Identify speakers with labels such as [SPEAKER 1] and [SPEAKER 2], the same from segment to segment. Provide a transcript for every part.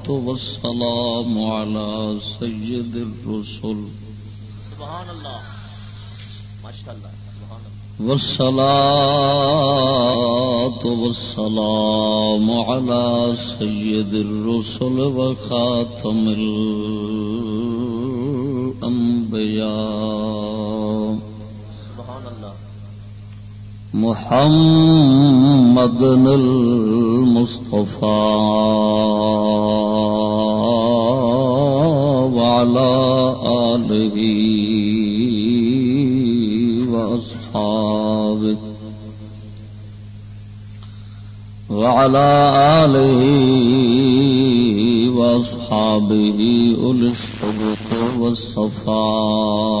[SPEAKER 1] والصلاة والسلام على سيد الرسل.
[SPEAKER 2] سبحان اللہ ماشاء اللہ سبحان اللہ
[SPEAKER 1] والصلاة والسلام على سيد الرسل وخاتم الأنبياء محمد المصطفى وعلى آله وأصحابه وعلى آله وأصحابه أولي الصدق والصفاء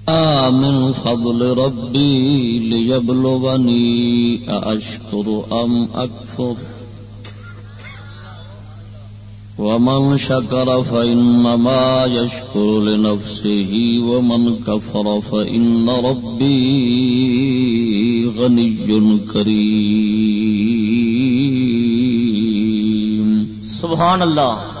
[SPEAKER 1] من فضل ربي ليبلغني أأشكر أم أكفر ومن شكر فإنما يشكر لنفسه ومن كفر فإن ربي غني كريم
[SPEAKER 2] سبحان اللہ۔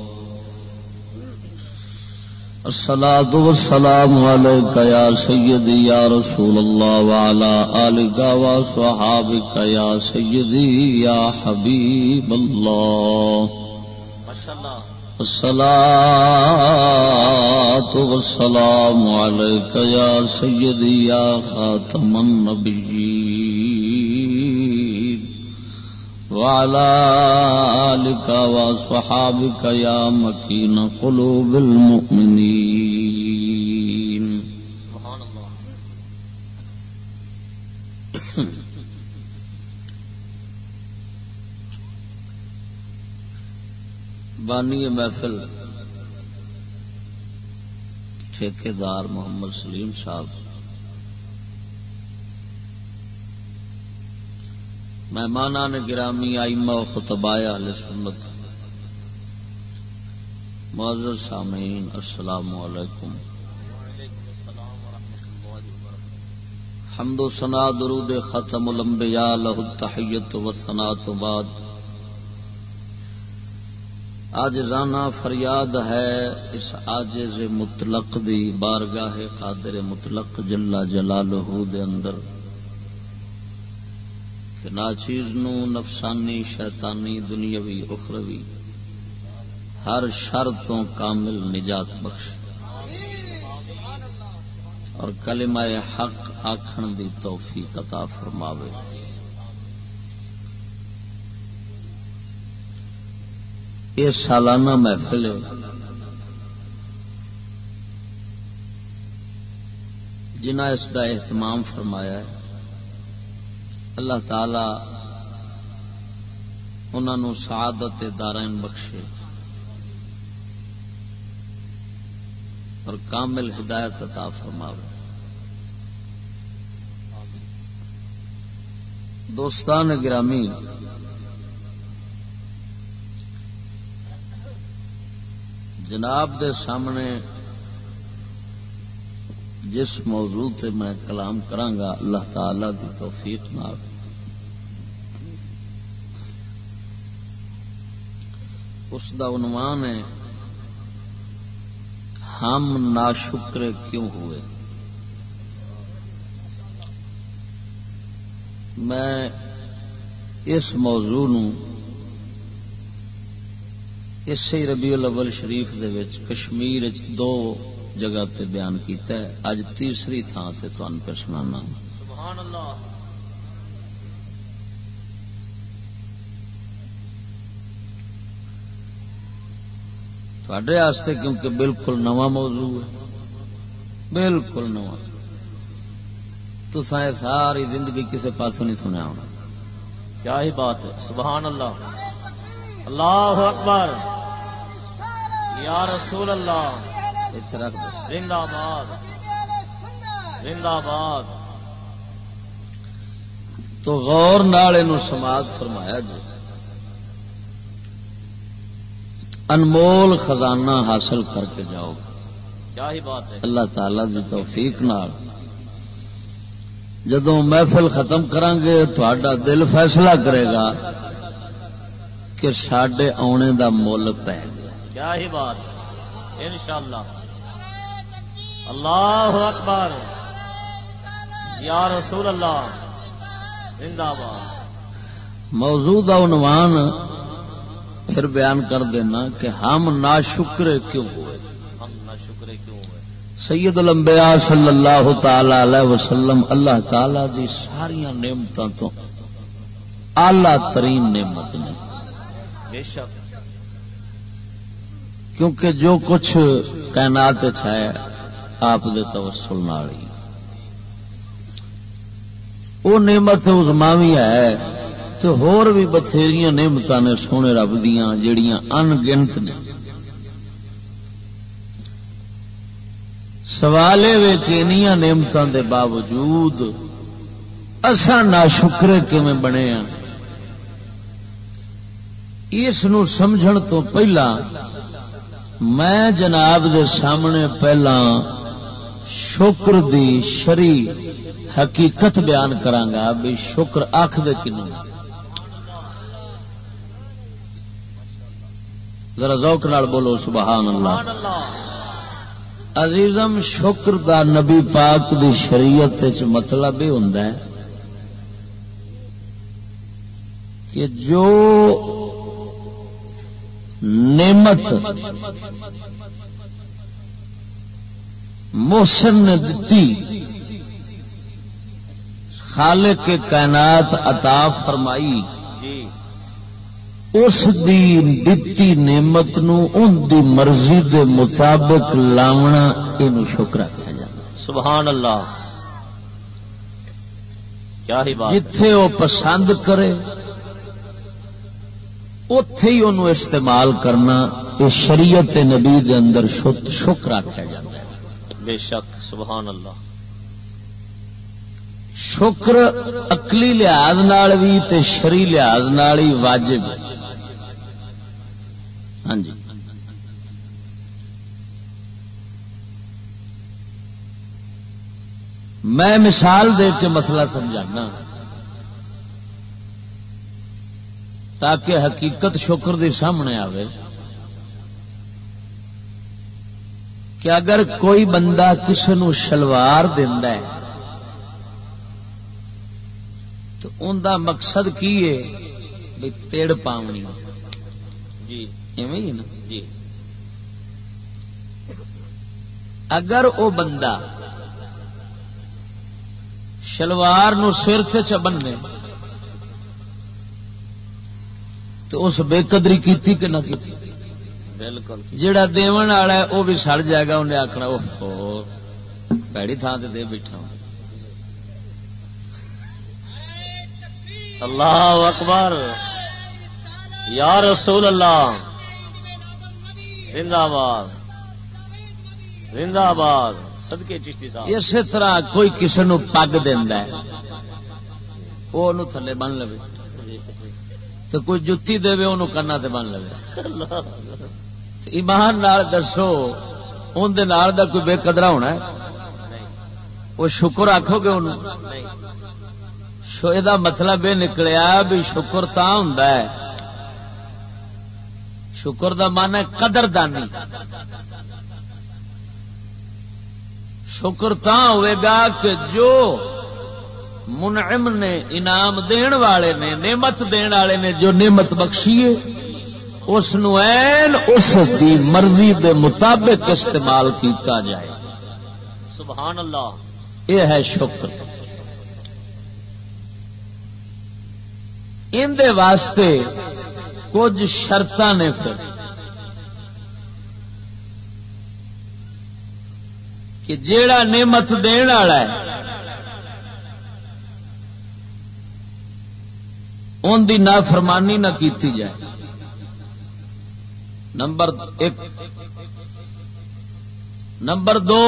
[SPEAKER 1] الصلاة والسلام عليك يا سيدي يا رسول الله وعلى آلك وصحابك يا سيدي يا حبيب الله.
[SPEAKER 2] ماشاء اللہ
[SPEAKER 1] الصلاة والسلام عليك يا سيدي يا خاتم النبيين. وعلى آلك وصحابك يا مكين قلوب المؤمنين.
[SPEAKER 2] سبحان اللہ
[SPEAKER 1] بانی محفل ٹھیکیدار محمد سلیم صاحب مہمانان گرامی آئمہ و خطبائے اہل سنت۔ معذر سامعین، السلام علیکم۔ حمد و ثنا، درود ختم الانبیاء لہ التحیت و ثنا تو بعد۔ آج رانا فریاد ہے اس آجز مطلق دی، بارگاہ قادر مطلق جلا جلالہ دے اندر۔ ناچیز نو نفسانی شیطانی دنیاوی اخروی ہر شر تو کامل نجات بخش اور کلمہ حق آکھن دی توفیق عطا فرماوے۔ یہ سالانہ محفل جنہ اس کا اہتمام فرمایا ہے۔ اللہ تعالی انہوں سعادت دارائن بخشے۔ اور کامل ہدایت عطا فرماوے۔ دوستان گرامی، جناب دے سامنے جس موضوع تے میں کلام کرانگا، اللہ تعالی دی توفیق نال۔ اس دا عنوان ہے، ہم ناشکر کیوں ہوئے؟ میں اس موضوع نو اسی ربیع الاول شریف دے وچ کشمیر وچ دو جگہ تے بیان کیتا ہے۔ اج تیسری تھان تے تھان پہ سنانا
[SPEAKER 2] سبحان اللہ
[SPEAKER 1] واسطے کیونکہ بالکل نواں موضوع ہے۔ بالکل نواں۔ تو ساری زندگی کسی پاسوں نہیں سنیا ہونا۔
[SPEAKER 2] کیا ہی بات ہے۔ سبحان اللہ اللہ اکبر۔ یا رسول اللہ۔
[SPEAKER 1] اتنے رکھ دو۔
[SPEAKER 2] زندہ باد۔ زندہ باد۔
[SPEAKER 1] تو غور نال سماعت فرمایا جی انمول خزانہ حاصل کر کے جاؤ۔
[SPEAKER 2] کیا ہی بات ہے۔
[SPEAKER 1] اللہ تعالی دی توفیق نال۔ جدو محفل ختم کریں گے تھوڑا دل فیصلہ کرے گا کہ سڈے آنے دا مل پی گیا
[SPEAKER 2] کیا ہی بات انشاءاللہ۔ اللہ اکبر یا رسول اللہ زندہ باد۔
[SPEAKER 1] موضوع عنوان پھر بیان کر دینا کہ ہم نا شکر کیوں ہوئے؟
[SPEAKER 2] ہم نہ شکر کیوں ہوئے؟
[SPEAKER 1] سید الانبیاء صلی اللہ تعالی علیہ وسلم اللہ تعالی دی ساریا نعمتوں تو آلہ ترین نعمت نے۔
[SPEAKER 2] بے شک۔
[SPEAKER 1] کیونکہ جو کچھ کائنات ہے آپ دے توسل نال ہی۔ وہ نعمت ازماوی ہے تو ہور بھی بتھیری نعمت نے سونے رب دیاں جڑیاں ان گنت نے۔ سوال یہ کہ انیاں نعمتوں دے باوجود اسا نہ شکرے کیویں بنے ہاں؟ اس نو سمجھن تو پہلا میں جناب دے سامنے پہلا شکر دی شری حقیقت بیان کرانگا بھی شکر آخ دے کنوں ذرا ذوق نال بولو، سبحان اللہ۔ عزیزم، شکر دا نبی پاک دی شریعت مطلب یہ ہوں کہ جو نعمت محسن نے دتی۔ خالق کے کائنات عطا فرمائی۔
[SPEAKER 2] جی۔
[SPEAKER 1] اس دی دتی نعمت نو ان دی مرضی دے مطابق لاونا یہ شکر آخیا
[SPEAKER 2] سبحان اللہ۔ کیا ہی بات۔
[SPEAKER 1] جتھے وہ پسند کرے اتے ہی انہوں استعمال کرنا۔ یہ شریعت نبی دے اندر شکر آخیا جائے
[SPEAKER 2] بے شک، سبحان اللہ۔
[SPEAKER 1] شکر اقلی لحاظ نال بھی تے شری لحاظ نال ہی واجب ہاں جی۔ میں مثال دے کے مسئلہ سمجھانا۔ تاکہ حقیقت شکر دی سامنے آئے کہ اگر کوئی بندہ کسی نو شلوار ہے تو ان دا مقصد کی ہے؟ بھی تیڑ پاونی۔
[SPEAKER 2] جی۔
[SPEAKER 1] ایویں ہی نا؟
[SPEAKER 2] جی۔
[SPEAKER 1] اگر او بندہ شلوار نو سر سے چ بننے تو اس بے قدری کیتی کہ نہ کیتی؟
[SPEAKER 2] بالکل
[SPEAKER 1] جڑا دیون والا ہے وہ بھی سڑ جائے گا انہیں آخنا وہ پیڑی تھان سے دے بیٹھا
[SPEAKER 2] اللہ اکبر یا رسول اللہ زندہ باد زندہ باد صدقے چشتی صاحب
[SPEAKER 1] اسی طرح کوئی کسی نو پگ دینا وہ تھلے بن لو تو کوئی جتی دے انہوں کنا تے بن لو ایمان نال دسو اندر دا کوئی بے قدرا ہونا ہے؟ وہ شکر آخو گے انہوں یہ مطلب یہ نکلیا بھی شکر تا ہوں شکر دا من ہے قدر دانی شکر تا ہوئے گا کہ جو منعم نے انعام دین والے نے، نعمت دین والے نے جو نعمت بخشیے اس این اس دی مرضی دے مطابق استعمال کیتا جائے۔
[SPEAKER 2] سبحان اللہ۔
[SPEAKER 1] یہ ہے شکر۔ ان دے واسطے کچھ شرط نے پھر۔ کہ جیڑا نعمت دین والا ہے ان دی نافرمانی نہ کیتی جائے۔ نمبر ایک۔ نمبر دو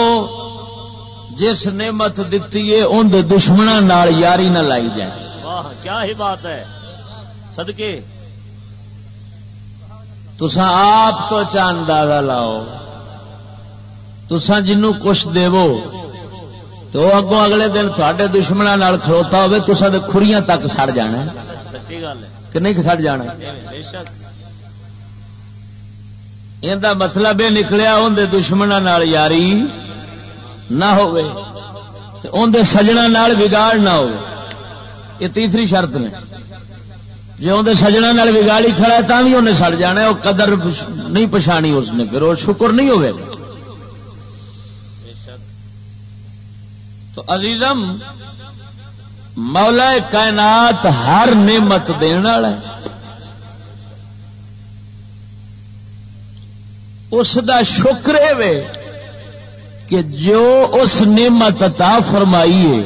[SPEAKER 1] جس نعمت دیتی ہے ان دے دشمنوں یاری نہ لائی جائے۔
[SPEAKER 2] واہ کیا ہی بات ہے۔ صدقے۔
[SPEAKER 1] تسا آپ تو چاندازہ لاؤ۔ تسا جنوں کچھ دیو تو اگوں اگلے دن تے دشمنوں کھڑوتا ہوے تسا دے کھریاں تک سڑ جانا
[SPEAKER 2] سچی گل ہے۔
[SPEAKER 1] کہ نہیں سڑ جانا؟
[SPEAKER 2] بے شک۔
[SPEAKER 1] یہ مطلب یہ نکلیا اندر دشمنوں یاری نہ ہوئے اندر سجنا بگاڑ نہ ہو یہ تیسری شرط نے جی اندر سجنا بگاڑی کھڑا ہے بھی انہیں سڑ جانا وہ قدر نہیں پچھانی اس نے پھر وہ شکر نہیں ہوئے
[SPEAKER 2] بے شک
[SPEAKER 1] تو عزیزم مولا کائنات ہر نعمت دن والا ہے اس دا شکر ہے کہ جو اس نعمت عطا فرمائیے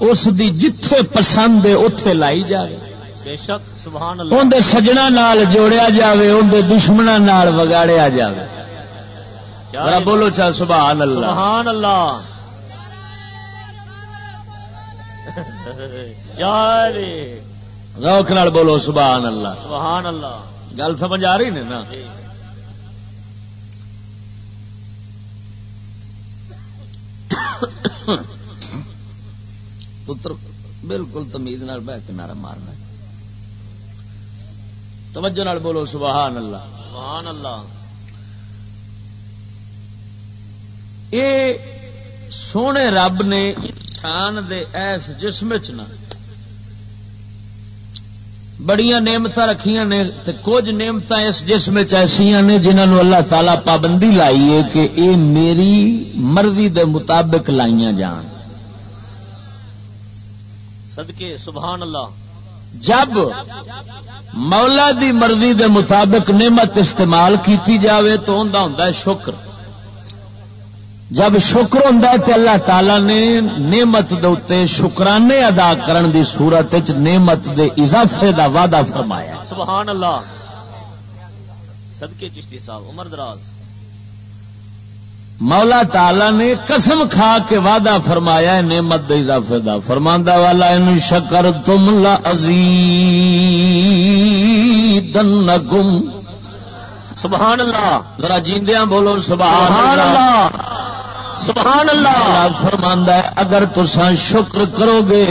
[SPEAKER 1] اس دی جتھے پسند ہے اتے لائی جائے
[SPEAKER 2] بے شک سبحان اللہ۔
[SPEAKER 1] اندر سجنا نال جوڑیا جاوے اندر دشمنوں نال وگاڑیا جاوے۔ ذرا بولو چل سبحان اللہ۔
[SPEAKER 2] سبحان اللہ۔ یار
[SPEAKER 1] روک نال بولو سبحان اللہ۔
[SPEAKER 2] سبحان اللہ۔
[SPEAKER 1] گل سمجھ آ رہی نے نا؟ پتر بالکل تمید نال بہ کے نعرہ مارنا توجہ نال بولو سبحان اللہ۔
[SPEAKER 2] سبحان اللہ۔
[SPEAKER 1] یہ سونے رب نے انسان دے ایس جسم چ نہ بڑیاں نعمت رکھیاں نے تے کچھ نعمت اس جسم چ ایسیاں نے جنہوں اللہ تعالی پابندی لائی ہے کہ اے میری مرضی دے مطابق لائیاں جان۔
[SPEAKER 2] صدقے سبحان اللہ۔
[SPEAKER 1] جب مولا دی مرضی دے مطابق نعمت استعمال کیتی جاوے تو ہے شکر۔ جب شکر ہے تے اللہ تعالی نے نعمت دے شکرانے ادا کرن دی صورت نعمت دے اضافے دا وعدہ فرمایا
[SPEAKER 2] سبحان اللہ۔ صدقے چشتی صاحب عمر دراز۔
[SPEAKER 1] مولا تعالی نے قسم کھا کے وعدہ فرمایا ہے نعمت دے اضافے دا۔ فرماندا والا ان شکر تم لا
[SPEAKER 2] سبحان اللہ۔
[SPEAKER 1] ذرا جیندیاں بولو سبحان
[SPEAKER 2] سبحان
[SPEAKER 1] اللہ۔
[SPEAKER 2] اللہ۔ سبحان اللہ.
[SPEAKER 1] فرماندا ہے اگر تساں شکر کرو گے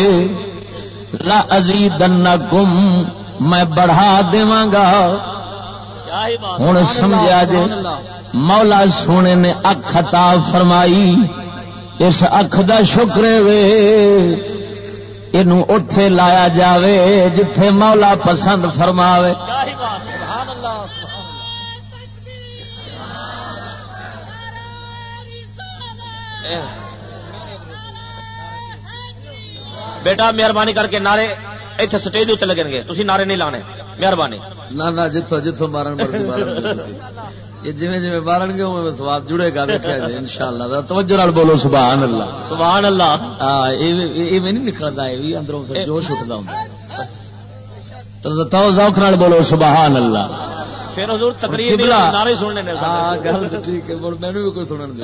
[SPEAKER 1] لا ازیدنکم میں بڑھا دیواں گا۔ ہوں سمجھا جے مولا سونے نے اکھ عطا فرمائی۔ اس اکھ دا شکر وے یہ اتے لایا جاوے جتھے مولا پسند فرماوے۔
[SPEAKER 2] بیٹا مہربانی کر کے نعرے اتنے سٹیج اتنے لگیں گے۔ تھی نعرے نہیں لانے۔ مہربانی۔
[SPEAKER 1] نہ نہ جتوں جتوں مارن یہ جویں جویں مارن گے سواد جڑے گا دیکھا جائے انشاءاللہ۔ توجہ نال بولو سبحان اللہ
[SPEAKER 2] سبحان اللہ
[SPEAKER 1] ہاں یہ نہیں نکلتا یہ بھی اندروں پھر جوش اٹھتا ہوں۔ تو تو ذوق نال بولو سبحان اللہ
[SPEAKER 2] پھر حضور تقریر نعرے سننے نے
[SPEAKER 1] ہاں گل ٹھیک ہے مینوں بھی کوئی سنن دے۔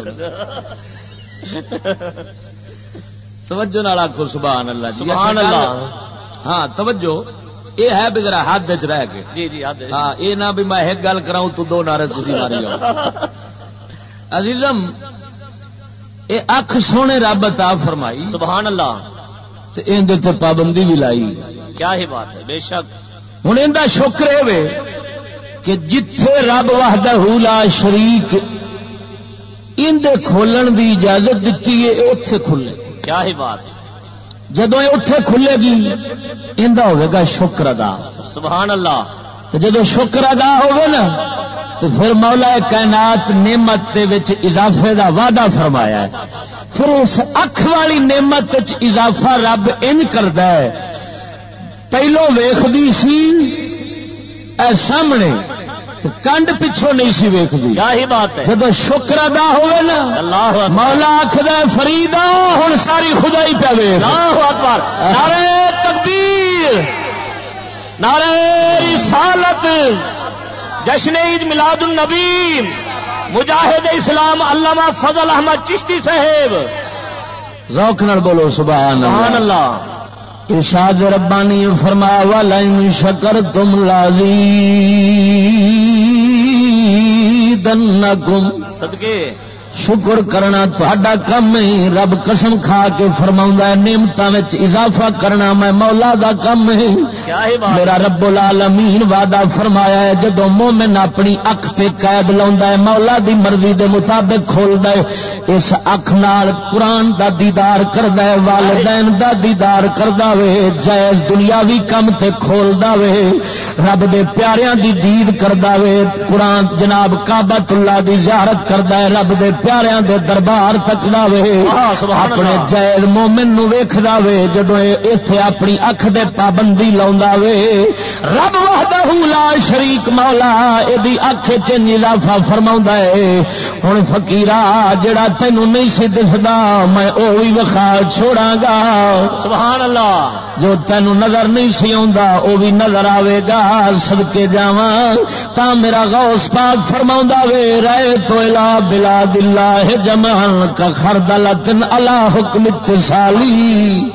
[SPEAKER 1] توجہ نال آکھو سبحان اللہ جی
[SPEAKER 2] سبحان اللہ۔
[SPEAKER 1] ہاں توجہ یہ ہے بھی ذرا حد وچ رہ کے۔
[SPEAKER 2] جی جی۔
[SPEAKER 1] ہاں یہ نہ بھی میں ایک گل کراؤں تو دو نعرے تھی ماری عزیزم یہ اکھ سونے رب عطا فرمائی۔
[SPEAKER 2] سبحان اللہ۔
[SPEAKER 1] تے تے پابندی بھی لائی۔
[SPEAKER 2] کیا ہی بات ہے بے شک۔
[SPEAKER 1] ہوں یہ شکر ہے کہ جتھے رب وحدہ لا شریک اندے کھولن دی اجازت دیتی ہے اتے کھلے۔
[SPEAKER 2] کیا ہی بات ہے۔
[SPEAKER 1] جدو یہ اٹھے کھلے گی ہوگا شکر ادا۔
[SPEAKER 2] سبحان اللہ۔
[SPEAKER 1] تو جدو شکر ادا ہوگا نا تو پھر مولا کائنات نعمت اضافے دا وعدہ فرمایا ہے۔ پھر اس اکھ والی نعمت اضافہ رب ان کرد پہلو ویختی سی اے سامنے کنڈ پچھوں نہیں سی ویکتی جب شکر ادا ہوئے نا اللہ مولا آخر فریدا ہوں ساری خدائی پہ
[SPEAKER 2] نعرے تکبیر نعرے رسالت جشن عید ملاد النبی مجاہد اسلام علامہ فضل احمد چشتی صاحب۔
[SPEAKER 1] ذوق نال بولو سبحان اللہ۔ ارشاد ربانی فرمایا والا شکر تم لازی دن گم
[SPEAKER 2] سدکے
[SPEAKER 1] شکر کرنا تا کم ہی رب قسم کھا کے فرما نعمت اضافہ کرنا میں مولا دا کم ہے؟ میرا رب العالمین وعدہ فرمایا ہے جدو مومن اپنی اک پہ قید لا مولا دی مرضی دے مطابق کھول دے اس اک نال قرآن دا دیدار کرد والدین دا دیدار کردا وے جائز دنیا بھی کم تے کھول وے رب دے پیاریاں دی دید کردا وے قرآن جناب کعبۃ اللہ دی زیارت کردا ہے رب دے پیاریاں دے دربار تکدا وے اپنے جائز مومن نو ویکھدا وے جدوں ایتھے اپنی اکھ دے پابندی لاوندا وے رب وحدہ لا شریک مولا ایدی اکھ وچ اضافہ فرماوندا ہے ہن فقیرا جڑا تینوں نہیں سی دسدا میں او وی وکھا چھوڑاں گا
[SPEAKER 2] سبحان اللہ۔
[SPEAKER 1] جو تینوں نظر نہیں سی آوندا او بھی نظر آوے گا صدقے جاواں۔ تا میرا غوث پاک فرماوندا وے رہے تو الا بلا دل اللہ جمع کا خردلتن اللہ حکم اتصالی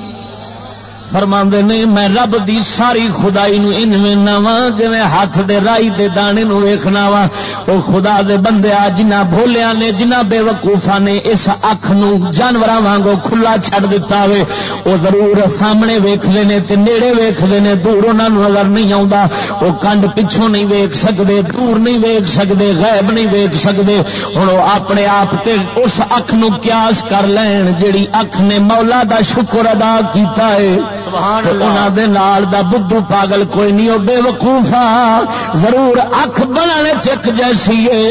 [SPEAKER 1] فرما نہیں، میں رب دی ساری خدائی نو ان وا جی ہاتھ دے رائی دے دانے نو ویخنا وا وہ خدا دے بندے آ جنہ بولیا نے جنہ بے وقوفا نے اس اکھ نو جانور وانگو کھلا چھڑ دیتا وے وہ ضرور سامنے ویختے ہیں تے نیڑے ویختے ہیں دور انہوں نظر نہیں آتا وہ کنڈ پچھوں نہیں ویک سکتے دور نہیں ویک سکتے غائب نہیں ویک سکتے ہوں وہ اپنے آپ تے اس اکھ نو قیاس کر لین جیڑی اکھ نے مولا دا شکر ادا کیتا ہے. دا بدھو پاگل کوئی نہیں وہ بے وقوفا ضرور اکھ بنانے چک جیسی ہے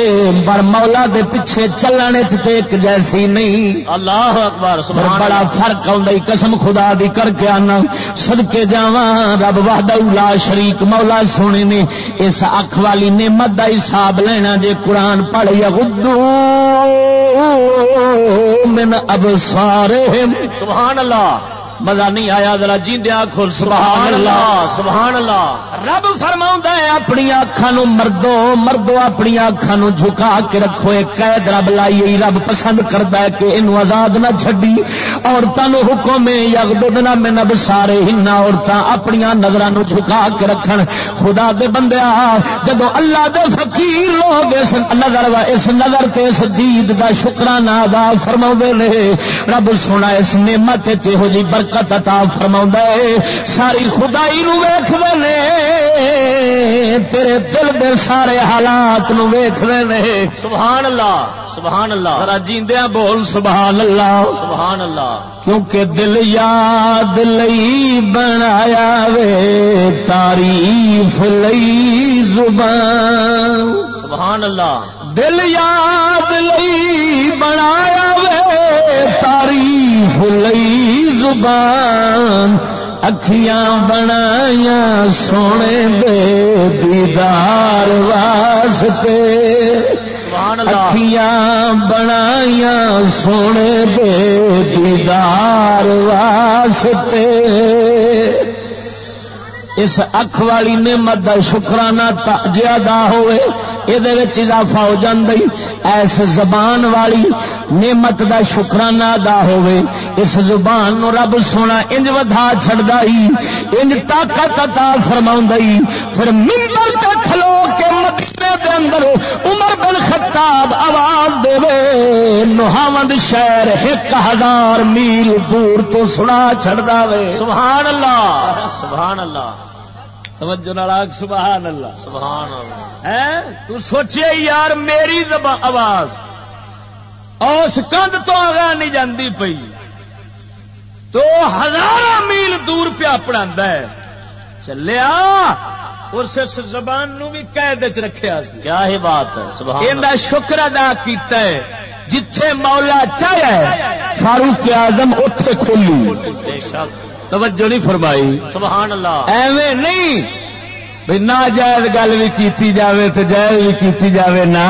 [SPEAKER 1] پر مولا دے پیچھے چلنے چیک جیسی نہیں.
[SPEAKER 2] اللہ اکبر
[SPEAKER 1] بڑا فرق آئی قسم خدا دی کر کے آنا. سدکے جا رب لا شریک مولا سونے نے اس اکھ والی نعمت کا حساب لینا جے قرآن پڑھ یا گدو من اب سارے
[SPEAKER 2] سبحان اللہ.
[SPEAKER 1] مزہ نہیں آیا ذرا جیندیا خور
[SPEAKER 2] سبحان اللہ سبحان اللہ
[SPEAKER 1] رب فرما ہے اپنی اکھان مردو مردو اپنی اکھان جھکا کے رکھو ایک قید رب لائی رب پسند کرتا ہے کہ یہ آزاد نہ چڈی عورتوں حکم یغدنا میں نب سارے ہن عورت اپنی نظر جھکا کے رکھن۔ خدا دے بندے جدو اللہ دے فقیر لوگ اس نظر اس نظر تے اس دید دا شکرانہ ادا فرما رہے رب سونا اس نعمت یہو جی برکت برکت عطا فرما ساری خدائی نو ویخ تیرے دل دے سارے حالات نو ویخ
[SPEAKER 2] سبحان اللہ سبحان اللہ۔
[SPEAKER 1] ذرا جیندیا بول سبحان اللہ۔
[SPEAKER 2] سبحان اللہ۔
[SPEAKER 1] کیونکہ دل یاد لئی بنایا وے تعریف لئی زبان۔
[SPEAKER 2] سبحان اللہ۔
[SPEAKER 1] دل یاد لئی بنایا وے تعریف لئی زبان اکھیاں بنایا سونے دے دیدار واسطے۔ اکھیاں بنایا سونے دے دیدار واسطے۔ اس اکھ والی نعمت کا شکرانہ جا ہوئے یہ اضافہ ہو جی ایس زبان والی نعمت دا شکرانہ ادا ہوئے۔ اس زبان نو رب سونا انج ودا چڑھتا ہی، انج طاقت عطا فرما پھر ممبر تے کھلو کے مدینے دے اندر عمر بن خطاب آواز دے نوہاوند شہر ایک ہزار میل دور تو سنا چڑھتا وے
[SPEAKER 2] سبحان اللہ سبحان اللہ۔
[SPEAKER 1] توجہ نالاگ سبحان اللہ۔
[SPEAKER 2] سبحان اللہ۔
[SPEAKER 1] ہے؟ تو سوچے یار میری آواز اس کند تو آگاہ نہیں جاندی پئی۔ تو ہزار میل دور پیا پڑھا چلیا اس زبان نو بھی قید چ رکھا
[SPEAKER 2] کیا ہی بات ہے
[SPEAKER 1] سبحان شکر ادا کیتا ہے جتھے مولا چاہے فاروق آزم اتے کھولی توجہ نہیں فرمائی.
[SPEAKER 2] سبحان اللہ.
[SPEAKER 1] ایویں نہیں. بھی نہ جائز گل بھی کیتی جاوے تو جائز بھی کیتی جاوے نہ.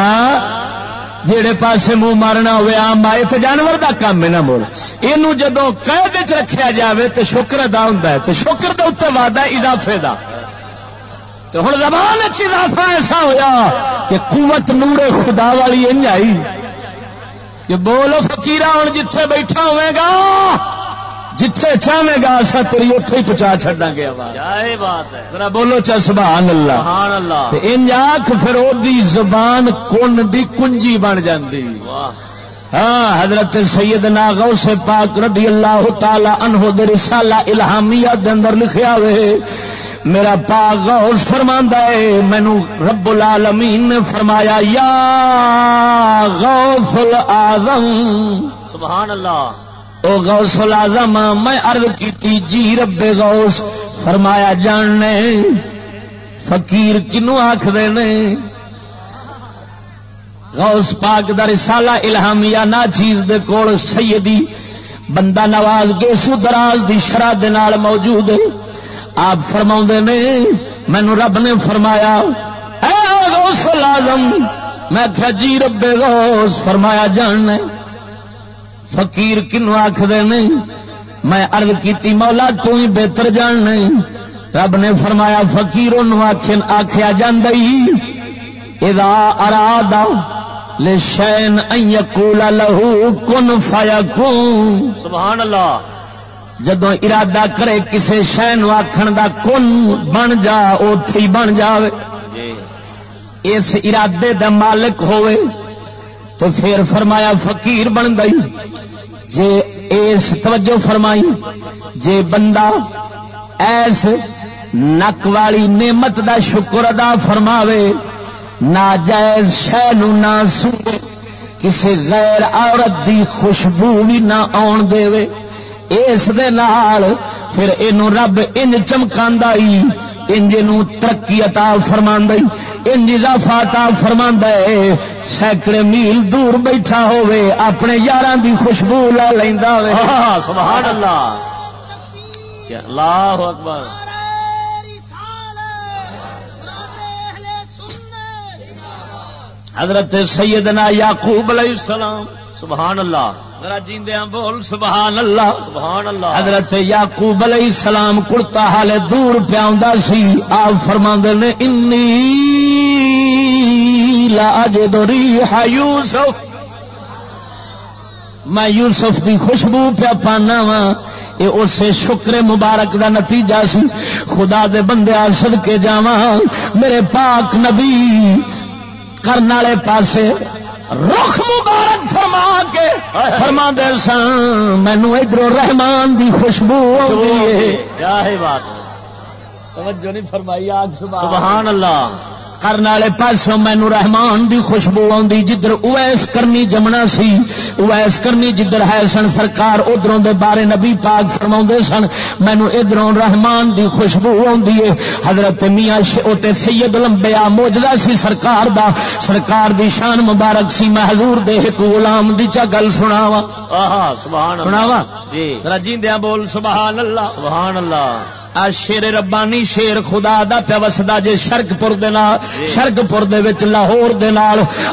[SPEAKER 1] جہے پاسے منہ مارنا ہوئے آم آئے تو جانور دا کام ہے نا مڑ یہ جدو قید چ رکھا جاوے تو شکر ادا ہوں تو شکر تو اتنے وعدہ اضافے دا. تو ہوں زبان اضافہ ایسا ہویا کہ قوت نور خدا والی ان آئی. کہ بولو فکیرا ہوں جتھے بیٹھا ہوئے گا جتھے چاہے گا اصا تیری اتے ہی پہنچا چڈا گیا بولو چا سبحان اللہ۔
[SPEAKER 2] سبحان اللہ۔
[SPEAKER 1] ان آخ پھر وہ زبان کن دی کنجی بن جاندی۔ ہاں حضرت سیدنا غوث پاک رضی اللہ تعالی عنہ دے رسالہ الہامیہ دے اندر لکھیا ہوئے میرا پاک غوث فرماندا ہے مینو رب العالمین نے فرمایا یا غوث الاعظم
[SPEAKER 2] سبحان اللہ۔
[SPEAKER 1] او غوث العظم میں عرض کیتی جی رب غوث، فرمایا جاننے فقیر کنو آخر نے؟ غوث پاک دا رسالہ الہامیہ نا چیز دے کول سیدی، بندہ نواز گیسو دراز دی شرح دے نال موجود ہے۔ آپ فرما نے، مینو رب نے فرمایا، اے غوث العظم میں کیا جی رب غوث، فرمایا جاننے فقیر کنو آخر نہیں؟ میں ارد کی مولا تو ہی بہتر جان نہیں۔ رب نے فرمایا فکیر آخیا اراد لے شین کولا لہو کن فایا
[SPEAKER 2] سبحان اللہ
[SPEAKER 1] جدو ارادہ کرے کسے شین آخر دا کن بن جا اوتھی بن جاوے۔ جی۔ اس ارادے دا مالک ہوئے تو پھر فرمایا، فقیر بن گئی۔ جے ایس توجہ فرمائی، جے بندہ ایس نک والی نعمت دا شکر ادا فرماوے نہ جائز شہ نہ سوے کسی غیر عورت دی خوشبو بھی نہ آن دے اس دے نال پھر اینو رب ان چمکا انج ترقی عطا فرما انج اضافہ عطا فرما سینکڑے میل دور بیٹھا ہوے اپنے یار دی خوشبو لا لینا
[SPEAKER 2] سبحان اللہ اللہ اکبر۔
[SPEAKER 1] حضرت سیدنا یعقوب علیہ السلام
[SPEAKER 2] سبحان اللہ
[SPEAKER 1] جیندیاں بول سبحان اللہ
[SPEAKER 2] سبحان اللہ
[SPEAKER 1] حضرت یعقوب علیہ السلام کڑتا حال دور پیا سی آپ فرما نے انی لاج دوری یوسف. میں یوسف کی خوشبو پیا پانا وا یہ اسے شکر مبارک دا نتیجہ سی۔ خدا دے بندے سد کے جا میرے پاک نبی کرنے والے پاسے رخ مبارک فرما کے فرما دے سن مینو ادھر رحمان دی خوشبو
[SPEAKER 2] بات۔
[SPEAKER 1] توجہ نہیں فرمائی آگ
[SPEAKER 2] سبحان اللہ۔
[SPEAKER 1] کرنے والے پاسوں مینو رحمان دی خوشبو آدھی جدھر اویس کرنی جمنا سی اویس کرنی جدھر ہے سن سرکار ادھروں دے بارے نبی پاک فرما سن مینو ادھروں رحمان دی خوشبو آدھی ہے حضرت میاں اوتے سید لمبیا موجدہ سی سرکار دا سرکار دی شان مبارک سی میں حضور دے ایک غلام دی چا گل سناوا سناوا جی۔ رجیندیا بول سبحان اللہ۔
[SPEAKER 2] سبحان اللہ۔
[SPEAKER 1] شیر ربانی شیر خدا دا پیا وسدا جے شرک پور شرک پور لاہور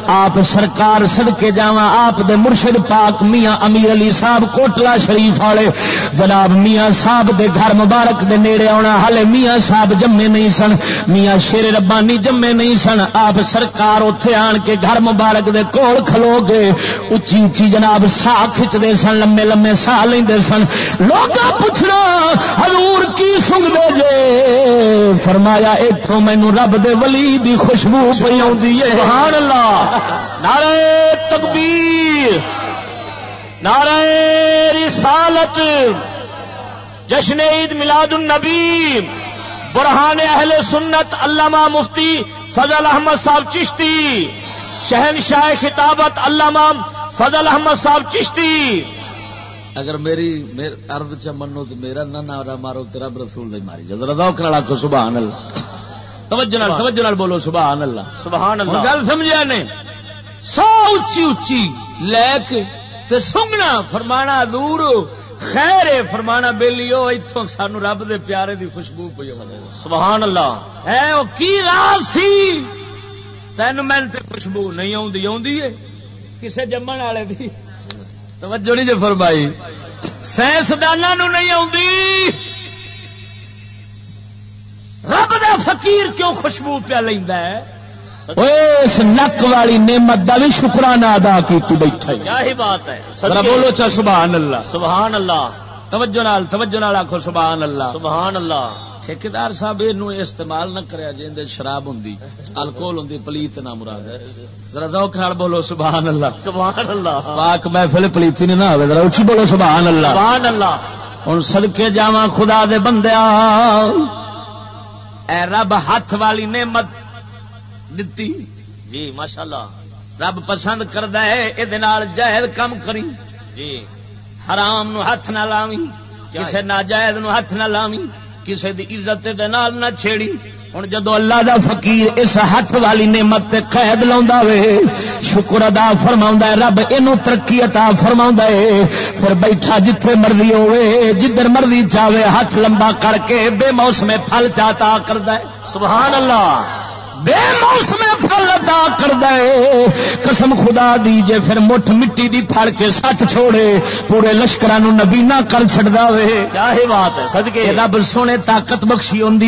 [SPEAKER 1] آپ سرکار سڑکے جا آپ دے مرشد پاک میاں امیر علی صاحب کوٹلا شریف والے۔ جناب میاں صاحب دے گھر مبارک دے نیڑے آنا ہالے میاں صاحب جمے نہیں سن۔ میاں شیر ربانی جمے نہیں سن۔ آپ سرکار اتے آن کے گھر مبارک دے کول کھلو گے۔ اچھی اچھی جناب سا کھچتے سن، لمے لمے سا لے سن۔ لوگ پوچھنا، حضور کی سنگ دے جے۔ فرمایا اتوں مینو رب دے ولی دی خوشبو پی
[SPEAKER 2] سبحان اللہ۔ نعرہ تکبیر۔ نعرہ رسالت۔ جشن عید میلاد النبی۔ برہان اہل سنت علامہ مفتی فضل احمد صاحب چشتی۔ شہنشاہ خطابت علامہ فضل احمد صاحب چشتی۔
[SPEAKER 1] اگر میری ارد چ منو تو میرا نہ نارا مارو تیرا رسول نہیں ماری جب رضا کھڑا کو سبحان اللہ۔ توجہ نال توجہ نال بولو سبحان اللہ۔
[SPEAKER 2] سبحان اللہ۔
[SPEAKER 1] گل سمجھا نے؟ سو اچھی اچھی لے کے تے سنگنا فرمانا دور۔ خیر فرمانا بیلیو اتوں سانو رب دے پیارے دی خوشبو پی
[SPEAKER 2] سبحان اللہ۔
[SPEAKER 1] ہے وہ کی راز سی؟ تین تے خوشبو نہیں آتی کسے جمن والے دی۔ توجہ نہیں جو فرمائی۔ سائنسدانوں نہیں آتی رب دا فقیر کیوں خوشبو پیا لینا ہے؟ اس نک والی نعمت کا بھی شکرانہ ادا کی بیٹھا
[SPEAKER 2] کیا ہی بات ہے۔
[SPEAKER 1] بولو چا سبحان اللہ۔
[SPEAKER 2] سبحان اللہ۔
[SPEAKER 1] توجہ نال توجہ نال آخو سبحان اللہ۔
[SPEAKER 2] سبحان اللہ۔
[SPEAKER 1] ٹھیکار صاحب یہ استعمال نہ کریا جی شراب ہوں الکول ہوں پلیت نہ مراد ذرا ذوق نال بولو سبحان اللہ۔
[SPEAKER 2] سبحان اللہ۔
[SPEAKER 1] پاک محفل پلیتی نے نہ ذرا بولو سبحان اللہ۔
[SPEAKER 2] سبحان اللہ۔
[SPEAKER 1] ہوں سدکے جاواں خدا دے بندیا اے رب ہاتھ والی نعمت دتی۔
[SPEAKER 2] جی ماشاء اللہ
[SPEAKER 1] رب پسند کردا ہے یہ جائز کم کری۔
[SPEAKER 2] جی۔
[SPEAKER 1] حرام نو ہاتھ نہ لاوی کسے ناجائز نو ہاتھ نہ لاوی کسے دی عزت دے نال نہ چھیڑی۔ ہوں جدو اللہ دا فقیر اس ہاتھ والی نعمت تے قید لا شکر ادا فرما رب یہ ترقی عطا فرما ہے۔ پھر بیٹھا جتھے مرضی ہوے جدھر مرضی چاہے ہاتھ لمبا کر کے بے موسم پھل چاہتا کرتا ہے۔
[SPEAKER 2] سبحان اللہ۔
[SPEAKER 1] بے موسم پھل ادا کر دے قسم خدا دی جے پھر مٹھ مٹی دی پھڑ کے سٹ چھوڑے پورے لشکر نبینا کر چڑتا وے۔
[SPEAKER 2] کیا ہی بات ہے؟ صدقے۔
[SPEAKER 1] رب سونے طاقت بخشی ہوں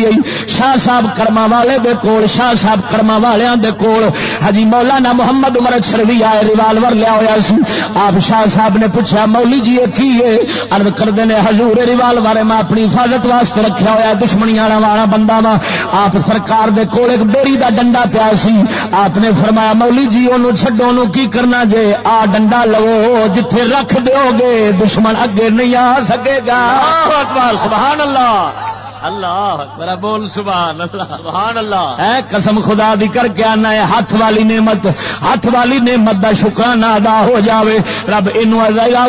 [SPEAKER 1] شاہ صاحب کرما والے دے کول شاہ صاحب کرما والوں دے کول۔ ہجی مولانا محمد عمر شروی آئے ریوالور لیا ہوا سی۔ آپ شاہ صاحب نے پوچھا مولی جی یہ کی ہے؟ ارد کرتے ہیں ہزور ریوالور میں اپنی حفاظت واسطے رکھا ہوا دشمنی والا بندہ وا آپ سرکار دے کول ایک بیری دا ڈنڈا پیا سی۔ آپ نے فرمایا مولی جی انہوں چڈو کی کرنا جے؟ آ ڈنڈا لو، جتھے رکھ دو گے، دشمن اگے نہیں آ سکے گا۔
[SPEAKER 2] سبحان اللہ۔ اللہ
[SPEAKER 1] میرا بول سبحان اللہ.
[SPEAKER 2] سبحان اللہ.
[SPEAKER 1] اے قسم خدا دی کر کے آنا ہے ہاتھ والی نعمت ہاتھ والی نعمت دا شکرانہ ادا ہو جاوے. رب اینو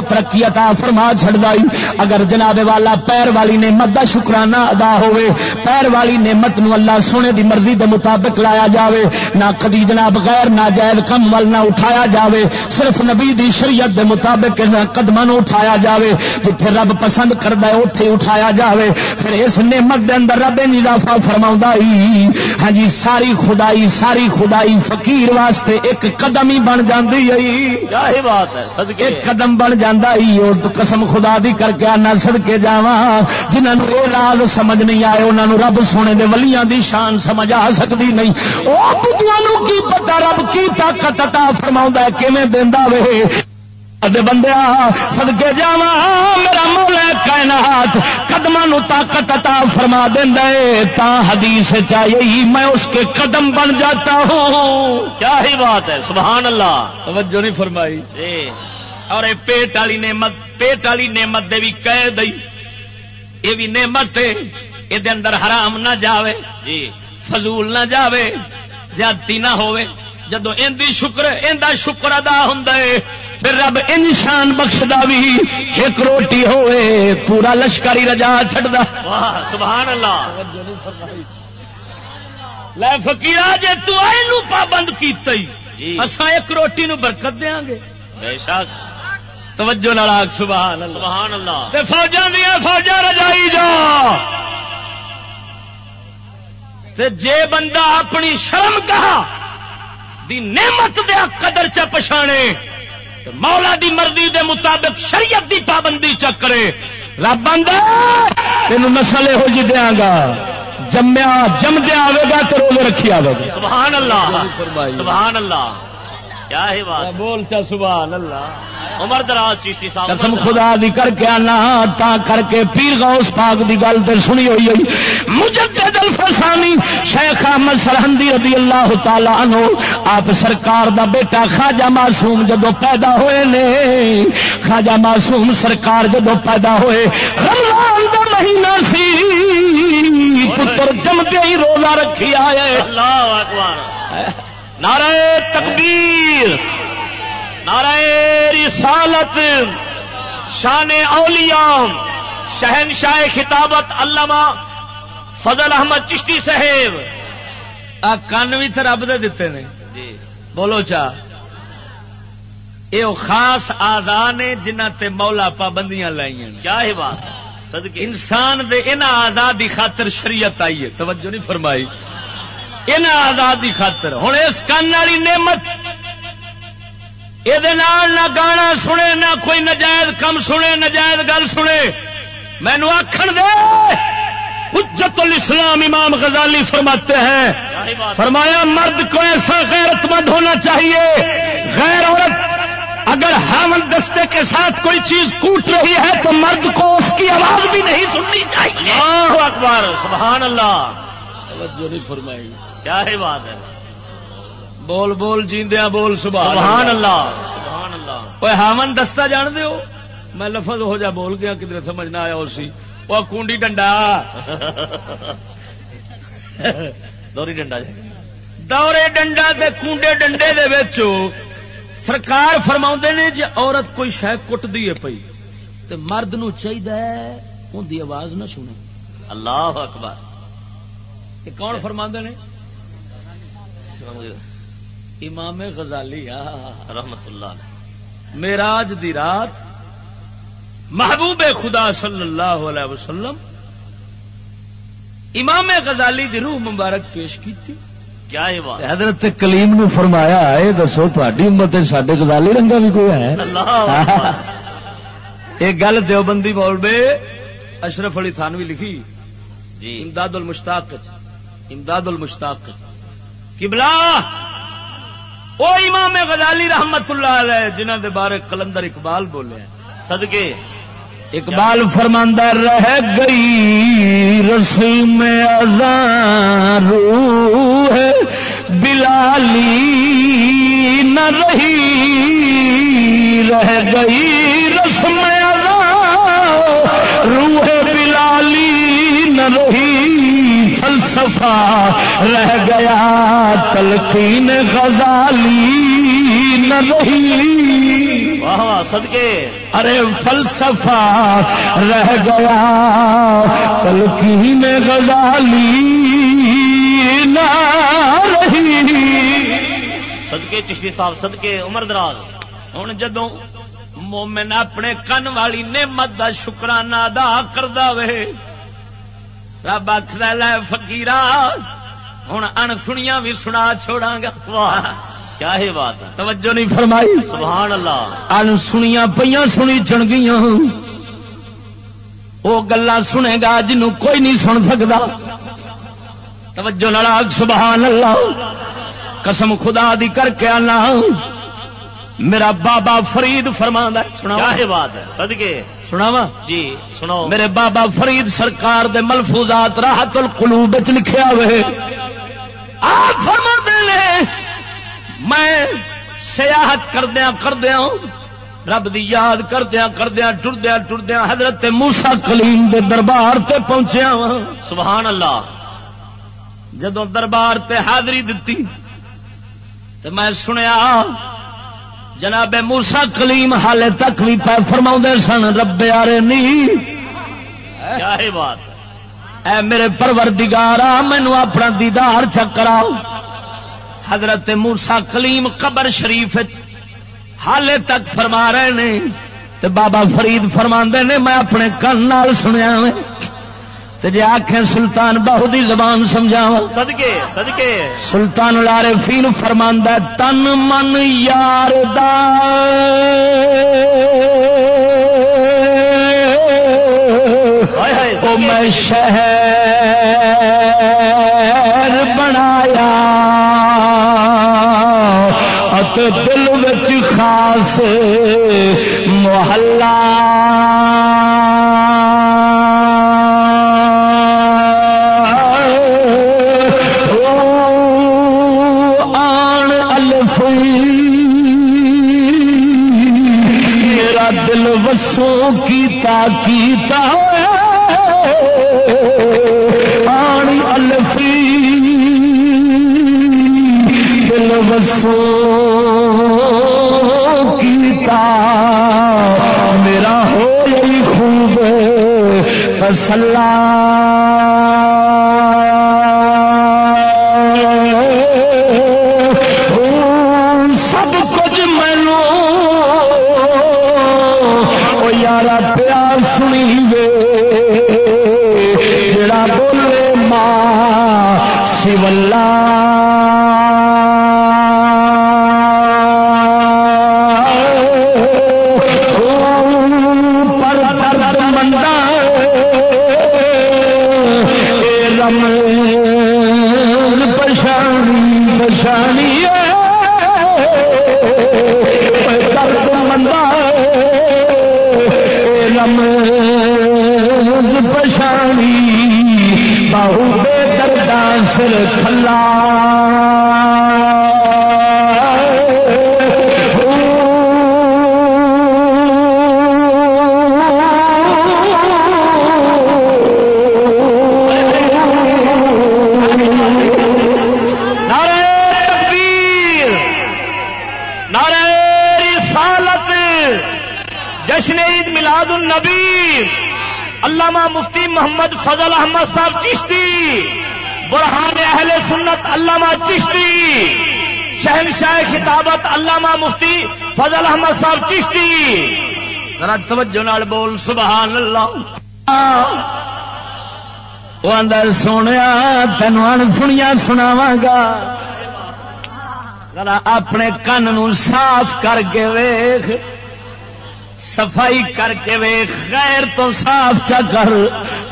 [SPEAKER 1] ترقی عطا فرما چھڑ دائی اگر جناب والا پیر والی نعمت دا شکرانہ ادا ہوئے پیر والی نعمت نو اللہ سونے دی مرضی دے مطابق لایا جاوے. نہ کدی جناب غیر ناجائز کم ول نہ اٹھایا جاوے. صرف نبی دی شریعت دے مطابق قدموں اٹھایا جاوے۔ جتھے رب پسند کردا ہے اوتھے اٹھایا جاوے۔ پھر اس نعمت نعمت دے اندر رب اضافہ فرما ہاں جی ساری خدائی ساری خدائی فقیر واسطے ایک قدم ہی بن جاتی
[SPEAKER 2] ہے۔ بات ہے
[SPEAKER 1] ایک قدم بن جاتا ہی اور قسم خدا دی کر کے آنا سڑکے جا جنہوں یہ راز سمجھ نہیں آئے انہوں نے رب سونے دے ولیاں دی شان سمجھ آ سکتی نہیں۔ وہ کی پتا رب کی طاقت عطا فرما کیون دینا وے؟ بندیا سدکے جا میرا مولا کائنات قدم طاقت عطا فرما دے تا حدیث چاہیے میں اس کے قدم بن جاتا ہوں۔
[SPEAKER 2] کیا ہی بات ہے؟ سبحان اللہ۔
[SPEAKER 1] توجہ نہیں فرمائی۔
[SPEAKER 2] جی۔ اور پیٹ والی نعمت پیٹ والی نعمت دے بھی کہہ دئی یہ بھی نعمت ہے۔ یہ اندر حرام نہ جاوے۔ جی۔ فضول نہ جاوے۔ زیادتی نہ ہوئے جدو ان شکر ان شکر ادا ہوں پھر رب انشان بخشدا بھی ایک روٹی ہوئے پورا لشکری رجا چڑھتا سبحان اللہ۔
[SPEAKER 1] لے فکیر جی تین پابند کی اصا ایک روٹی نو برکت دیا گے۔
[SPEAKER 2] بے شک۔
[SPEAKER 1] توجہ نالاگ سبحان اللہ۔
[SPEAKER 2] سبحان اللہ۔
[SPEAKER 1] فوجا دیا فوجا رجائی جا۔ تے جے بندہ اپنی شرم کہا دی نعمت دیا قدر چ پچھانے مولا دی مرضی دے مطابق شریعت دی پابندی چکرے رب تین نسل یہو جی دیا گا۔ جمیا جمدیا آئے گا تو روزے رکھی آئے گا۔
[SPEAKER 2] سبحان اللہ سبحان اللہ۔ کیا ہے؟ بات
[SPEAKER 1] بول چا سبحان اللہ۔
[SPEAKER 2] عمر دراز چیشتی صاحب
[SPEAKER 1] قسم خدا دی کر کے تا کر کے پیر غوث پاک دی گل تے سنی ہوئی ہوئی۔ مجدد الفسانی شیخ احمد سرحندی رضی اللہ تعالی عنہ آپ سرکار دا بیٹا خواجہ معصوم جدو پیدا ہوئے نے خواجہ معصوم سرکار جدو پیدا ہوئے رمضان دا مہینہ سی۔ پتر جمتے ہی روزہ رکھی آئے۔
[SPEAKER 2] اللہ اکبر۔ نعرہ تکبیر نعرہ رسالت
[SPEAKER 1] شان اولیاء شہنشاہ خطابت علامہ فضل احمد چشتی صاحب۔ آ کن بھی تو رب دے دیتے نے۔ جی۔ بولو چا۔ یہ خاص آزاد نے جنہ تے مولا پابندیاں لائی کیا ہے؟ بات انسان دے ان آزاد کی خاطر شریعت آئی ہے توجہ نہیں فرمائی۔ ان آزاد کی خاطر۔ ہوں اس کن والی نعمت یہ نہ گانا سنے نہ کوئی نجائز کم سنے نجائز گل سنے۔ مینو آخر دے حجت الاسلام امام غزالی فرماتے ہیں۔ فرمایا مرد کو ایسا غیرت مند ہونا چاہیے۔ غیر عورت اگر ہامن دستے کے ساتھ کوئی چیز کوٹ رہی ہے تو مرد کو اس کی آواز بھی نہیں سننی چاہیے۔ اکبر سبحان اللہ۔ نہیں فرمائی۔ کیا ہے بات ہے؟ بول بول جیندیا بول سبحان اللہ۔ سبحان اللہ۔ کوئی ہامن دستا جان دو میں لفظ ہو جا بول گیا کدھر سمجھنا آیا اسی وہ کنڈی ڈنڈا۔ دوری ڈنڈا جی۔ دورے ڈنڈا دے کنڈے ڈنڈے دے وچو سرکار فرما نے جی عورت کوئی شہ کٹتی ہے پی تو مرد نو چاہیے ان کی آواز نہ سنے اللہ اکبر۔ یہ کون فرما نے؟ امام غزالی رحمت اللہ میراج دی رات محبوب خدا صلی اللہ علیہ وسلم امام غزالی دی روح مبارک پیش کی تھی کیا حضرت کلیم نو فرمایا ہے دسو تاری امت سڈے گزالی رنگا بھی کوئی ہے؟ ایک گل دیوبندی بول بے اشرف علی تھانوی لکھی جی. امداد المشتاق امداد المشتاق کبلا وہ امام غزالی رحمت اللہ علیہ جنہ دے بارے کلندر اقبال بولے صدقے۔ اقبال فرماندہ، رہ گئی رسم ازان روح بلالی نہ رہی۔ رہ گئی رسم ازان روح بلالی نہ رہی۔ فلسفہ رہ گیا تلقین غزالی نہ رہی۔ صدقے۔ ارے فلسفہ رہ گیا تلقین غزالی نہ رہی۔ صدقے چشتی صاحب صدقے عمر دراز۔ ہوں جدو مومن اپنے کن والی نعمت دا شکرانہ ادا کردا وے رب آخر لے فکیرا ہوں ان سنیا بھی سنا چھوڑا گا کیا بات توجہ نہیں فرمائی۔ سبحان اللہ۔ ان سنیا پہ سنی چن گیا وہ گلا سنے گا جنوں کوئی نہیں سن سکتا توجہ نال سبحان اللہ۔ قسم خدا دی کر کے آنا۔ میرا بابا فرید فرما سنا بات ہے سدکے سنا وا؟ جی سنو میرے بابا فرید سرکار دے ملفوظات راحت القلوب لکھیا ہوئے آپ فرما دے میں سیاحت کردیا کردیا رب دی یاد کردیا کردیا ٹردیا ٹردیا حضرت موسا کلیم دے دربار تے پہنچیا وا سبحان اللہ۔ جدو دربار تے حاضری دتی تو میں سنیا جناب موسا کلیم حالے تک بھی فرما سن رب آرے نہیں بات اے میرے پروردگارا مینو اپنا دیدار چکراؤ حضرت مورسا کلیم قبر شریف حالے تک فرما رہے نے۔ تے بابا فرید فرما نے میں اپنے کن سنیا جی آخیں سلطان بہو دی زبان سمجھاوا سدکے سدکے سلطان لارے فین فرما تن من یار میں شہر بنایا۔ دل بچ خاص محلہ۔ دل وسوں میرا ہو فصلہ سب کچھ مینو
[SPEAKER 2] میلاد علامہ مفتی محمد فضل احمد صاحب چشتی، برہان اہل سنت علامہ چشتی، شہنشاہ خطابت علامہ مفتی فضل احمد صاحب چشتی۔ ذرا توجہ نال بول سبحان اللہ
[SPEAKER 1] اندر سونے تینوں سنیا سناوا گا۔ ذرا اپنے کن نو صاف کر کے ویخ صفائی کر کے ویخ، غیر تو صاف چا کر۔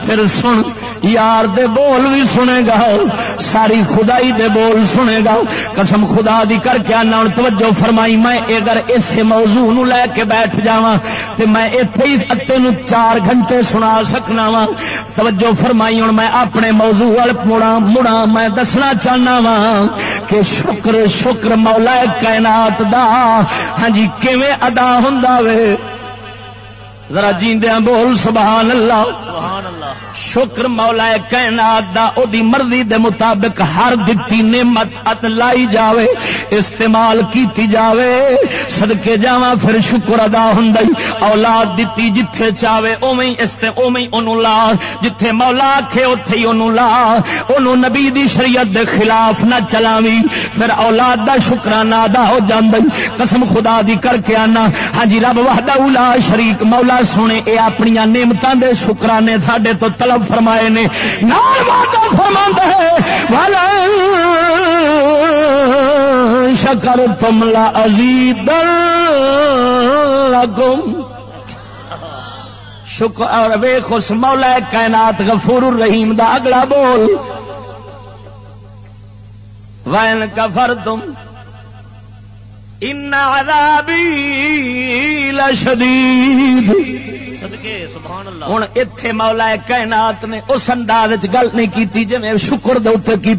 [SPEAKER 1] پھر سن، یار دے بول بھی سنے گا۔ ساری خدائی دے بول سنے گا۔ قسم خدا دی کر کے آنا ہوں توجہ فرمائی، میں اگر اسے موضوع نو لے کے بیٹھ جاواں تے میں ایتھے ہی اتے نو چار گھنٹے سنا سکنا وا توجہ فرمائی ہوں میں اپنے موضوع وال مڑا مڑا میں دسنا چاہنا وا کہ شکر شکر مولا کائنات دا۔ ہاں جی کیویں ادا ہوندا وے؟ ذرا جیندیاں بول سبحان اللہ۔
[SPEAKER 2] سبحان اللہ۔
[SPEAKER 1] شکر مولا کائنات دا او دی مرضی دے مطابق ہر دتی نعمت ات لائی جاوے، استعمال کیتی جاوے۔ صدقے جاواں پھر شکر ادا ہوندا اولاد دتی جتھے چاوے، اوویں است اوویں اونوں لا۔ جتھے مولا آکھے، اوتھے ہی اونوں لا۔ اونوں نبی دی شریعت دے خلاف نہ چلاوی۔ پھر اولاد دا شکرانہ ادا ہو جاندا قسم خدا دی کر کے آنا۔ ہاں جی رب وحدہ لا شریک، مولا سونے، اے اپنی نعمتاں دے شکرانے ساڈے تو طلب فرمائے نے، نال وعدہ فرماندا ہے والا شکر تم لا ازید لکم شکر، اور ویخ اس مولا کائنات غفور الرحیم دا اگلا بول۔ وین کفر تم ان عذابی لشدید ہوں اتے مولا کائنات نے اس انداز گل نہیں کی جی شکر دے کی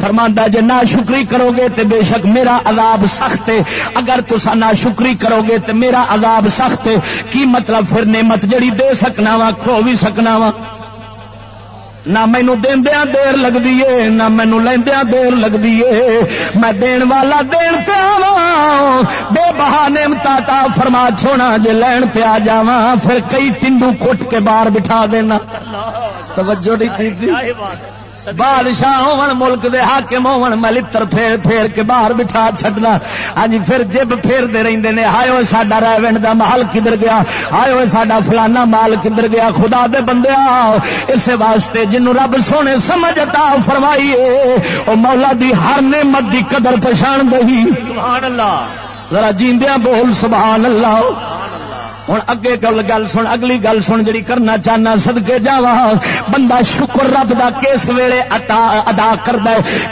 [SPEAKER 1] فرماندہ جی نہ شکری کرو گے تو بے شک میرا عذاب سخت ہے۔ اگر تسا نہ شکری کرو گے تو میرا عذاب سخت ہے۔ کی مطلب پھر نعمت جڑی دے سکنا وا، کھو بھی سکنا وا؟ نہ مینو دیا دیر لگتی ہے نہ مینو لیندیا دیر لگتی ہے میں دین والا دین آوا بے بہا نعمتا تا فرما چھوڑا جے لین آ جاوا پھر کئی ٹنڈو کٹ کے باہر بٹھا دینا توجہ نہیں کی بادشاہ ہون ملک دے حاکم ہون میں لتر پھیر پھیر کے باہر بٹھا چھڈنا۔ ہاں جی پھر جب پھیر دے رہندے نے ہائے ہوئے ساڈا ریونڈ دا محل کدھر گیا؟ ہائے ہوئے ساڈا فلانا مال کدھر گیا؟ خدا دے بندیا اسے واسطے جنوں رب سونے سمجھ عطا فرمائیے او مولا دی ہر نعمت دی قدر پہچان دئی
[SPEAKER 2] سبحان اللہ۔
[SPEAKER 1] ذرا جیندیاں بول سبحان اللہ۔ ہوں اگے گل گل سن، اگلی گل سن جڑی کرنا چاہنا سدکے جا بندہ شکر رب دا کس ویلے ادا کرد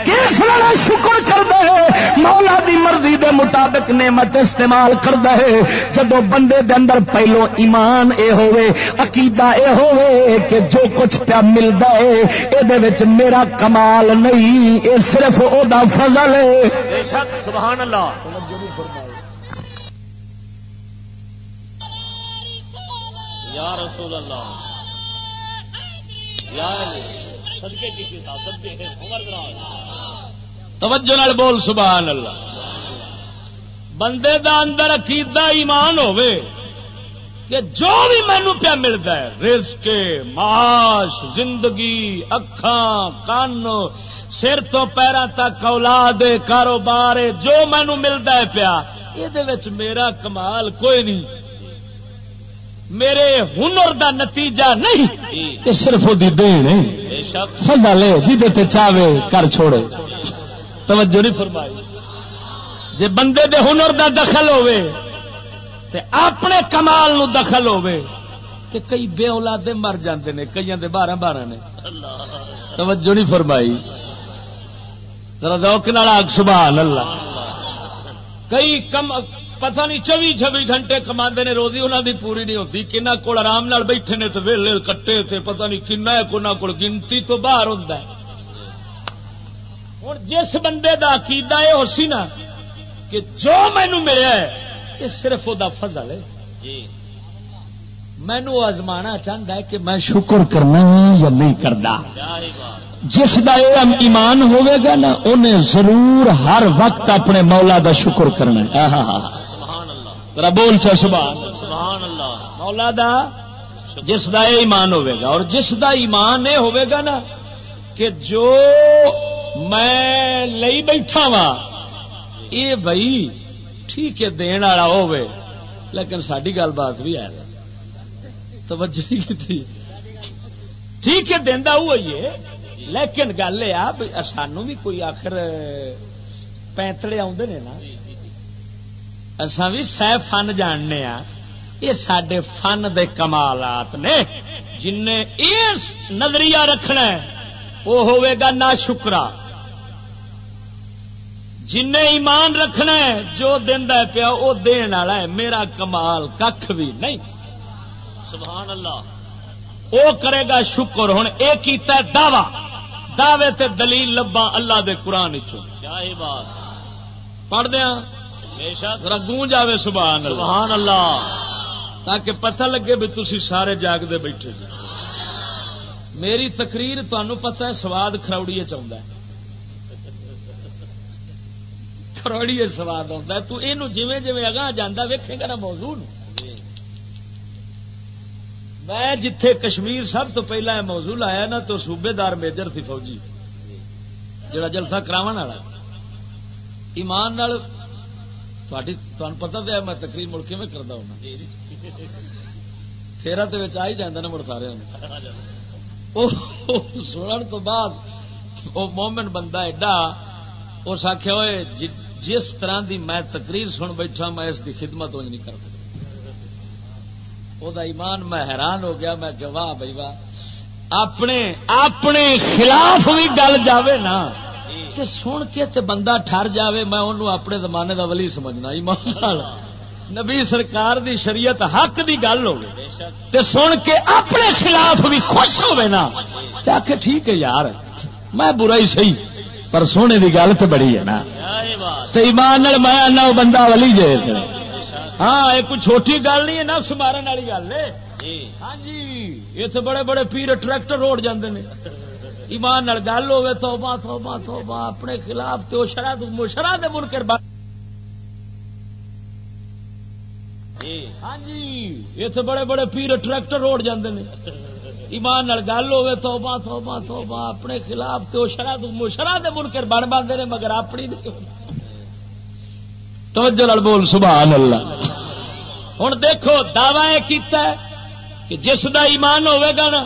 [SPEAKER 1] کس ویلے شکر کرد مولا دی مرضی دے مطابق نعمت استعمال کرد جدو بندے دے اندر پہلو ایمان اے ہوئے عقیدہ اے ہوئے کہ جو کچھ پیا ملتا ہے یہ میرا کمال نہیں یہ صرف او دا فضل ہے۔
[SPEAKER 2] سبحان اللہ۔ یا رسول اللہ۔ یا علی۔ صدقے کی صاحب صدقے عمر دراز
[SPEAKER 1] توجہ نال بول سبحان اللہ۔ بندے دا اندر عقیدہ ایمان ہوے کہ جو بھی مینو پیا ملتا ہے رزق معاش زندگی اکھان کان سر تو پیروں تک اولاد کاروبار جو مینو ملتا ہے پیا یہ میرا کمال کوئی نہیں۔ میرے ہنر دا نتیجہ نہیں۔
[SPEAKER 2] یہ صرف وہ دین سزا لے جی چاہے کر چھوڑے۔ توجہ نہیں فرمائی۔
[SPEAKER 1] جی بندے دے ہنر دا دخل ہوئے تے اپنے کمال نو دخل ہوئے تے کئی بے اولادے مر جاندے نے کئی دے بارہ بارہ نے۔ توجہ نہیں فرمائی۔ ذرا ذوق نال سبحان اللہ۔ کئی کم پتہ نہیں چوبی چوبی گھنٹے کما نے روزی انہوں دی پوری نہیں ہوتی کن کول آرام نال بیٹھے نے تو ویلے کٹے تھے پتہ نہیں کن کو گنتی تو باہر ہے۔ ہوں جس بندے دا عقیدہ یہ ہو سی نا کہ جو مینو ملیا ہے یہ صرف وہ فضل ہے۔ جی۔ مینو آزمانا چاہتا ہے کہ میں شکر کرنا یا نہیں کرتا جس کا یہ ایمان ہوے گا نا انہیں ضرور ہر وقت اپنے مولا دا شکر کرنا بول چا سبحان مولا دا جس دا یہ ایمان ہوے گا اور جس دا ایمان یہ ہوے گا نا کہ جو میں لئی بیٹھا وا یہ بھائی ٹھیک ہے دن والا ہوے لیکن ساری گل بات بھی ہے۔ توجہ کی ٹھیک ہے دینا وہی ہے لیکن گل یہ سانو بھی کوئی آخر پینتڑے آدھے نے نا اصا بھی سہ فن جاننے یہ سڈے فن دے کمالات نے جن یہ نظریہ رکھنا وہ ہوے گا نہ شکرا جن ایمان رکھنا ہے جو دینا پیا وہ دن والا ہے۔ میرا کمال کھ بھی نہیں۔ سبحان اللہ۔ وہ کرے گا شکر۔ ہوں یہ کیتا دعوی۔ دعوے تے دلیل لبا اللہ دے قرآن بات۔ پڑھ دیا ذرا گونج سبحان سبحان اللہ۔ تاکہ پتہ لگے بھی تھی سارے جاگتے بیٹھے جی۔ میری تقریر تمہیں پتا ہے سواد کروڑی چاہتا ہے۔ کروڑی سواد آتا ہے۔ تو یہ جی اگاں جانا ویکے گا نا موضوع میں جتھے کشمیر سب تو پہلا موضوع آیا نا تو صوبے دار میجر تھی فوجی جڑا جلسہ کرا ایمان پتا تو ہے میں تقریر مڑ کے کرتا ہوں تیرا تو آ ہی جانا نا مڑ سارے سنن تو بعد وہ مومن بندہ ایڈا اس آخیا ہوئے جس طرح دی میں تقریر سن بیٹھا میں اس دی خدمت نہیں کرتا وہ ایمان میں حیران ہو گیا میں کہ واہ بھائی واہ اپنے اپنے خلاف بھی گل جاوے نا کہ سن کے تے بندہ ٹر جاوے، میں انہوں اپنے زمانے دا ولی سمجھنا، ایمان نبی سرکار دی شریعت حق دی گل ہو تے سن کے اپنے خلاف بھی خوش ہوئے نا۔ تے آخر ٹھیک ہے یار، میں برا ہی صحیح، پر سونے دی گل تو بڑی ہے نا۔ تے ایمان میں بندہ ولی جے ہاں یہ کوئی چھوٹی گل نہیں ہے، نفس مارن والی گل ہے۔ جی۔ ہاں جی اتنے بڑے بڑے پیر ٹریکٹر روڈ جاندے نے۔ ایمان گل ہوے تو با تو اپنے خلاف تو شرح مشرا دے منکر با ہاں جی اتنے بڑے بڑے پیر ٹریکٹر روڈ جاندے نے۔ ایمان گل ہوے تو با تو اپنے خلاف تو شرح مشرا دے منکر بن باندھے نے، مگر اپنی نہیں توجہ بول، سبحان اللہ۔ ہوں دیکھو، دعوی کیتا ہے کہ جس دا ایمان گا نا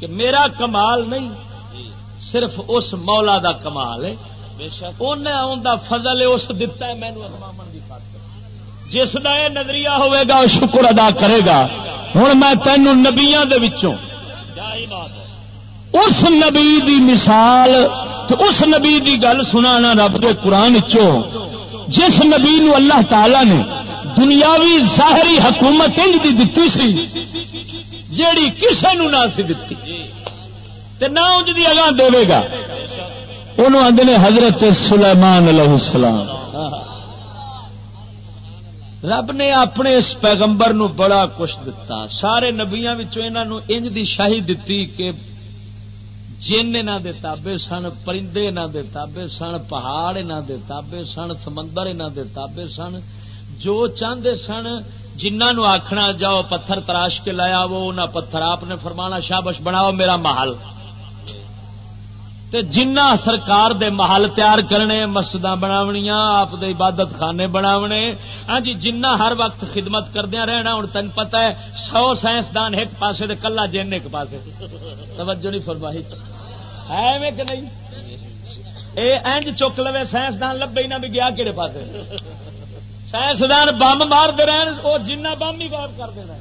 [SPEAKER 1] کہ میرا کمال نہیں صرف اس مولا دا کمال ہے۔ انہیں فضل اس دتا ہے مینو جس کا یہ نظریہ گا وہ شکر ادا کرے گا۔ ہوں میں تینوں نبیا اس نبی دی مثال اس نبی دی گل سنا رب کے قرآن چو جس نبی نو اللہ تعالی نے دنیاوی ظاہری حکومت انج دی دتی سی، جیڑی کسے نو نہ سی دتی۔ تے نہ انج دی اگاں دے گا۔ انہوں آدھے نے حضرت سلیمان علیہ السلام۔ رب نے اپنے اس پیغمبر نو بڑا کچھ دتا۔ سارے نبیاں انہوں انج دی شاہی دتی کہ جن انہوں دے تابے سن، پرندے انہوں دے تابے سن، پہاڑ انہوں دے تابے سن، سمندر انہوں دے تابے سن جو چاہتے سن جنہوں آخنا جاؤ پتھر تراش کے لایا وہ انہیں پتھر آپ نے فرمانا، شابش بناؤ، میرا محل۔ تے جنہ سرکار دے محل تیار کرنے مسجد بناونیاں، آپ دے عبادت خانے بناونے۔ ہاں جی جنہ ہر وقت خدمت کردیا رہنا ہوں تین پتا ہے، سو سائنسدان ایک پاسے دے، کلا جن ایک پاسے۔ توجہ نہیں فرمائی۔ ہے کہ نہیں؟ اے اینج چک لوے، سائنسدان لبے نہ بھی گیا کہڑے پاسے؟ سائنسدان بمب مارتے رہن، وہ جنہ بمب ہی غائب کر دینا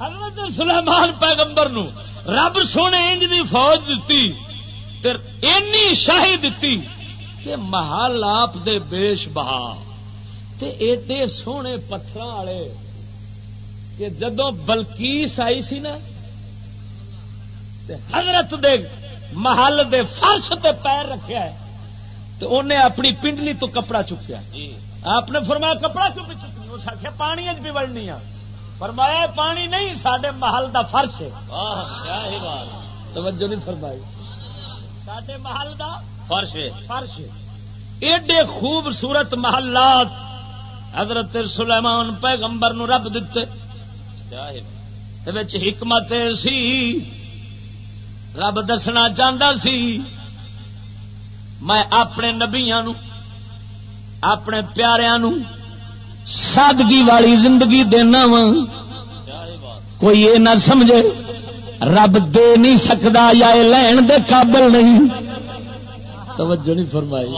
[SPEAKER 1] حضرت سلیمان پیغمبر نو رب سونے انج دی فوج دتی اینی شاہی دتی کہ محل آپ دے بیش بہا۔ تے ایڈے سونے پتھر والے کہ جدو بلکیس آئی سی نا، تے حضرت دے محل دے فرش تے پیر رکھا ہے تو انہیں اپنی پنڈلی تو کپڑا چکیا۔ جی۔ آپ نے فرمایا کپڑا کیوں بھی چکی اس آخیا پانی بھی بڑھنی آ۔ فرمایا پانی نہیں سڈے محل دا فرش ہے۔ توجہ نہیں فرمائی۔ سڈے محل دا فرش فرش ایڈے خوبصورت محلات۔ حضرت سلیمان پیغمبر نو رب دیتے حکمت سی۔ رب دسنا چاہتا سی۔ میں اپنے نبیا اپنے پیاروں سادگی والی زندگی دینا وا کوئی یہ نہ سمجھے رب دے نہیں سکتا یا لین دے قابل نہیں۔ توجہ نہیں فرمائی۔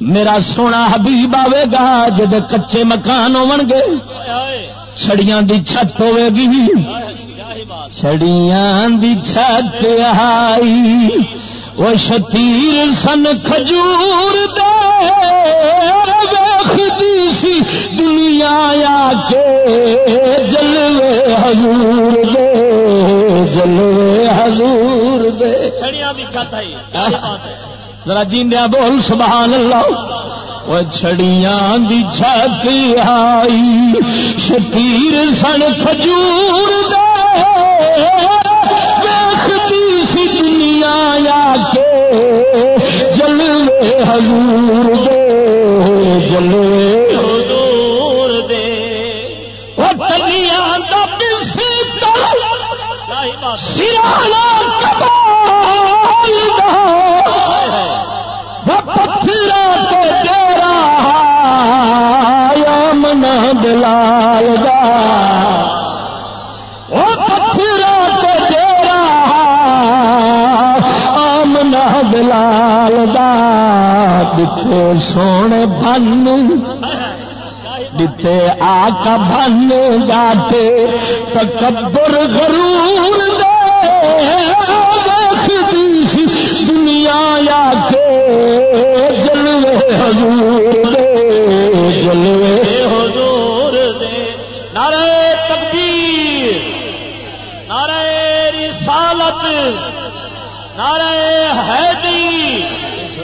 [SPEAKER 1] میرا سونا حبیب آئے گا جب کچے مکان ہو گے۔ چھڑیاں دی چھت ہوے گی۔ چھڑیاں دی چھت آئی۔ وہ شتیر سن کھجور دے سی دنیا آ کے جلوے حضور دے جلوے حضور دے۔ ذرا جیندیا بول سبحان اللہ۔ وہ چھڑیاں دی چھت آئی شتیر سن کھجور دے۔ کے جلوے حضور دے جلوے حضور دے۔ وہ تلیا سرانا پتھر کو ڈیرا من دلال دا۔ بلال دتے سونے بن دتے آ بن گاٹے تکبر غرور دے دنیا یا کے جلوے حضور دے جلوے حضور دے نعرہ تکبیر نعرہ رسالت نعرہ حیدی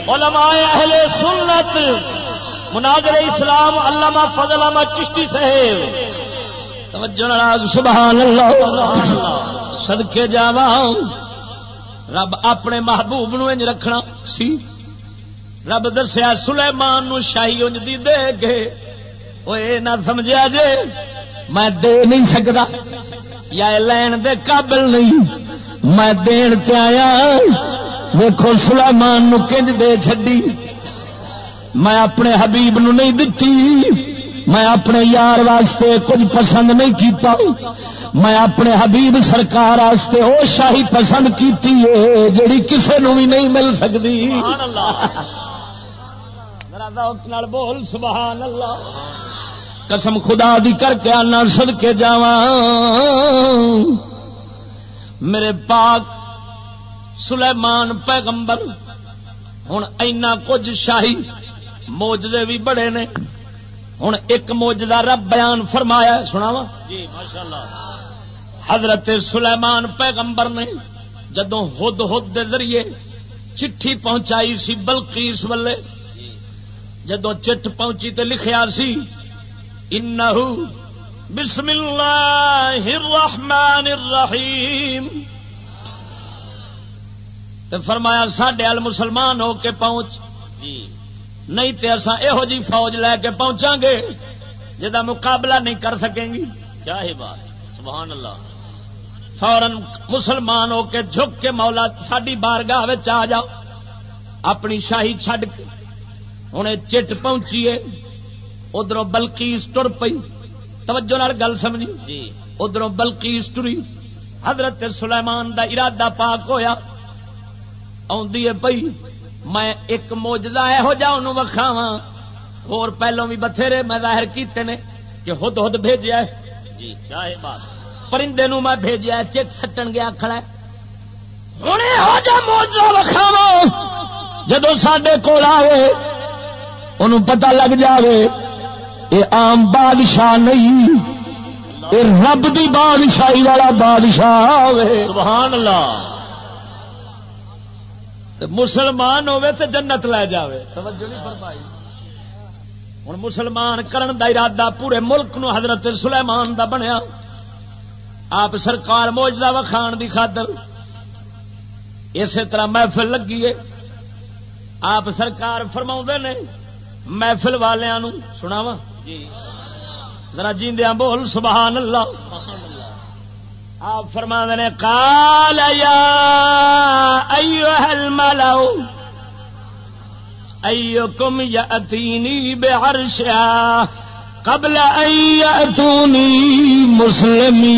[SPEAKER 1] علماء اہل سنت مناظر اسلام، علامہ فضل احمد چشتی صاحب۔ توجہ سبحان اللہ صدقے جاوا رب اپنے محبوب نو انج رکھنا سی۔ رب دسیا، سلیمان نو شاہی انج دی دے گے۔ وہ نہ سمجھا جے، میں دے نہیں سکتا یا لین دے قابل نہیں۔ میں دین تے آیا۔ ویکو سلامان کنج دے چڈی میں اپنے حبیب نو نہیں دتی۔ میں اپنے یار واسطے کچھ پسند نہیں کیتا۔ میں اپنے حبیب سرکار واسطے وہ شاہی پسند کیتی ہے جڑی کسے نو بھی نہیں مل سکتی بول سبحان اللہ قسم خدا دی کر کے آنا سد کے جاواں۔ میرے پاک سلیمان پیغمبر ہوں اینا کچھ شاہی موجے بھی بڑے نے۔ ہوں ایک موجدہ رب بیان فرمایا سنا وا جی حضرت سلیمان پیغمبر نے جدو ہد ہد دے ذریعے چٹھی پہنچائی سی بلکیس ولے جدو چٹ پہنچی تو لکھیا سی انہو بسم اللہ الرحمن الرحیم۔ تو فرمایا ساڈے ال مسلمان ہو کے پہنچ. جی۔ نہیں تو اصا یہو جی فوج لے کے پہنچا گے جا مقابلہ نہیں کر سکیں گی۔ ہی بات سبحان اللہ۔ فورن مسلمان ہو کے جھک کے مولا ساری بارگاہ آ جاؤ۔ اپنی شاہی چھڈ کے۔ ہوں چٹ پہنچیے ادھر بلکیس تر پئی۔ توجہ نال گل سمجھی۔ جی۔ ادھر بلکیس ٹری۔ حضرت سلیمان دا ارادہ پاک ہویا۔ پئی میں ایک موجزہ یہو جا ان وکھاوا اور پہلوں بھی بتھیرے میں ظاہر کیتے نے کہ ہد ہد بھیجیا جی چاہے بات۔ پرندے نو میں بھیجیا چیک سٹن گیا کھڑا ہوں یہو جا موجزہ وکھاوا جدو سڈے کول آئے ان پتہ لگ جاوے یہ آم بادشاہ نہیں یہ رب دی بادشاہی والا بادشاہ سبحان اللہ۔ مسلمان ہوے تو جنت لے جاوے۔ توجہ نہیں فرمائی۔ ہوں مسلمان کرن دا ارادہ پورے ملک نو حضرت سلیمان دا بنیا۔ آپ سرکار موجدہ وکھان دی خاطر اسی طرح محفل لگی ہے۔ آپ سرکار فرما نے محفل والوں سنا وا جی۔ ذرا جیندیا بول سبحان اللہ۔ آپ فرما نے کال الملو ایو کم یا اتینی بے ہرشا قبل اتونی مسلمی۔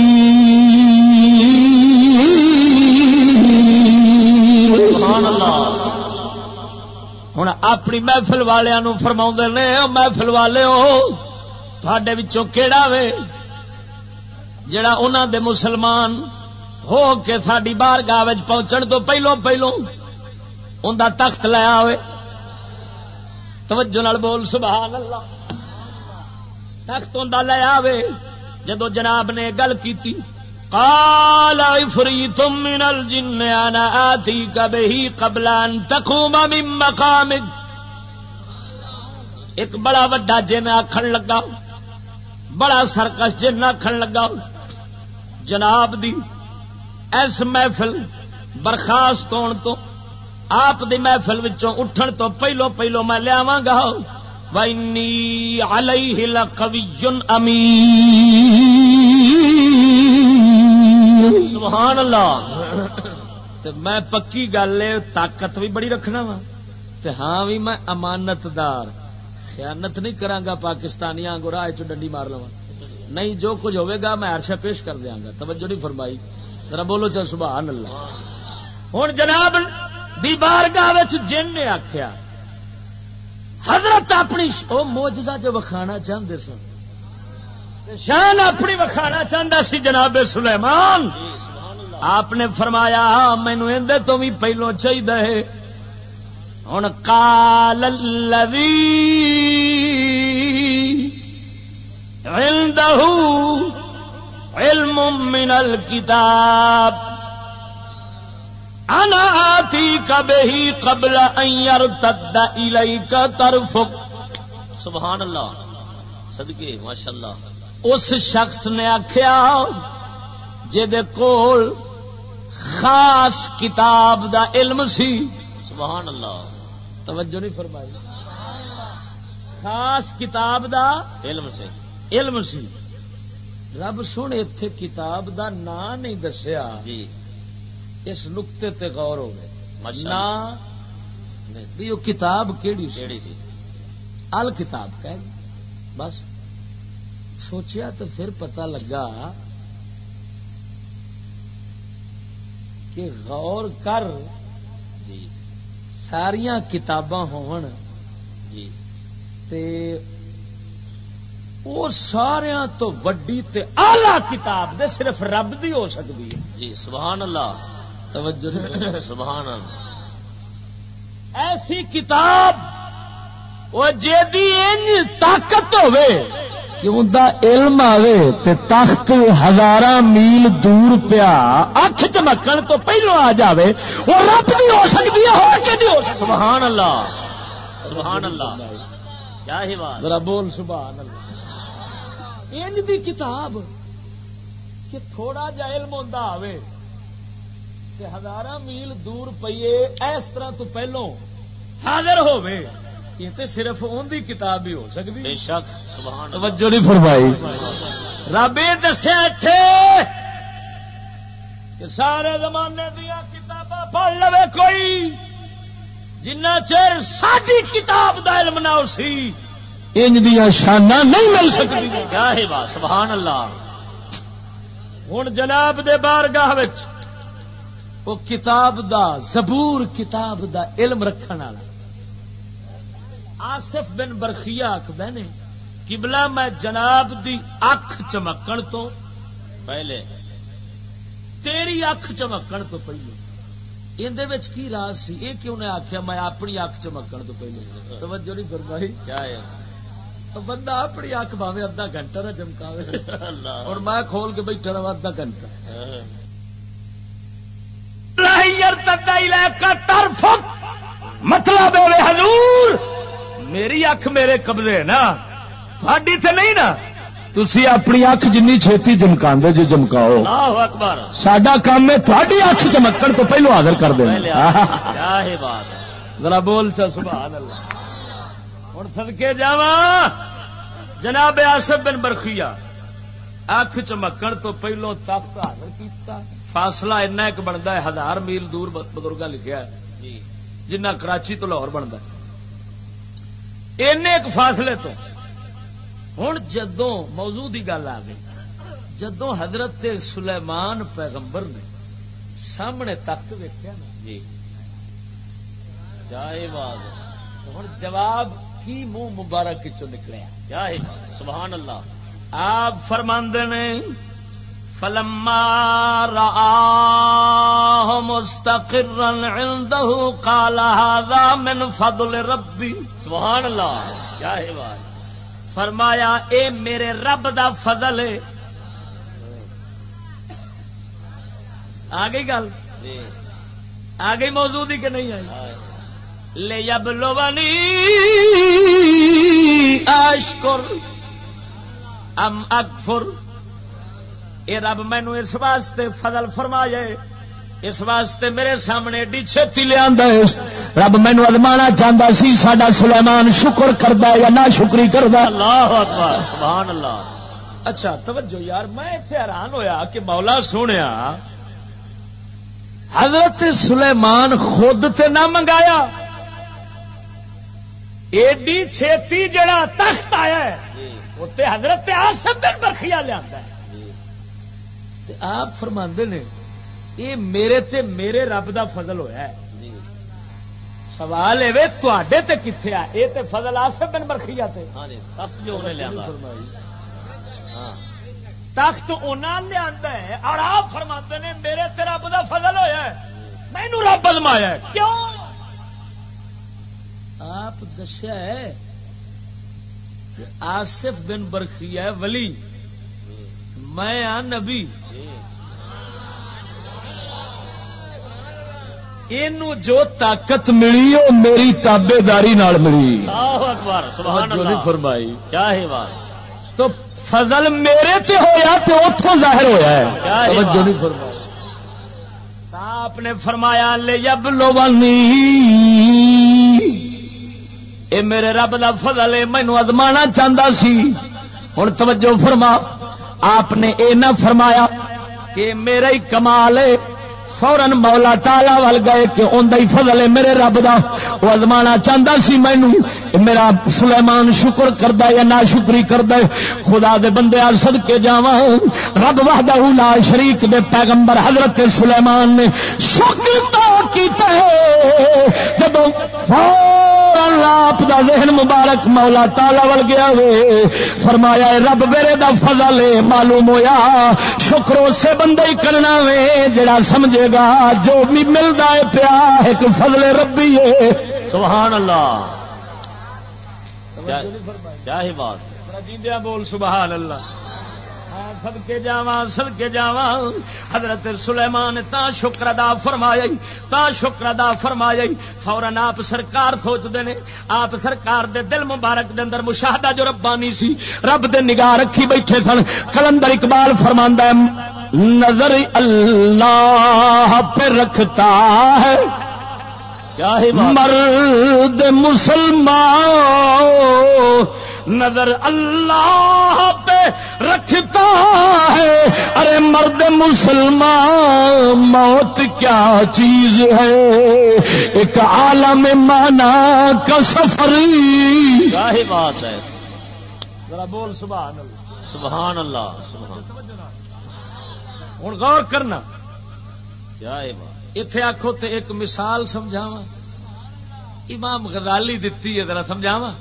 [SPEAKER 1] ہوں اپنی محفل والوں فرما نے محفل والے تھے کہڑا وے؟ جڑا انہوں دے مسلمان ہو کے ساری بار گاہ پہنچن تو پہلو پہلو ان کا تخت لیا ہوئے توجہ نال بول، سبحان اللہ۔ تخت ان لیا ہوئے جدو جناب نے گل کی قال عفريت من الجن، انا اتيك به قبل ان تقوم من مقامك ایک بڑا وڈا جن آخن لگا، بڑا سرکش جن آخن لگا۔ جناب دی ایس محفل برخاست ہونے تو، آپ دی محفل وچوں اٹھن تو پہلو پہلو میں لیا گا۔ وَإِنِّي عَلَيْهِ لَقَوِيٌّ أَمِينٌ۔ سبحان اللہ۔ میں پکی گل طاقت بھی بڑی رکھنا وا۔ ہاں بھی میں امانت دار خیانت نہیں کرا پاکستانیاں کو راہ ڈنڈی مار لوا نہیں، جو کچھ ہوئے گا میں ہرشا پیش کر دیا گا۔ توجہ نہیں فرمائی۔ ذرا بولو چل سبحان اللہ۔ ہوں جناب بار گاہ جن نے آخیا حضرت اپنی وہ موجزہ جو وکھانا چاہتے سن۔ شان اپنی وکھانا چاہتا سی جناب سلیمان۔ آپ نے فرمایا ہاں، مینو اندر تو بھی پہلو چاہیے ہوں کال عنده علم من الكتاب. انا آتی کبھی ہی قبل ان تد الیک طرفک سبحان اللہ صدقے، ماشاءاللہ. اس شخص نے آخیا کول خاص کتاب دا علم سی. سبحان اللہ. توجہ نہیں فرمائی. خاص کتاب دا علم سی. علم سی۔ رب سن اتے کتاب دا نام نہیں دسیا۔ جی۔ اس نقطے تے غور ہو گئے نہ کتاب کیڑی سی؟ ال کتاب کہ بس۔ سوچیا تو پھر پتا لگا کہ غور کر۔ جی۔ ساریا کتاباں ہون۔ جی۔ تے وہ سارا تو وڈی تے آلہ کتاب دے صرف رب دی ہو سکتی ہے۔ جی سبحان اللہ۔ توجہ سبحان اللہ۔ ایسی کتاب وہ جی طاقت ہوئے کہ ان کا علم آئے تے تخت ہزار میل دور پیا اکھ چمکن تو پہلو آ جائے وہ رب بھی ہو سکتی ہے ہو کے ہو سبحان اللہ۔ سبحان اللہ۔ کیا ہی بات۔ بول سبحان اللہ۔ انج دی کتاب کہ تھوڑا جا علم ہوتا آئے کہ ہزار میل دور پیے اس طرح تو پہلو حاضر ہوئے یہ تو صرف ان کی کتاب ہی ہو سکتی
[SPEAKER 2] بے شک سبحان اللہ۔
[SPEAKER 1] توجہ نہیں فرمائی۔ رب یہ دسیا اتے کہ سارے زمانے دیا کتاباں پڑھ لو کوئی جنہ چر ساری کتاب دا علم نہ سی۔ ان دیا شانہ نہیں مل سکتی۔
[SPEAKER 2] سبحان اللہ۔
[SPEAKER 1] ہوں جناب دے بارگاہ وچ وہ کتاب دا، زبور کتاب دا علم رکھن والا۔ آصف بن برخیا آخر نے کبلا میں جناب دی اکھ چمکن تو
[SPEAKER 2] پہلے،
[SPEAKER 1] تیری اکھ چمکن تو پہلے۔ اندر کی راز سی؟ یہ کیوں نے آخیا میں اپنی اکھ چمکن تو پہلے۔ توجہ نہیں فرمائی۔
[SPEAKER 2] کیا ہے؟
[SPEAKER 1] بندہ اپنی اکھ باوے ادھا گھنٹہ نہ چمکاوے۔ اور میں کھول کے بیٹھا رہا ادھا گھنٹہ۔ مطلب حضور میری اکھ میرے قبضے نا۔ تھوڑی تے نہیں نا۔ تھی اپنی اکھ جن چھتی چمکا جی چمکاؤ۔ سڈا کام ہے تھوڑی اکھ چمکن تو پہلو حاضر کر دیں ذرا بول چا سبحان اللہ۔ ہوں سدکے جا جناب آصف بن برخیا اکھ چمکن تو پہلو تخت حاضر کیتا۔ فاصلہ اینا ایک بنتا ہے ہزار میل دور بزرگ لکھا ہے۔
[SPEAKER 2] جی۔
[SPEAKER 1] جنہ کراچی تو لاہور بنتا ہے۔ این ایک فاصلے تو۔ ہوں جدوں موضوع کی گل آ گئی جدوں حضرت سلیمان پیغمبر نے سامنے تخت ویکیا نا۔
[SPEAKER 2] جی۔
[SPEAKER 1] ہوں جواب کی منہ مبارک چو نکلیا
[SPEAKER 2] سبحان اللہ۔
[SPEAKER 1] آپ فرماندے نے فلما رآه مستقرا عنده قال هذا من فضل ربي۔
[SPEAKER 2] سبحان اللہ کیا ہے بات
[SPEAKER 1] فرمایا اے میرے رب دا فضل ہے۔ آ گئی گل۔
[SPEAKER 2] جی۔
[SPEAKER 1] آ گئی موضوع دی کہ نہیں آئی؟ لے یبلونی اشکر ام اکفر. اے رب مینو اس واسطے فضل فرما جائے اس واسطے میرے سامنے ایڈی چھتی لیا رب مینو ادمانا چاہتا سی سڈا سلیمان شکر کرتا یا نہ شکری کرتا
[SPEAKER 2] اللہ سبحان اللہ.
[SPEAKER 1] اچھا توجہ یار میں اتنے حیران ہویا کہ مولا سونے حضرت سلیمان خود تے نہ منگایا ایڈی چھتی جڑا تخت آیا ہے
[SPEAKER 2] جی۔
[SPEAKER 1] اتنے حضرت آسم بن برخیا لیا
[SPEAKER 2] جی۔
[SPEAKER 1] آپ فرما نے یہ میرے تے میرے رب دا فضل ہویا ہے۔
[SPEAKER 2] جی۔
[SPEAKER 1] سوال ہے تے کتنے آ؟ یہ تے فضل آسم بن برخیا تے۔
[SPEAKER 2] ہاں تخت جو لیا ہاں۔
[SPEAKER 1] تخت انہوں لیا ہے اور آپ فرما نے میرے تے رب دا فضل ہویا ہے۔ مینو رب ازمایا کیوں؟ آپ دسیا ہے کہ آصف بن برخی ہے ولی۔ میں ہاں نبی۔ اینو جو طاقت ملی وہ میری تابے داری ملی۔ فرمائی۔
[SPEAKER 2] کیا ہے بات۔
[SPEAKER 1] تو فضل میرے تے ہویا تو اتوں ظاہر ہویا ہے۔ توجہ؟ نہیں فرمائی۔ آپ نے فرمایا لے جب لو اے میرے رب دا فضل ہے مینو ادما چاہتا سی۔ ہوں توجہ فرما، آپ نے اے نہ فرمایا کہ میرا ہی کمال ہے۔ فورن مولا تالا ول گئے کہ اندر ہی فضل ہے میرے رب دا۔ وہ ادما چاہتا سی مینو۔ میرا سلیمان شکر کردا یا نہ شکری کردا خدا دے بندے سد کے جاواں۔ رب وحدہ لا شریک دے پیغمبر حضرت سلیمان نے شکر تو کیتا ہے۔ جب آپ دا ذہن مبارک مولا تالا ول گیا وے، فرمایا رب میرے دا فضل معلوم ہویا۔ شکر اسے بندے ہی کرنا وے، جڑا سمجھے گا، جو بھی ملتا ہے، پیا ایک فضل ربی ہے۔
[SPEAKER 2] سبحان اللہ۔ کیا بات
[SPEAKER 1] جیندیا بول سبحان اللہ۔ سدکے جاوا سدکے جاوا حضرت سلیمان تا شکر ادا فرمایا تا شکر ادا فرمایا فورن آپ سرکار سوچتے ہیں آپ سرکار دے دل مبارک دے اندر مشاہدہ جو ربانی سی رب دے نگاہ رکھی بیٹھے سن۔ کلندر اقبال ہے نظر اللہ پہ رکھتا ہے۔ مرد مسلمان نظر اللہ پہ رکھتا ہے۔ ارے مرد مسلمان موت کیا چیز ہے؟ ایک عالم مانا کا سفری
[SPEAKER 2] کیا ہی بات ہے؟ ذرا بول سبحان اللہ۔ سبحان اللہ سبحان
[SPEAKER 1] ہوں غور کرنا۔
[SPEAKER 2] کیا بات
[SPEAKER 1] اتے آخو تے ایک مثال سمجھاوا امام غزالی دتی ہے ذرا سمجھاوا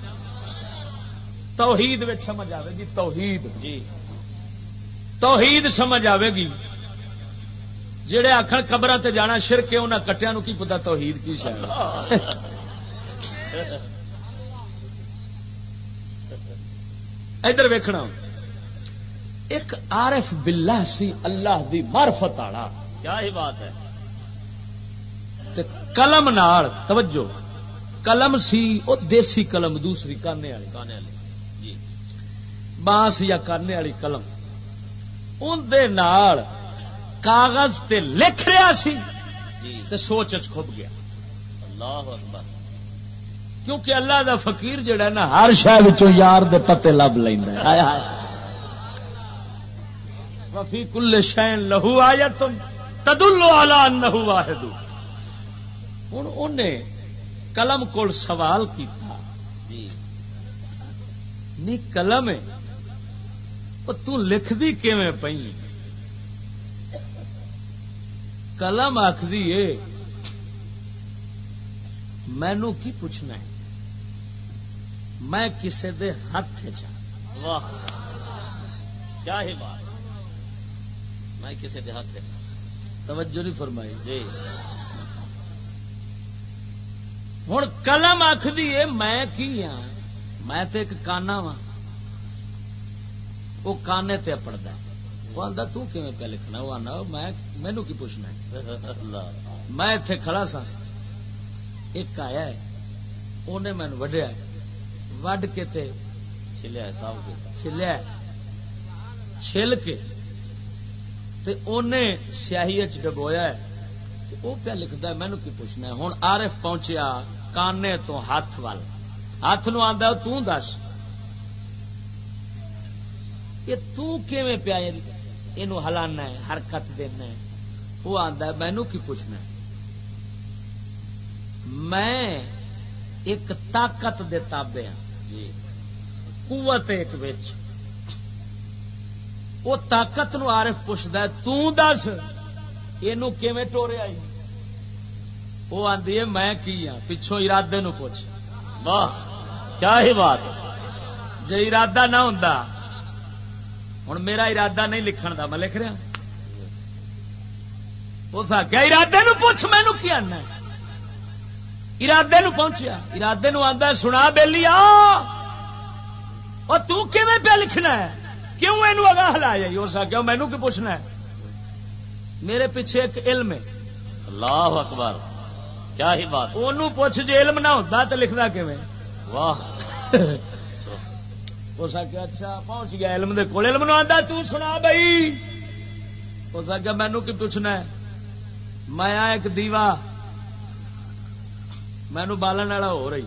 [SPEAKER 1] توحید سمجھ آئے گی توحید۔
[SPEAKER 2] جی۔
[SPEAKER 1] توحید سمجھ آئے گی۔ جہے آخر قبر تے جانا شرک ہے انہوں کٹیا کی پتا توحید کی شاید ادھر ویکھنا۔ ایک عارف باللہ سی اللہ دی معرفت والا۔
[SPEAKER 2] کیا ہی بات ہے۔
[SPEAKER 1] تے قلم نال توجہ قلم سی وہ دیسی قلم دوسری کانے والی
[SPEAKER 2] گانے والے جی۔
[SPEAKER 1] بانس یا کانے والی قلم۔ اندر کاغذ تے لکھ رہا سی
[SPEAKER 2] جی۔
[SPEAKER 1] تے سوچ کھب گیا۔
[SPEAKER 2] اللہ اکبر۔
[SPEAKER 1] کیونکہ اللہ دا فقیر جڑا ہے نا ہر شہر یار دے پتے لب لینا وفی کل شین لہو آیا تم تدلو آلہ واحد۔ ہوں انہیں قلم کول سوال کیتا۔
[SPEAKER 2] جی۔
[SPEAKER 1] نی قلم دی کیویں پئی؟ قلم آخری مینو کی پوچھنا ہے؟ میں کسے دے ہاتھ
[SPEAKER 2] واہ۔ کیا ہی بات۔ میں کسی دیہات سے
[SPEAKER 1] توجہ نہیں فرمائی۔
[SPEAKER 2] جی۔
[SPEAKER 1] ہوں قلم آخری میں کی ہاں؟ میں تے ایک کانا وا وہ کانے تے پڑتا وہ آتا تیں پہ لکھنا وہ آنا میں مینو کی پوچھنا ہے۔ میں اتے کھڑا سا ایک آیا ہے۔ انہیں وڈیا وڈ کے تے
[SPEAKER 2] چلیا صاحب
[SPEAKER 1] چلیا چھل کے۔ تے انہیں سیاہی ڈبویا ہے۔ وہ پیا لکھتا ہے مینو کی پوچھنا ہے؟ ہوں آرف پہنچیا کانے تو ہاتھ وال۔ ہاتھ نو آدھا تو دس۔ یہ تیویں پیا یہ ہلانا ہے حرکت دینا ہے۔ وہ آدھا مینو کی پوچھنا ہے۔ میں ایک طاقت دے تابے ہاں۔
[SPEAKER 2] جی۔
[SPEAKER 1] قوت ایک بچ وہ طاقت نو عارف پوچھتا ہے تس یہ آئی؟ وہ آدھی ہے میں کی ہاں؟ پچھوں ارادے نو پوچھ۔
[SPEAKER 2] واہ۔ کیا ہی بات
[SPEAKER 1] جی ارادہ نہ ہوں ہوں میرا ارادہ نہیں لکھن دا میں لکھ رہا اس آخیا ارادے نو پوچھ مینو کی آنا ارادے نو پہنچیا ارادے نو آتا ہے سنا بہلی اور تو کیویں پہ لکھنا ہے؟ کیوں یہ اگا ہلا جائی اس آخیا مینو کی پوچھنا ہے؟ میرے پیچھے ایک علم ہے۔
[SPEAKER 2] اللہ اکبر کیا ہی بات۔
[SPEAKER 1] انہوں پوچھ جی علم نہ ہوتا تو لکھنا کیویں؟
[SPEAKER 2] واہ۔
[SPEAKER 1] اس آخیا اچھا پہنچ گیا علم دے کول۔ علم آتا تو سنا بھائی اس آخیا مینو کی پوچھنا ہے؟ میں ایک دیوا۔ مینو بالن والا ہو رہی۔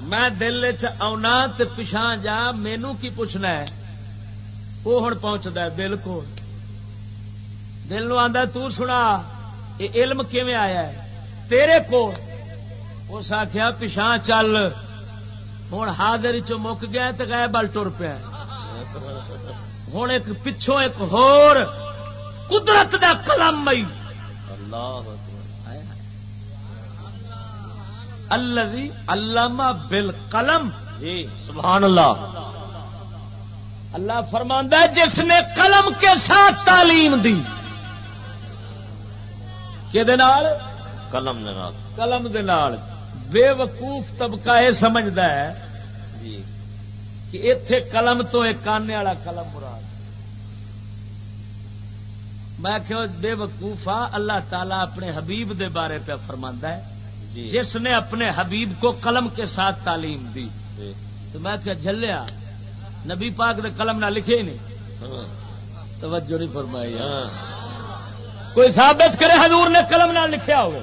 [SPEAKER 1] میں دل چنا پچھا جا مینو کی پوچھنا ہے؟ وہ ہوں پہنچتا ہے دل کو دل نو آدھا تو سنا یہ علم کیویں آیا ہے؟ تیرے کو اس آخیا پچھا چل ہوں حاضر چ مک گیا تو گئے بل ٹر پیا ہوں ایک پچھوں ایک ہور قدرت دا قلم مئی۔
[SPEAKER 2] اللہ
[SPEAKER 1] الذي علم بالقلم۔
[SPEAKER 2] جی سبحان اللہ۔
[SPEAKER 1] اللہ فرماندا ہے جس نے قلم کے ساتھ تعلیم دی۔ کہ
[SPEAKER 2] قلم
[SPEAKER 1] دے بے وقوف طبقہ یہ سمجھدا ہے
[SPEAKER 2] جی۔
[SPEAKER 1] کہ اتے قلم تو ایک کانے والا قلم مراد میں کہ بے وقوفا اللہ تعالیٰ اپنے حبیب دے بارے پہ فرماندا ہے۔
[SPEAKER 2] جی۔
[SPEAKER 1] جس نے اپنے حبیب کو قلم کے ساتھ تعلیم دی۔
[SPEAKER 2] جی۔
[SPEAKER 1] تو میں کیا جلیا نبی پاک نے قلم نہ لکھے ہی نہیں۔
[SPEAKER 2] ہاں،
[SPEAKER 1] توجہ نہیں فرمائی۔
[SPEAKER 2] ہاں۔
[SPEAKER 1] کوئی ثابت کرے حضور نے قلم نہ لکھیا ہوگا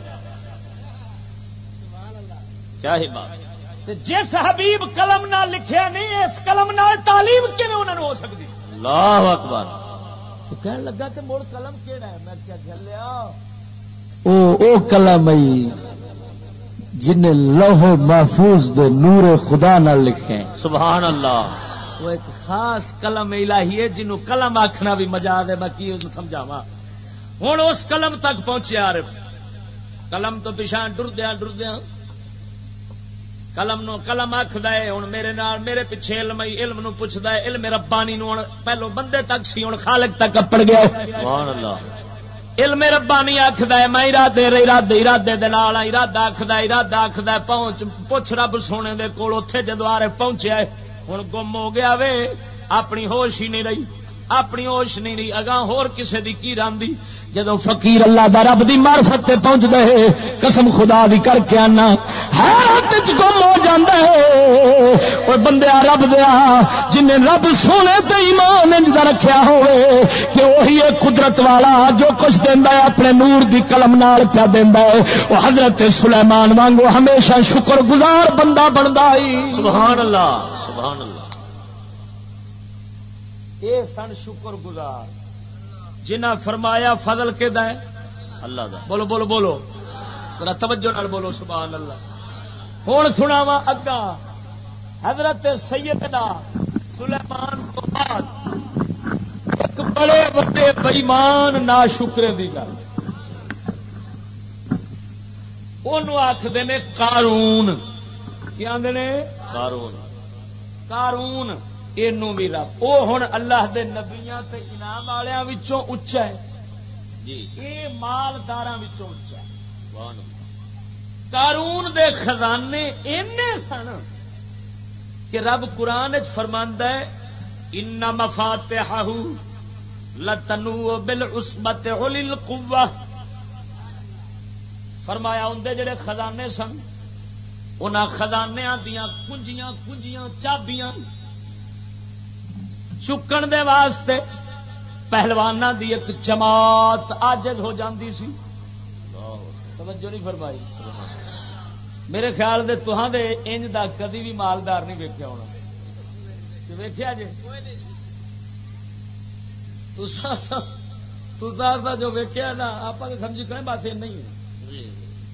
[SPEAKER 2] کیا ہی بات۔
[SPEAKER 1] جس حبیب قلم نہ لکھیا نہیں اس قلم نہ تعلیم کیون انہوں نے ہو سکتی
[SPEAKER 2] اللہ اکبر۔
[SPEAKER 1] کہنے لگا کہ مڑ قلم کہڑا ہے؟ میں کیا چلیا
[SPEAKER 3] او او قلم ای جن لوہ محفوظ دے نور خدا نہ لکھے۔
[SPEAKER 2] سبحان اللہ۔
[SPEAKER 1] وہ ایک خاص قلم الہی ہے جنہوں قلم آخنا بھی مزہ دے میں سمجھاوا ہوں اس قلم تک پہنچے عارف۔ قلم تو پچھا ڈردیا ڈردیا قلم نو قلم آخد ہوں میرے نال میرے پیچھے علم علم نو پوچھتا ہے علم ربانی نو پہلو بندے تک سی ہوں خالق تک اپڑ گیا
[SPEAKER 2] سبحان اللہ۔
[SPEAKER 1] علم ربانی آخد میں ارادے ارادے ارادے دے نال ارادہ آخد ارادہ آخد پہنچ پوچھ رب سونے دے کول اتے جدو آرے پہنچیا ہوں گم ہو گیا وے اپنی ہوش ہی نہیں رہی۔ اپنی ہوش نہیں رہی اگاں ہور کسے دی کی راندی؟ جدو فقیر اللہ دا رب دی معرفت تے پہنچ دے، قسم خدا دی کر کے آنا۔ حیرت وچ گم ہو جاندا ہے۔ او بندے رب دیا جن رب سونے تے ایمان انج دا رکھیا ہوئے، کہ وہی ہے قدرت والا جو کچھ دیندا ہے، اپنے نور دی قلم نال پیا دیندا ہے۔ او حضرت سلیمان وانگو ہمیشہ شکر گزار بندہ بندا ہی
[SPEAKER 2] سبحان اللہ سبحان اللہ۔
[SPEAKER 1] اے سن شکر گزار۔ جنہ فرمایا فضل کے دے
[SPEAKER 2] اللہ دا۔
[SPEAKER 1] بولو بولو بولو۔ ذرا توجہ نال بولو سبحان اللہ ہوں سنا وا اگا حضرت سیدنا سلیمان تو بعد ایک بڑے بڑے بئیمان نا شکرے کی گل آخر نے کارون۔ کی آدھے
[SPEAKER 2] قارون
[SPEAKER 1] کارون۔
[SPEAKER 2] جی۔
[SPEAKER 1] یہ مالدار اچا ہے۔
[SPEAKER 2] سبحان اللہ۔
[SPEAKER 1] قارون دے خزانے اینے سن کہ رب قرآن فرماندا ہے ان مفاتحہ لتنو بالعصبت اول القوہ۔ فرمایا اندے جڑے خزانے سن انہاں خزانیاں دیاں کنجیاں کنجیاں چابیاں چکن دے واسطے۔ پہلوانا دی ایک جماعت آجز ہو جاندی سی۔ توجہ نہیں فرمائی۔ میرے خیال دے تہاں دے انج دا کدی بھی مالدار نہیں ویکیا ہونا۔ ویکیا جی جو ویکیا نا آپ سمجھی کریں بات نہیں ہے۔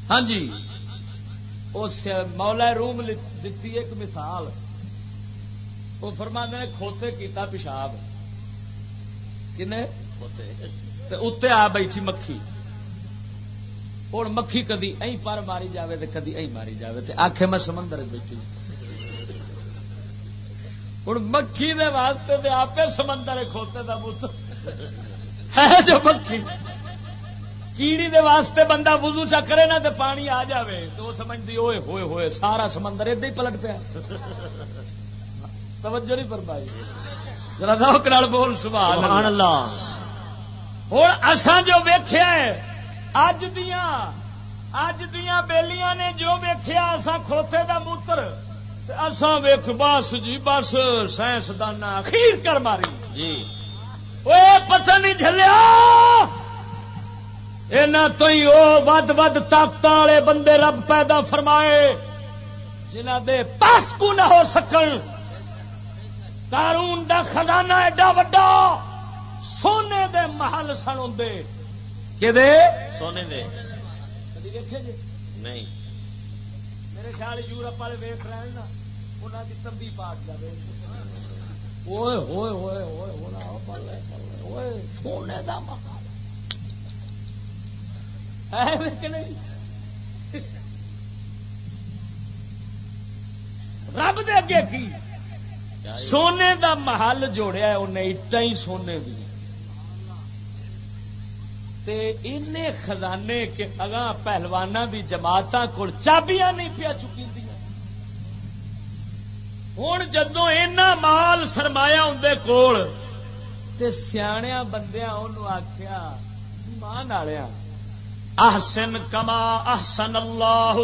[SPEAKER 1] ہاں جی۔ اس مولا روم دیتی ایک مثال۔ وہ فرما نے کھوتے کیتا پیشاب۔ کنے؟ اتنے آ بیٹھی مکھی۔ ہوں مکھی کدی ائی پر ماری جاوے تے کدی ائی ماری جاوے تے آخے میں سمندر بیٹھی ہوں مکھی دے واسطے تے آپ سمندر کھوتے دا بت۔ ہے جو مکھی۔ کیڑی دے واسطے بندہ وضو چا کرے نا تے پانی آ جاوے۔ تو وہ سمجھتی ہوئے ہوئے ہوئے سارا سمندر ادے ہی پلٹ پیا۔ توجہ نہیں فرمائی۔ ذرا ذوق نال بول سبحان
[SPEAKER 2] اللہ۔
[SPEAKER 1] ہوں اساں جو ویخیا ہے اج دیاں اج دیاں بیلیاں نے جو ویخیا اساں کھوتے دا موتر۔ اساں ویکھ بس جی بس سائنسدانا اخیر کر ماری۔
[SPEAKER 2] جی۔
[SPEAKER 1] پتہ نہیں اینا تو ہی وہ ود ود طاقت والے بندے رب پیدا فرمائے جنہ دے پاس کو نہ ہو سکن۔ قارون دا خزانہ ایڈا وڈا سونے دے محل سن ہوں کہ دے؟
[SPEAKER 2] سونے دے۔
[SPEAKER 1] جی؟
[SPEAKER 2] نہیں۔
[SPEAKER 1] میرے خیال یورپ والے ویخ رہے نا انہوں کی تمبی پاٹ جائے ہوئے ہوئے ہوئے ہوئے ہونا بلے بلے ہوئے سونے دا محل۔ ہے کہ نہیں رب دے اگے کی؟ سونے دا محل جوڑیا انہیں اٹا ہی سونے دیا ان خزانے کے اگاں پہلوانا دی جماعت کو چابیاں نہیں پیا چکی دیا۔ ہوں جدو اینا مال سرمایا اندر کول، تے سیاح بندیا آخیا مان والیا احسن کما احسن اللہ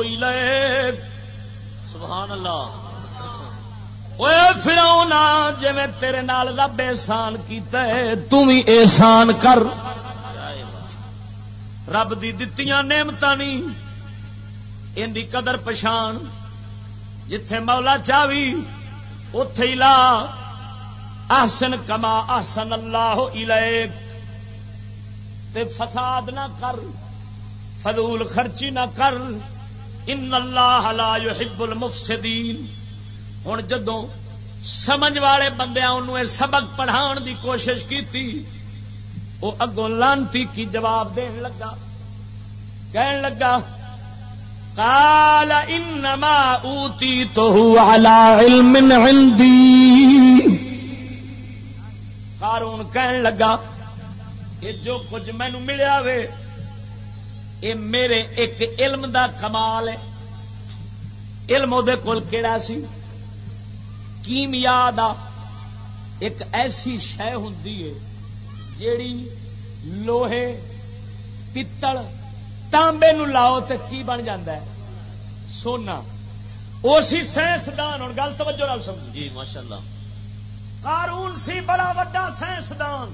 [SPEAKER 2] سبحان اللہ۔
[SPEAKER 1] فراؤنا جی تیرے نال رب احسان کیتا ہے تم بھی احسان کر رب دی دتیاں نعمت نہیں ان دی قدر پچھان جتھے مولا چاوی اتے لا آسن کما آسن اللہ تے فساد نہ کر فضول خرچی نہ کر ان اللہ لا يحب المفسدین ہوں جدوں سمجھ والے بندے انہوں سبق پڑھاؤ دی کوشش کی وہ اگوں لانتی کی جواب دین لگا۔ کہن لگا، قال انما اوتی تو على علم عندي قارون کہن لگا یہ جو کچھ مینو ملیا وے یہ میرے ایک علم دا کمال ہے۔ علم وہ کول کیڑا سی؟ کیمیا دا ایک ایسی شہ ہوں جیڑی لوہے پتل تانبے نو لاؤ تو کی بن ہے؟ سونا۔ اسی سائنسدان ہوں گل توجہ نال سمجھ
[SPEAKER 2] جی ماشاء اللہ
[SPEAKER 1] قارون سی بڑا وا سائنسدان۔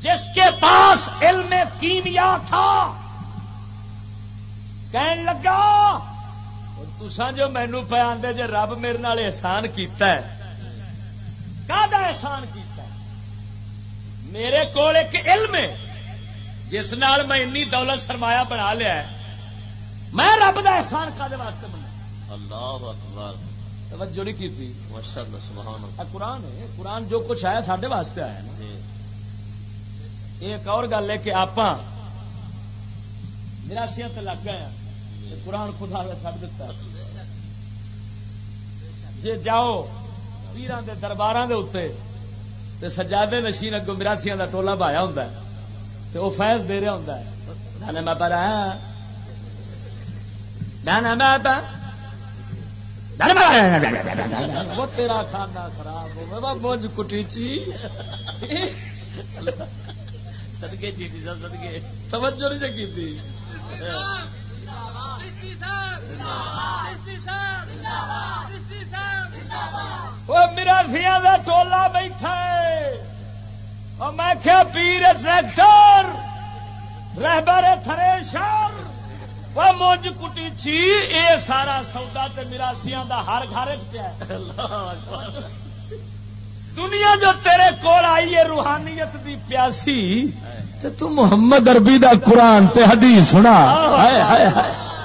[SPEAKER 1] جس کے پاس علم کیمیا تھا کہن لگا تسان جو مینو پہ آدھے جی رب میرے نال احسان کیتا ہے کا احسان کیتا ہے؟ میرے کو ایک علم ہے جس نال میں انی دولت سرمایہ بنا لیا ہے۔ میں رب دا احسان کا واسطے بنا
[SPEAKER 2] اللہ اکبر۔
[SPEAKER 1] توجہ نہیں کی تھی قرآن ہے قرآن جو کچھ آیا سارے واسطے آیا نا۔ جی۔ ایک اور گل ہے کہ آپ نراسیاں لگ گئے قرآن خدا کا چڑھ دیتا جی جاؤ پیران دے دربار دے اتنے سجادے نشین اگوں مراسیاں کا ٹولا بایا ہوں تو وہ فیض دے رہا ہوں میں پر وہ تیرا کھانا خراب ہو بوجھ کٹیچی سدگے جی سدگے توجہ نہیں چکی تھی۔ وہ میرا سیا کا ٹولا بیٹھا میں کیا پیر ٹریکٹر رہبر تھریشر وہ کٹی چی اے سارا سودا تے مراسیاں دا ہر گھر پیا دنیا جو تیرے کول آئی ہے روحانیت دی پیاسی۔ تے تو محمد عربی دا قرآن تے حدیث سنا۔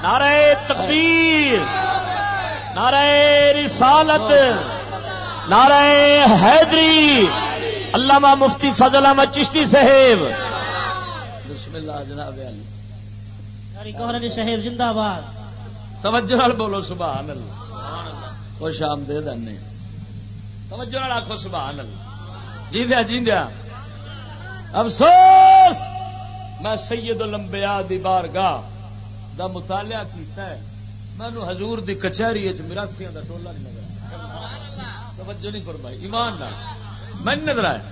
[SPEAKER 1] نعرہ تکبیر نعرہ رسالت نعرہ حیدری علامہ مفتی فضل احمد چشتی صاحب۔ بسم اللہ جناب علی۔
[SPEAKER 4] شہر زندہ باد۔
[SPEAKER 1] توجہ بولو سبحان اللہ خوش آمدید دے توجہ آخو سبحان اللہ جی دیا جی دیا افسوس! میں سید لمبیا دی بارگاہ دا مطالعہ کیتا ہے۔ مینو حضور دی کچہری مراسیاں دا ٹولا نہیں نظر توجہ نہیں فرمائی، ایمان نہ میں نظر آیا۔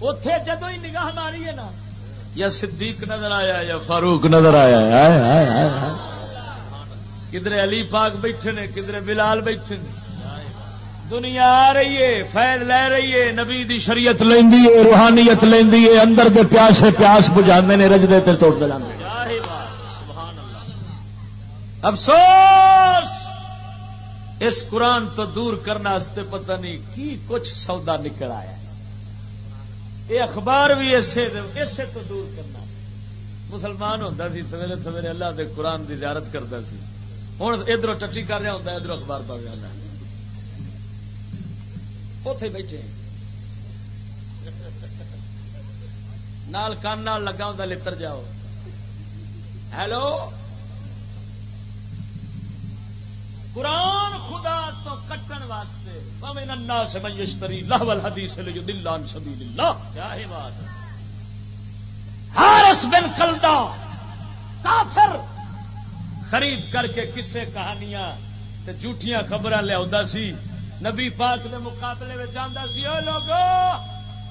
[SPEAKER 1] اتے جدو ہی نگاہ ماری ہے نا، یا صدیق نظر آیا، یا فاروق نظر آیا۔ کدھر علی پاک بیٹھے نے کدھر بلال بیٹھے نے۔ دنیا آ رہی ہے فیض لے رہی ہے نبی دی شریعت لینی ہے روحانیت لینی ہے اندر دے پیاسے پیاس بجا نے رجدے تے توڑ دے افسوس! اس قرآن تو دور کرنے پتہ نہیں کی کچھ سودا نکل آیا۔ یہ اخبار بھی اسے اسے تو دور کرنا مسلمان ہوتا سی سویرے سویرے اللہ دے قرآن دی زیارت کرتا سی۔ ہوں ادھر ٹٹی کر رہا ہوتا ادھر اخبار پڑھ رہا اتے بیٹھے نال کان نال لگا ہوں لڑ جاؤ۔ ہیلو؟ قرآن خدا تو کٹن واسطے۔ پویں ننا سے میشتری لاہول حدیث لے جو دلان سبھی اللہ کیا ہی بات ہارس بن کلدا کافر۔ خرید کر کے کسے کہانیاں تے جھوٹیاں خبر لیا سی۔ نبی پاک دے مقابلے میں جانا سی او لوگو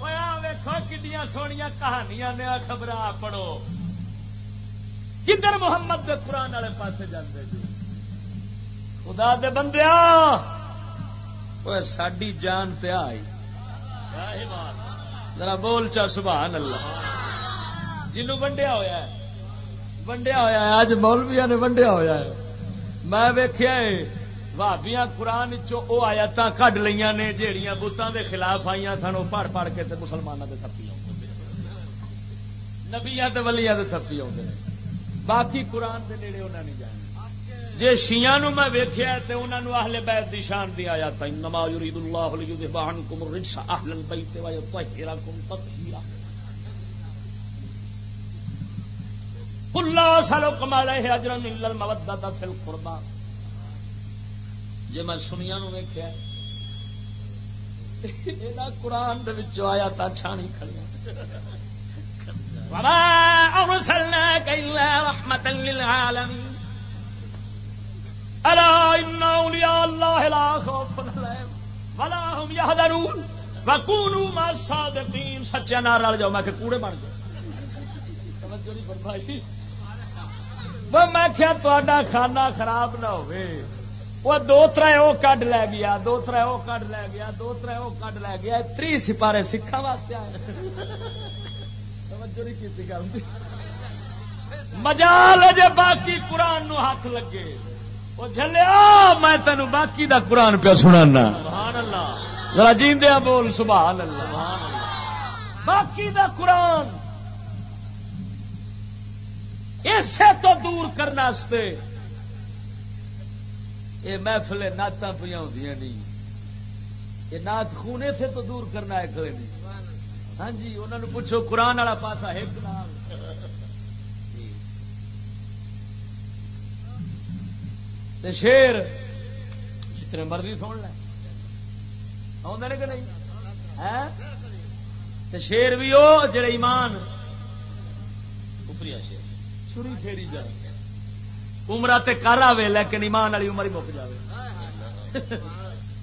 [SPEAKER 1] ویکو کڈیاں سونیا کہانیاں نے خبر پڑھو۔ کدھر محمد دے قرآن والے پاسے جاندے جی۔ خدا دے بندیا ساڈی جان پیا آئی۔ ذرا بول چا، سبحان اللہ۔ جنوں ونڈیا ہوا ونڈیا ہوا ہے اج مولویا نے ونڈیا ہوا ہے۔ میں ویخیا بھابیاں قرآن چو آیات کڈ لیا نے جہیا بتان دے خلاف آئی سن وہ پڑھ پڑھ کے مسلمانوں کے تھپی نبیا ولییا کے تھپی آتے باقی قرآن دے نیڑے انہیں نہیں جانا جی شیا میں ویخیا تو انہوں نے اہل بیت دی شان دی آیا تھا نما یرید اللہ بہن کم رنس اہل البیت و یطہرا کم تطہیرا اللہ سالو کمالا ہے اجرن الا المودۃ فی القربہ جی میں سنیا نو ویخیا قرآن آیا تا چھانی کھڑی الا ان اولیاء لا خوف ولا هم يحزنون۔ وكونوا مع سچے نال رل جاؤ، میں کہ کوڑے بن جاؤ توجہ نہیں فرمائی۔ وہ میں کیا تہاڈا کھانا خراب نہ ہوئے۔ وہ دو تر وہ کڈ لے گیا دو تر وہ کڈ لے گیا دو تر وہ کڈ لے گیا۔ تری سپارے سکھا واسطے آئے مجال جے باقی قرآن نو ہاتھ لگے۔ وہ جلیا میں تینوں باقی دا قرآن پہ سنا ذرا جیندیا بول سبحان اللہ۔ باقی دا قرآن۔ اسے تو دور کرنے یہ محفل نعت پہ نہیں۔ یہ نعت خونے سے تو دور کرنا ہے کھڑے نہیں ہاں جی انہوں نے پوچھو، قرآن والا پاسا ایک نام شیر، جتنے مرضی سن لیں آدھے کہ نہیں؟ شیر بھی وہ جڑے ایمان شیر۔ چھری پھیری جائے۔ عمرہ تے کر آئے لیکن ایمان والی عمر ہی مک جائے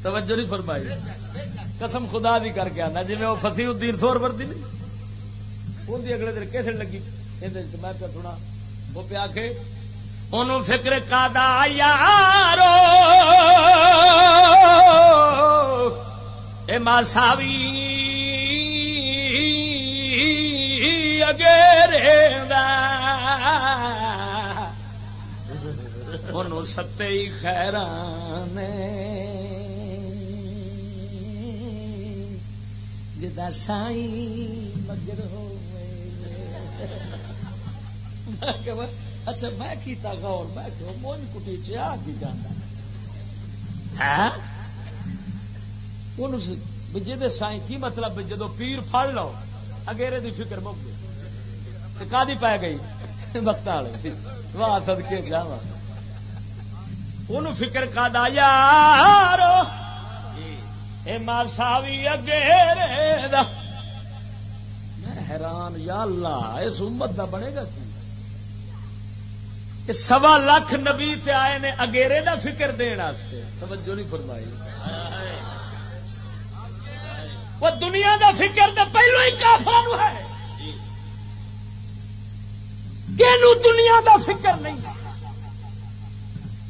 [SPEAKER 1] توجہ نہیں فرمائی۔ قسم خدا بھی کر کے آنا جی وہ فسی الدین سور وردی نہیں ان کی اگلے دن کیسے لگی۔ میں پہ سنا، وہ پیا کے ان فکر کا دا یارو اے ماساوی، اگے رے دا ستے خیران جدا سائی مگر ہو اچھا میں کیتا غور، میں کہ مونج کٹی چیا کی جانا جی ہاں؟ سائی کی مطلب جدو پیر پڑ لو، اگیرے دی فکر مک گئی۔ کا پی گئی؟ وقت والے۔ واہ سد کے جا ان فکر کا دا یار مارسا بھی اگے میں حیران، یا اللہ، اس امت دا بنے گا کی؟ سوا لاکھ نبی تے آئے نے اگیرے دا فکر دین واسطے۔ توجہ نہیں فرمائی۔ وہ دنیا دا فکر تو پہلو ہی کافا ہے۔ کہ دنیا دا فکر نہیں۔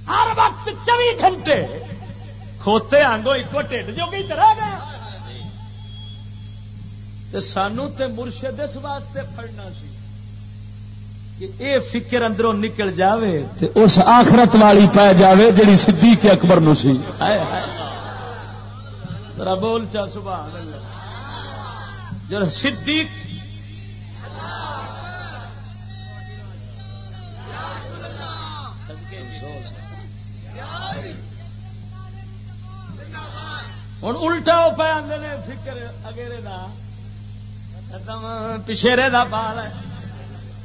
[SPEAKER 1] ہر وقت چوبی گھنٹے کھوتے آنگو ایک ٹھنڈ جو کہ رہ گیا سانو تے مرشد اس واسطے پڑنا سی کہ اے فکر اندروں نکل جاوے تے اس آخرت والی پی جاوے جڑی صدیق اکبر نو سی۔ ذرا بول چا، سبحان اللہ۔ جو صدیق ہوں الٹا وہ پہ آتے ہیں فکر اگیرے کا پچھیرے کا بال ہے۔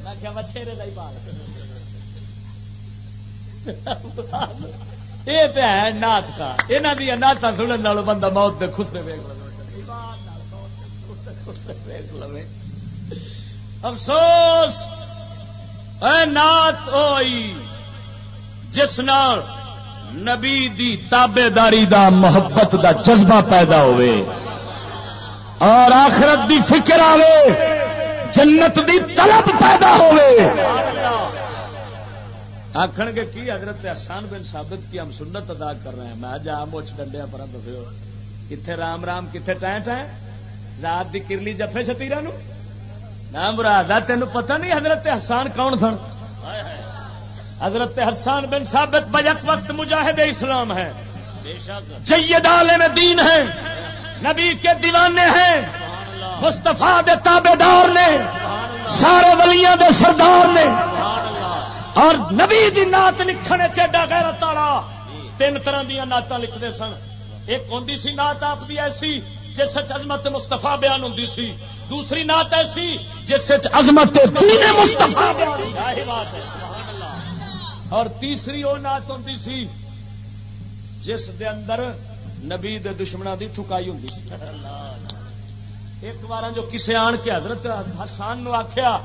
[SPEAKER 1] میں کیا مچھیرے کا ہی بال یہ پہ ہے نات کا۔ یہاں دیا نعت سننے والوں بندہ موت دے خسرے ویگ لو افسوس۔ اے نات ہوئی جس نال نبی دی تابے داری دا محبت دا جذبہ پیدا ہوئے۔ اور آخرت دی فکر آوے، جنت دی طلب پیدا ہوئے۔ آخر گے، کی حضرت احسان بن ثابت کی ہم سنت ادا کر رہے ہیں؟ میں جا مچھ ڈنڈیا پر دسو کتنے رام رام کتنے ٹائٹ ہے ذات دی کرلی جفے شتیرا نام مراد تینوں پتہ نہیں حضرت احسان کون سن؟ حضرت حسان بن ثابت بجک وقت مجاہد اسلام ہے جید عالم دین ہے نبی کے دیوانے ہیں۔ مستفا دے تابے دار نے سارے ولیاں دے سردار نے۔ اور نبی دی نات لکھنے چیڈا غیرت تالا تین طرح دیا نعت لکھتے سن۔ ایک ہوں سی نعت آپ کی ایسی جس عظمت مستفا بیان ہوں سی۔ دوسری نعت ایسی جس عظمت مستفا اور تیسری وہ نعت ہوں سی جس دے اندر نبی دے دشمنوں دی ٹھکائی ہوں ایک بار جو کسے آن کے حضرت حسان نو آخیا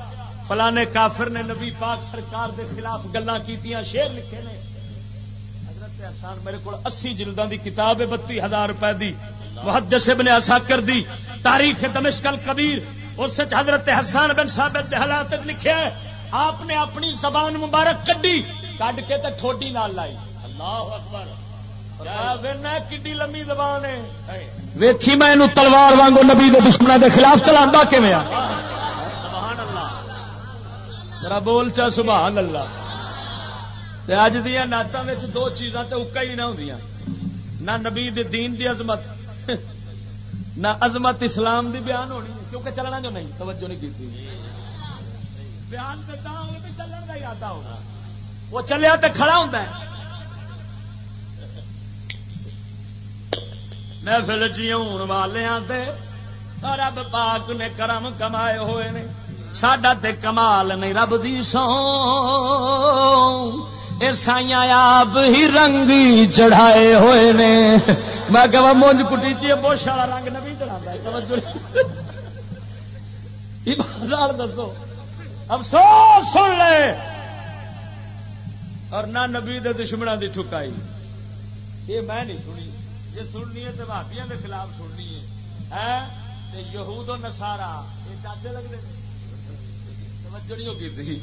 [SPEAKER 1] فلانے کافر نے نبی پاک سرکار دے خلاف گلان کیتیاں، شیر لکھے نے۔ حضرت حسان میرے کو اسی جلدان دی کتاب ہے بتی ہزار روپے دی۔ محدث ابن اساکر دی۔ تاریخ دمشق الکبیر۔ اس حضرت حسان بن ثابت حالات لکھے آپ نے اپنی زبان مبارک کڈی۔ کڈ کے تے ٹھوڈی نال لائی اللہ اکبر کی لمبی زبان ہے ویکھی میں تلوار وانگو نبی دے دشمنوں دے خلاف چلا ذرا بول چا سبحان اللہ اج دیا نعتوں میں دو چیزاں تو اکا ہی نہ ہوں نہ نبی دے دین دی عظمت نہ عظمت اسلام دی بیان ہونی کیونکہ چلنا جو نہیں توجہ نہیں کی بیان چلن کا ارادہ ہوگا وہ چلیا تو کھڑا ہوتا محفل جی ہون والے رب پاک نے کرم کمائے ہوئے نے۔ ساڈا تے کمال نہیں رب دی سو سائیاں آپ ہی رنگ چڑھائے ہوئے نے۔ میں کہ مونج کٹی چی بوش والا رنگ نہیں۔ چڑھا دسو۔ افسوس سن لے۔ اور نہ نبی دے دشمنوں دی ٹھکائی۔ یہ میں نہیں سنی۔ جی سننی ہے تو بھابیا کے خلاف سننی ہے۔ یہود و نسارا یہ چاچے لگتے توجہ کی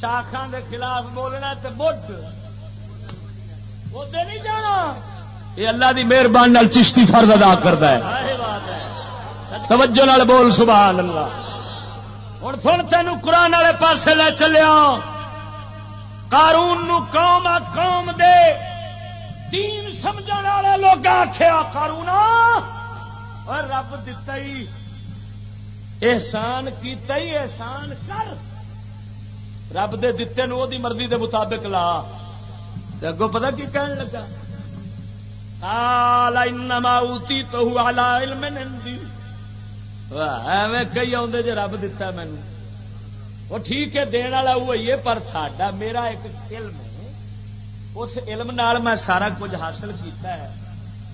[SPEAKER 1] شاخان دے خلاف بولنا تو مڈ نہیں جانا۔ یہ اللہ دی مہربانی چشتی فرض ادا کرتا ہے۔ توجہ نال بول سبحان اللہ۔ ہوں سن تین قرآن والے پاسے لے چلیا قارون نو قوم قوم دے۔ دین سمجھ والے لوگ آخیا کارونا اور رب دتا ہی احسان کیتا ہی احسان کر۔ رب دے دتے نو دی مرضی دے مطابق لا۔ اگوں پتا کی کہن لگا؟ انما اوتی تو علم کئی آدھے جی رب دتا مینو وہ ٹھیک ہے دن والا وہی ہے، پر ساڈا، میرا ایک علم ہے۔ اس علم نال میں سارا کچھ حاصل کیتا ہے۔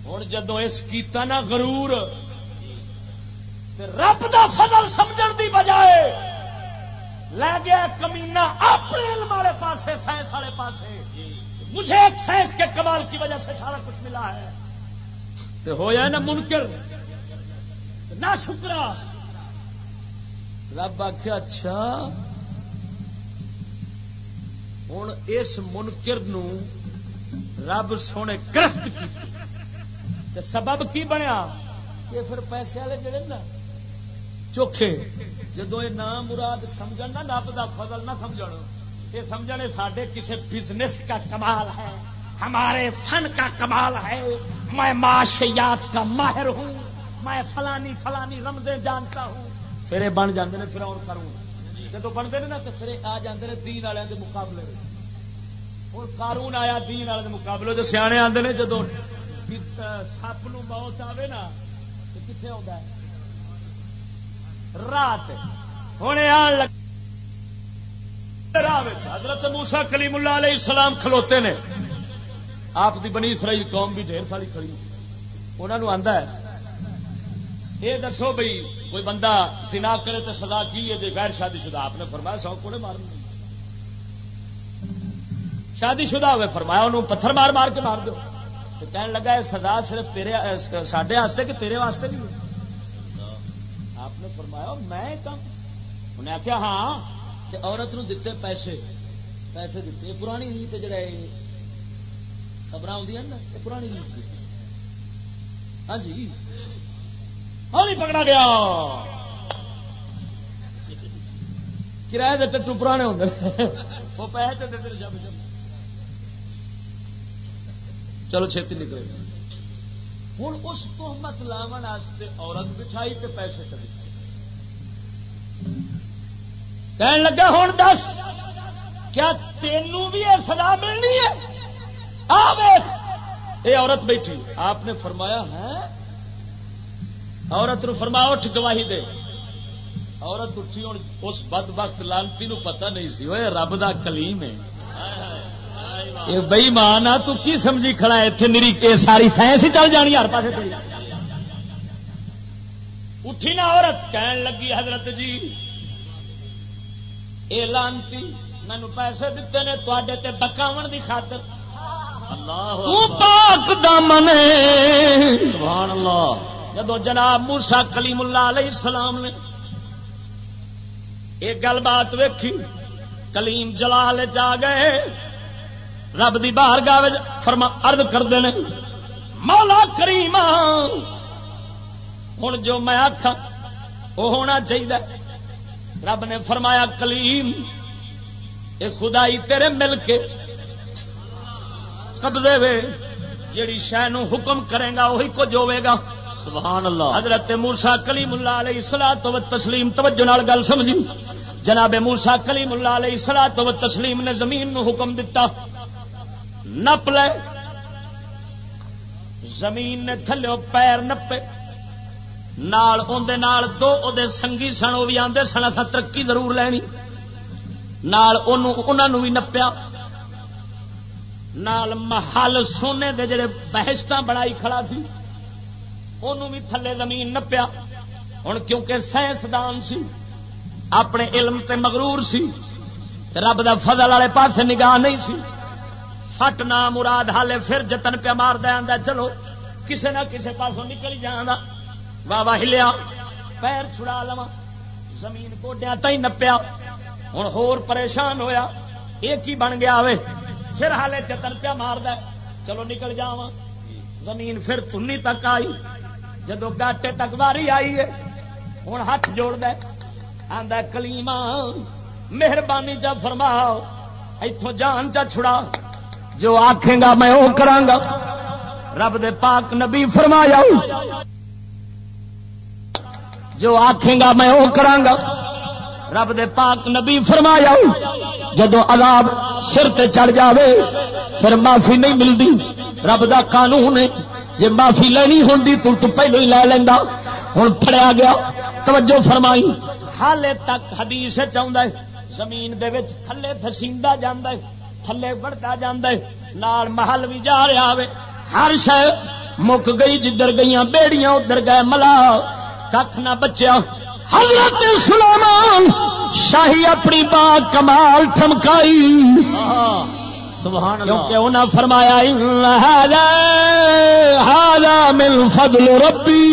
[SPEAKER 1] ہوں جدو اس کیتا نا غرور رب دا فضل سمجھن دی بجائے لے گیا کمینا اپنے علم والے پاسے، سائنس والے پاسے۔ مجھے ایک سائنس کے کمال کی وجہ سے سارا کچھ ملا ہے۔ تو ہو جائے نا منکر۔ نہ شکرا رب آخیا اچھا۔ ہوں اس منکر نو رب سونے گرفت کی سبب کی بنیا؟ یہ پھر پیسے والے جڑے نا، چوکھے۔ جدو یہ نام مراد سمجھ نا، رب کا فضل نہ سمجھ یہ سمجھنے سارے کسی بزنس کا کمال ہے، ہمارے فن کا کمال ہے۔ میں معاشیات کا ماہر ہوں، میں فلانی فلانی رمزیں جانتا ہوں۔ پھر بن جاتے ہیں پھر اور کروں جب بنتے ہیں نا تو پھر آ جاتے ہیں دین والے کے مقابلے ہوں قارون آیا دین والے مقابلے جو سیانے آتے ہیں جدو سپ موت آئے نا تو کتنے آتا ہے؟ رات۔ ہوں آن لگ حضرت موسا کلیم اللہ علیہ السلام کھلوتے نے۔ آپ کی بنی اسرائیل قوم بھی ڈھیر ساری کھڑی۔ انہوں آتا ہے یہ دسو بھائی کوئی بندہ سنا کرے تو سزا کی ہے جی غیر شادی شدہ؟ آپ نے فرمایا سو کو مارنا شادی شدہ ہوئے، فرمایا انہوں پتھر مار مار کے مار دو۔ کہنے لگا یہ سزا صرف تیرے سڈے کہ تیرے واسطے بھی آپ نے فرمایا میں کم انہیں آخیا ہاں تے عورت نو دیتے پیسے۔ پیسے دیتے پرانی ریت جڑا خبر آدی نا پرانی ریت ہاں جی۔ ہاں نہیں پکڑا گیا۔ کرایہ کے ٹٹو پرانے ہوتے وہ پیسے جب چلو چھتی نکلے۔ ہوں اس تحمت لاون عورت بچھائی تے پیسے چلے کہنے لگا ہوں دس کیا تینوں بھی یہ سزا ملنی ہے؟ آ یہ عورت بیٹھی آپ نے فرمایا ہے عورت نو فرمایا اٹھ گواہی دے۔ عورت اٹھی ہوں اس بد وقت لانتی نو پتہ نہیں سی۔ وہ رب دا کلیم ہے۔ بئی مان آ تو کی سمجھی کھڑا ہے؟ اتنے میری ساری سائنس ہی چل جانی ہر پاس چلی۔ اٹھی نا عورت کہن لگی حضرت جی اے لانتی مینو پیسے دیتے نے تے بکاو دی خاطر۔ پاک دامن سبحان اللہ۔ جدو جناب موسا کلیم اللہ علیہ السلام نے ایک گل بات ویکھی، کلیم جلال جا گئے، رب دی باہر گاہ فرما ارد کرتے ہیں مولا کریم ہوں جو میں آخا وہ ہونا چاہیے رب نے فرمایا، کلیم یہ خدائی تیرے مل کے قبضے وے، جیڑی شہ حکم کرے گا وہی کچھ ہوے گا۔ سبحان اللہ. حضرت موسا کلیم اللہ علیہ سلا تو تسلیم توجہ نال گل سمجھی جناب موسا کلیم اللہ علیہ سلا تو تسلیم نے زمین نو حکم دتا۔ نپ لے۔ زمین نے تھلو پیر نپے۔ نال نال دو او دے سنگی سن وہ بھی آدھے سن اصا ترقی ضرور لینی۔ نال انہوں بھی نپیا۔ نال محل سونے دے جڑے بحثت بڑائی کھڑا تھی۔ انہوں بھی تھلے زمین نپیا۔ ہوں کیونکہ سائنسدان سی، اپنے علم تے مغرور سی رب دا فضل والے پاس نگاہ نہیں سی۔ فٹ نہ مراد حالے پھر جتن پیا مار دیا چلو، کسے نہ کسے پاسوں نکل جانا۔ واہ واہ ہلیا، پیر چھڑا لوا زمین گوڈیا تھی نپیا۔ ہوں ہور پریشان ہویا ایک ہی بن گیا وے؟ پھر حالے جتن پیا مار د چلو نکل جا زمین پھر تنی تک آئی۔ جدو گاٹے تک واری آئی ہے ہوں ہاتھ جوڑ دے آدھا کلیما مہربانی چا فرماؤ اتوں جان چا چھڑا، جو آخے گا میں وہ کرا رب دے پاک نبی فرمایا، جو آخے گا میں وہ کرا رب دے پاک نبی فرمایا، جدو عذاب سر تے چڑھ جاوے، پھر معافی نہیں ملتی رب دا قانون ہے۔ جی معافی لینی ہوں تو تو پہلو ہی لے لینا ہوں پڑیا گیا۔ توجہ فرمائی۔ حالے تک حدیث چاہتا ہے، زمین دے وچ تھلے فسیندا جاندا ہے، تھلے بڑھتا جاندا ہے، نال محل بھی جا رہا ہے ہر شے مک گئی جدھر گئیاں، بیڑیاں ادھر گئے، ملا کھ نہ بچیا۔ حضرت سلیمان شاہی اپنی با کمال تھمکائی کیونکہ انہیں فرمایا مل فضل ربی.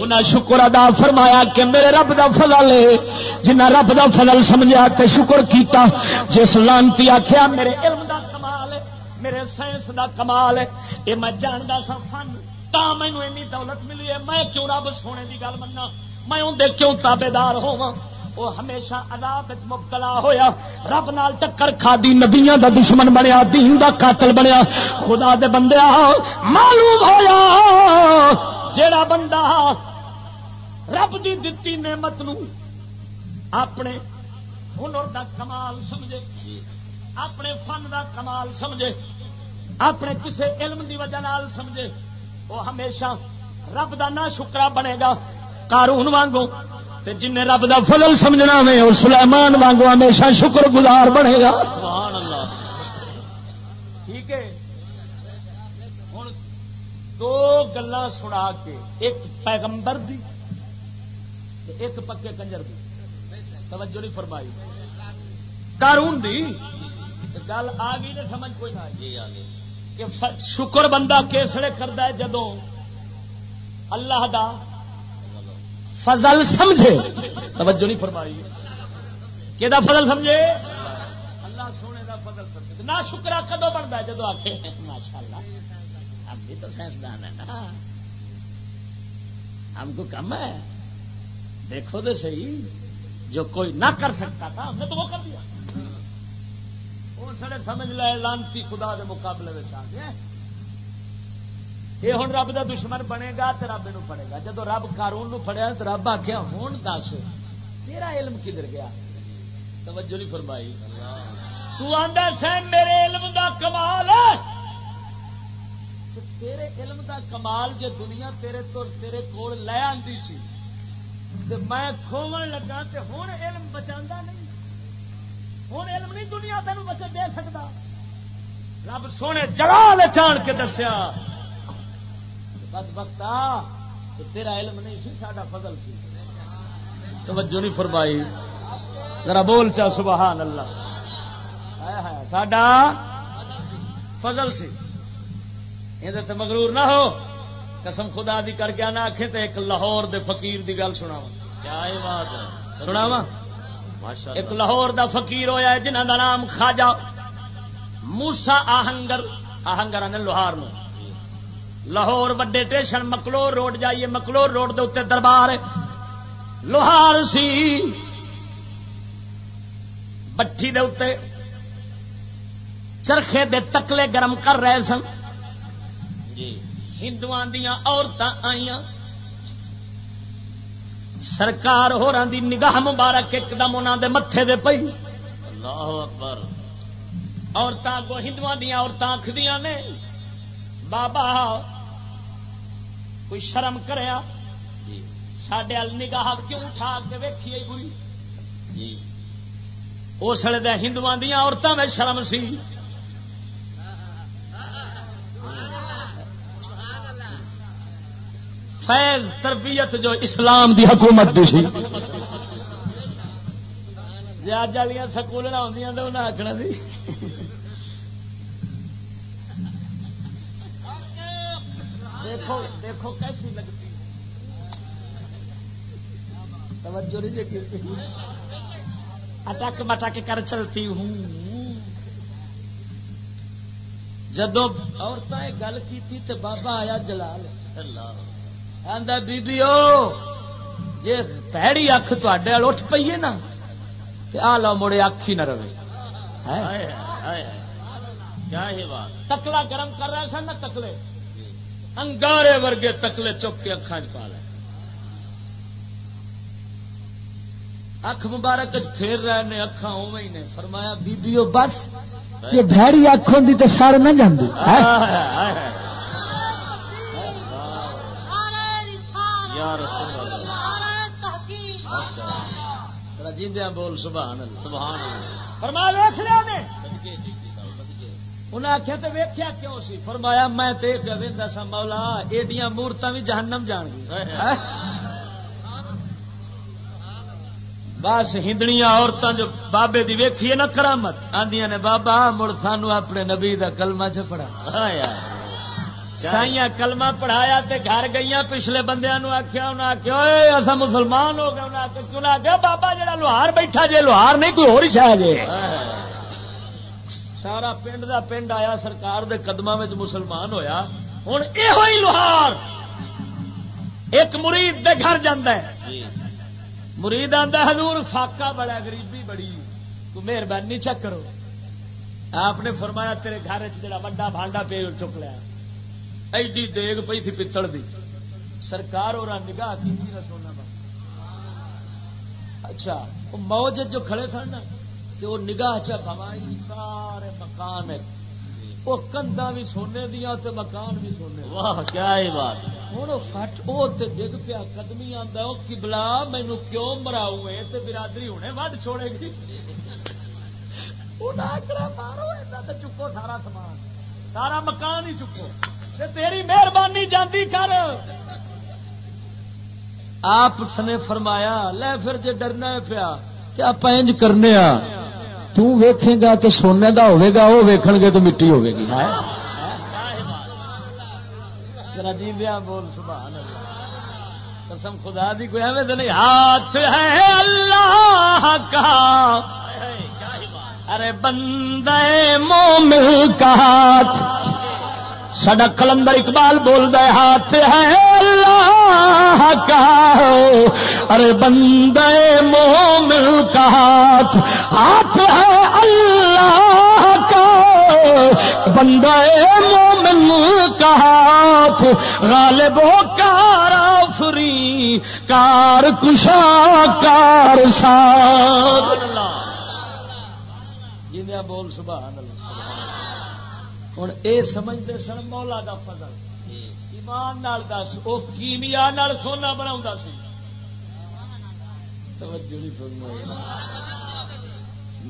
[SPEAKER 1] انہیں شکر ادا فرمایا کہ میرے رب دا فضل ہے۔ جنہ رب دا فضل سمجھا تے شکر کیتا، جس لانتی آخیا میرے علم دا کمال ہے، میرے سائنس دا کمال ہے۔ یہ میں جانتا سا فن، تا مینو این دولت ملی ہے۔ میں کیوں رب سونے کی گل منا میں اندر کیوں تابے دار ہوا وہ ہمیشہ عذاب مبتلا ہویا۔ رب نال ٹکر کھا دی نبیاں دا دشمن بنیا، دین دا قاتل بنیا۔ خدا دے بندے معلوم ہویا۔ جیڑا بندہ رب دی دتی نعمت نو اپنے ہنر دا کمال سمجھے، اپنے فن دا کمال سمجھے، اپنے کسے علم دی وجہ نال سمجھے، وہ ہمیشہ رب دا نہ شکرا بنے گا۔ کارون وانگو تے جن رب دا فضل سمجھنا میں اور سلیمان وانگو ہمیشہ شکر گزار بنے گا۔ ٹھیک ہے۔ ہوں دو گلا سنا کے ایک پیغمبر دی ایک پکے کنجر دی۔ توجہ نہیں فرمائی۔ کارون دی۔ گل آ گئی نا سمجھ کوئی نہ جی آ گئی۔ کہ شکر بندہ کیسڑے کرتا ہے جدو اللہ دا فضل سمجھے۔ توجہ نہیں فرمائی۔ کہ فضل سمجھے؟ اللہ سونے دا فضل سمجھے۔ نہ شکرا کدو بنتا ہے جدو آخ ماشاء اللہ ہم بھی تو سائنسدان ہے نا۔ ہم کو کم ہے۔ دیکھو تو صحیح۔ جو کوئی نہ کر سکتا تھا، ہم نے تو وہ کر دیا۔ وہ سڑے سمجھ لے، لانتی خدا دے مقابلے میں آ گیا یہ ہوں رب دا دشمن بنے گا تو رب یہ پڑے گا۔ جب رب قارون پڑیا تو رب آخیا ہوں دس، تیرا علم کدھر گیا؟ توجہ نہیں فرمائی۔ تو آدھا سین میرے علم دا کمال ہے۔ تیرے علم دا کمال جو دنیا تیرے تو تیرے کول لے آتی سی میں کھو لگا تے ہوں علم بچا نہیں۔ ہوں علم نہیں دنیا تین بچت دے سکتا رب سونے جلال چان کے دسیا۔ بد بکتا تیرا علم نہیں سی ساڈا فضل سی۔ توجہ نہیں فرمائی۔ ذرا بول چا سبحان اللہ۔ ساڈا فضل سی۔ یہ مغرور نہ ہو۔ قسم خدا دی کر کے نہ آخے تو ایک لاہور دے فقیر دی گل سنا کیا بات ہے۔ سنا وا ایک لاہور دا فقیر ہویا ہے جنہ دا نام خاجا موسا آہنگر آہنگر آنے لوہار میں لاہور وڈے ٹیشن مکلور روڈ جائیے مکلور روڈ دے اتنے دربار لوہار سی۔ بٹھی دے اتنے چرخے دے تکلے گرم کر رہے سن۔ جی۔ ہندو دیا عورتیں آئی سرکار ہو دی نگاہ مبارک ایک دم انہوں دے متے دے پی اللہ اکبر۔ عورتیں کو ہندو دیا عورتیں آخدیا نے بابا کوئی شرم کریا جی۔ سڈے نگاہ کیوں اٹھا کے ویکھی بری جی۔ اسلے ہندو دیا عورتوں میں شرم سی۔ فیض تربیت جو اسلام دی حکومت دی سی۔ جی اج والی سکول آدی تو انہیں آخنا سی۔ دیکھو دیکھو کیسی لگتی توجہ نہیں اٹک مٹک کر چلتی ہوں۔ جدو عورتیں گل کی تو بابا آیا جلال۔ اللہ جی پیڑی اکھ تے اٹھ پیے نا آ لو مڑے اکھ ہی نہ رہے۔ تکلا گرم کر رہا سن نا تکلے۔ انگارے ورگے تکلے چک کے اکھان چ پا لے۔ اکھ مبارک پھیر رہے نے اکھان اوے ہی نے۔ فرمایا بیبیو بس۔ جی بھڑی اکھ ہوں تو سر نہ جاندی۔ جیندیا بول سبحان سبحان انہیں آخیا تو ویخیا کیوں سی؟ فرمایا میں تو سا مولا ایڈیاں مورت بھی جہنم جان گئی بس ہندنیا عورتوں جو بابے دی ویکھیے نا کرامت آدیا نے بابا مڑ سانو اپنے نبی دا کلمہ چ پڑا سائیاں کلمہ پڑھایا تے گھر گئی پچھلے بندے آخیا انہیں آخیا اصا مسلمان ہو گیا کیوں آخیا بابا جا لوہار بیٹھا جی لوہار نہیں کوئی ہو شاہ جی سارا پنڈ دا پنڈ آیا سرکار دے قدم مسلمان ہویا۔ ہوں یہ لوہار۔ ایک مرید دے گھر جانا ہے۔ مرید آتا حضور فاقا بڑا غریبی بڑی۔ تو مہربانی چیک کرو۔ آپ نے فرمایا تیرے گھر چا وا بانڈا پی چک لیا۔ ایڈی دیگ پی تھی پتل دی۔ سرکار اور نگاہ کی سونا اچھا وہ موج جو کھڑے تھے نا وہ نگاہ چا بھوائی سارے مکان وہ کندا بھی سونے دیا تے مکان بھی سونے۔ واہ کیا بات۔ ہوں فٹ وہ ڈگ پیا قدمی آتا وہ کبلا مینو کیوں مراؤ تے برادری ہونے وڈ چھوڑے گی۔ مارو چکو سارا سامان۔ سارا مکان ہی چکو۔ تیری مہربانی جاندی کر۔ آپ نے فرمایا لے پھر جی ڈرنا پیا آپ انج تیکھے گا کہ سونے کا ہوگا وہ ویکھ گے تو مٹی ہوے گی۔ جی بول سبحان اللہ۔ قسم خدا دی کوئی ایویں تو نہیں۔ ہاتھ ہے اللہ کا۔ ارے بندے مومن کا ہاتھ۔ سڈا کلندر اقبال بول دے ہاتھ ہے، اللہ کا۔ ارے بندے مومن کا ہاتھ ہاتھ ہے اللہ کا۔ بندے مومن کا ہاتھ غالب ہو کار آفری کار کشا کار ساتھ جنیا بول سبحان اللہ۔ ہوں اے سمجھتے سن مولا دا فضل۔ ایمان نال دس وہ کیمیا سونا بنا سی۔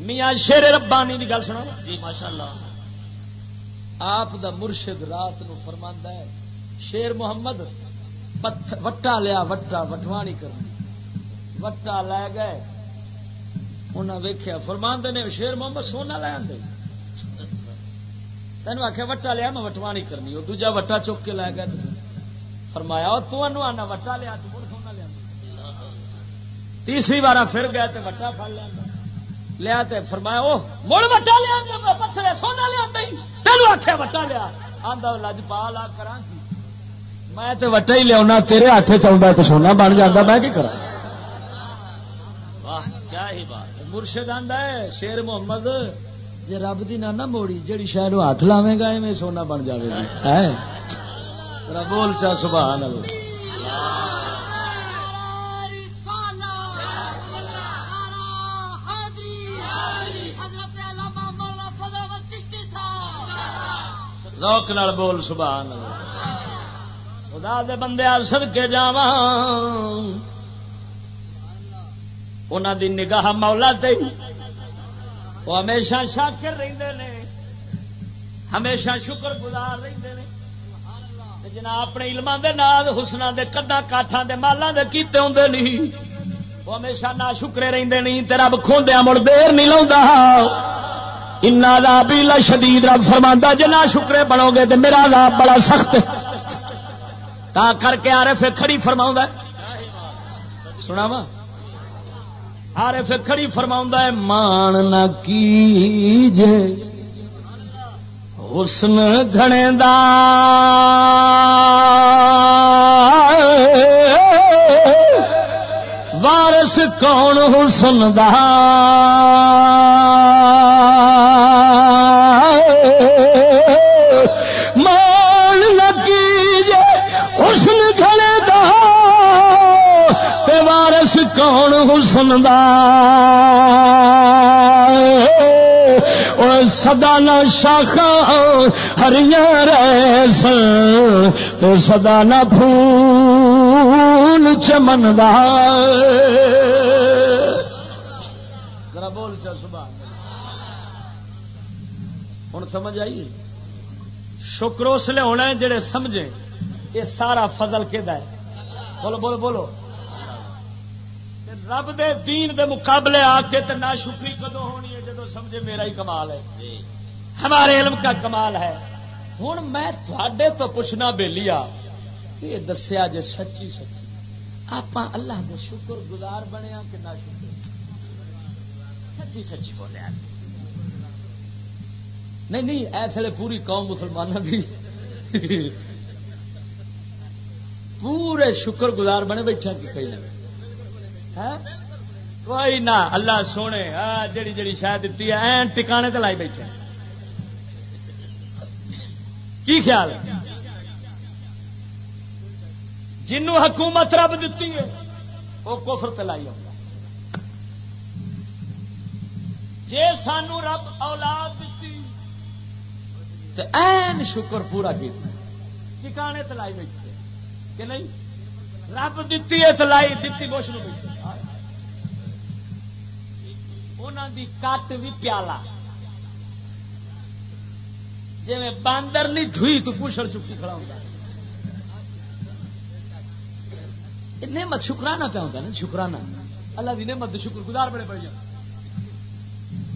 [SPEAKER 1] میاں شیر ربانی کی گل سنو جی ماشاء اللہ آپ دا مرشد رات نو فرما ہے شیر محمد وٹا لیا وٹا وٹوانی کرنی وٹا لے گئے۔ انہیں ویخیا فرماند نے شیر محمد سونا لے آدھے تینوں آخیا وٹا لیا، میں وٹوانی کرنی۔ وہ دوجا وٹا چک کے لے گئے فرمایا تو آنا، وٹا لیا تو سونا لیا۔ تیسری بار پھر گیا تو وٹا پڑ لیا۔ لیا تے فرمایا وہ مڑ وٹا لیا پتھر سونا لیا تینوں آخیا وٹا لیا۔ آدھا لج پا لا کرا میں تے وٹا ہی لیا تیرے ہاتھ چلتا تو سونا بن جاتا میں کی کرا کیا ہی بات مرشد آندا ہے، شیر محمد۔ جی رب دی نہ موڑی جیڑی شاید ہاتھ لاوے گا میں سونا بن جائے گا۔ بول چا، سبحان اللہ۔ روک نال بول، سبحان اللہ۔ خدا دے بندے سد کے جا دی نگاہ مولا تے۔ وہ ہمیشہ شاکر رہتے نے، ہمیشہ شکر گزار رہتے ہیں جنا اپنے علم دے نال حسنا دے کدا کاٹھا دے مالا دے کیتے ہوں نہیں۔ وہ ہمیشہ نہ شکرے رہتے نہیں تیرا کھوندیا مڑ دیر نہیں لاؤں انا بھی شدید رب فرما جی نہ شکرے بنو گے تو میرا لاب بڑا سخت تا کر کے آ پھر کھڑی فرما سنا وا آ رہے کھڑی فرما ہے، مان نہ کیجے حسن گھنے دا وارس کون حسن دا؟ حسن دا سدا نہ شاخا ہریاں ریس۔ تو سدا نہ پھول چمن دا ذرا بول چا صبح ہوں سمجھ آئی؟ شکر اس لیے ہونا ہے جڑے سمجھے۔ یہ سارا فضل کہ بولو بولو بولو۔ رب دے دین دے مقابلے آ کے تو نہ شکری کدو ہونی ہے جدو سمجھے میرا ہی کمال ہے؟ ہمارے علم کا کمال ہے۔ ہوں میں تھوڑے تو پوچھنا بے لیا یہ دسیا جی سچی سچی۔ آپ اللہ دے شکر گزار بنیا کہ نہ شکر سچی سچی بولیا نہیں نہیں ایسے پوری قوم مسلمانوں کی پورے شکر گزار بنے بیٹھا کہ کئی ہاں؟ ہاں؟ کوئی نہ، اللہ سونے۔ جڑی جڑی شاید دیتی ہے، این ٹکانے تو لائی بیٹھے۔ کی خیال؟ ہے جنوں حکومت رب دیتی ہے وہ کفر تلائی ہوگا جی سانو رب اولاد دیتی تو این شکر پورا کیا ٹکانے تلائی بیٹھے۔ کہ نہیں؟ رب دیتی ہے تلائی دیتی بوش نو انہوں دی کٹ بھی پیالہ جی میں باندر نہیں ڈوئی تو پوچھڑ چکی کھڑا ہوتا نعمت شکرانہ پہ ہوتا نا، شکرانہ۔ اللہ کی نعمت شکر گزار بڑے پڑ جائے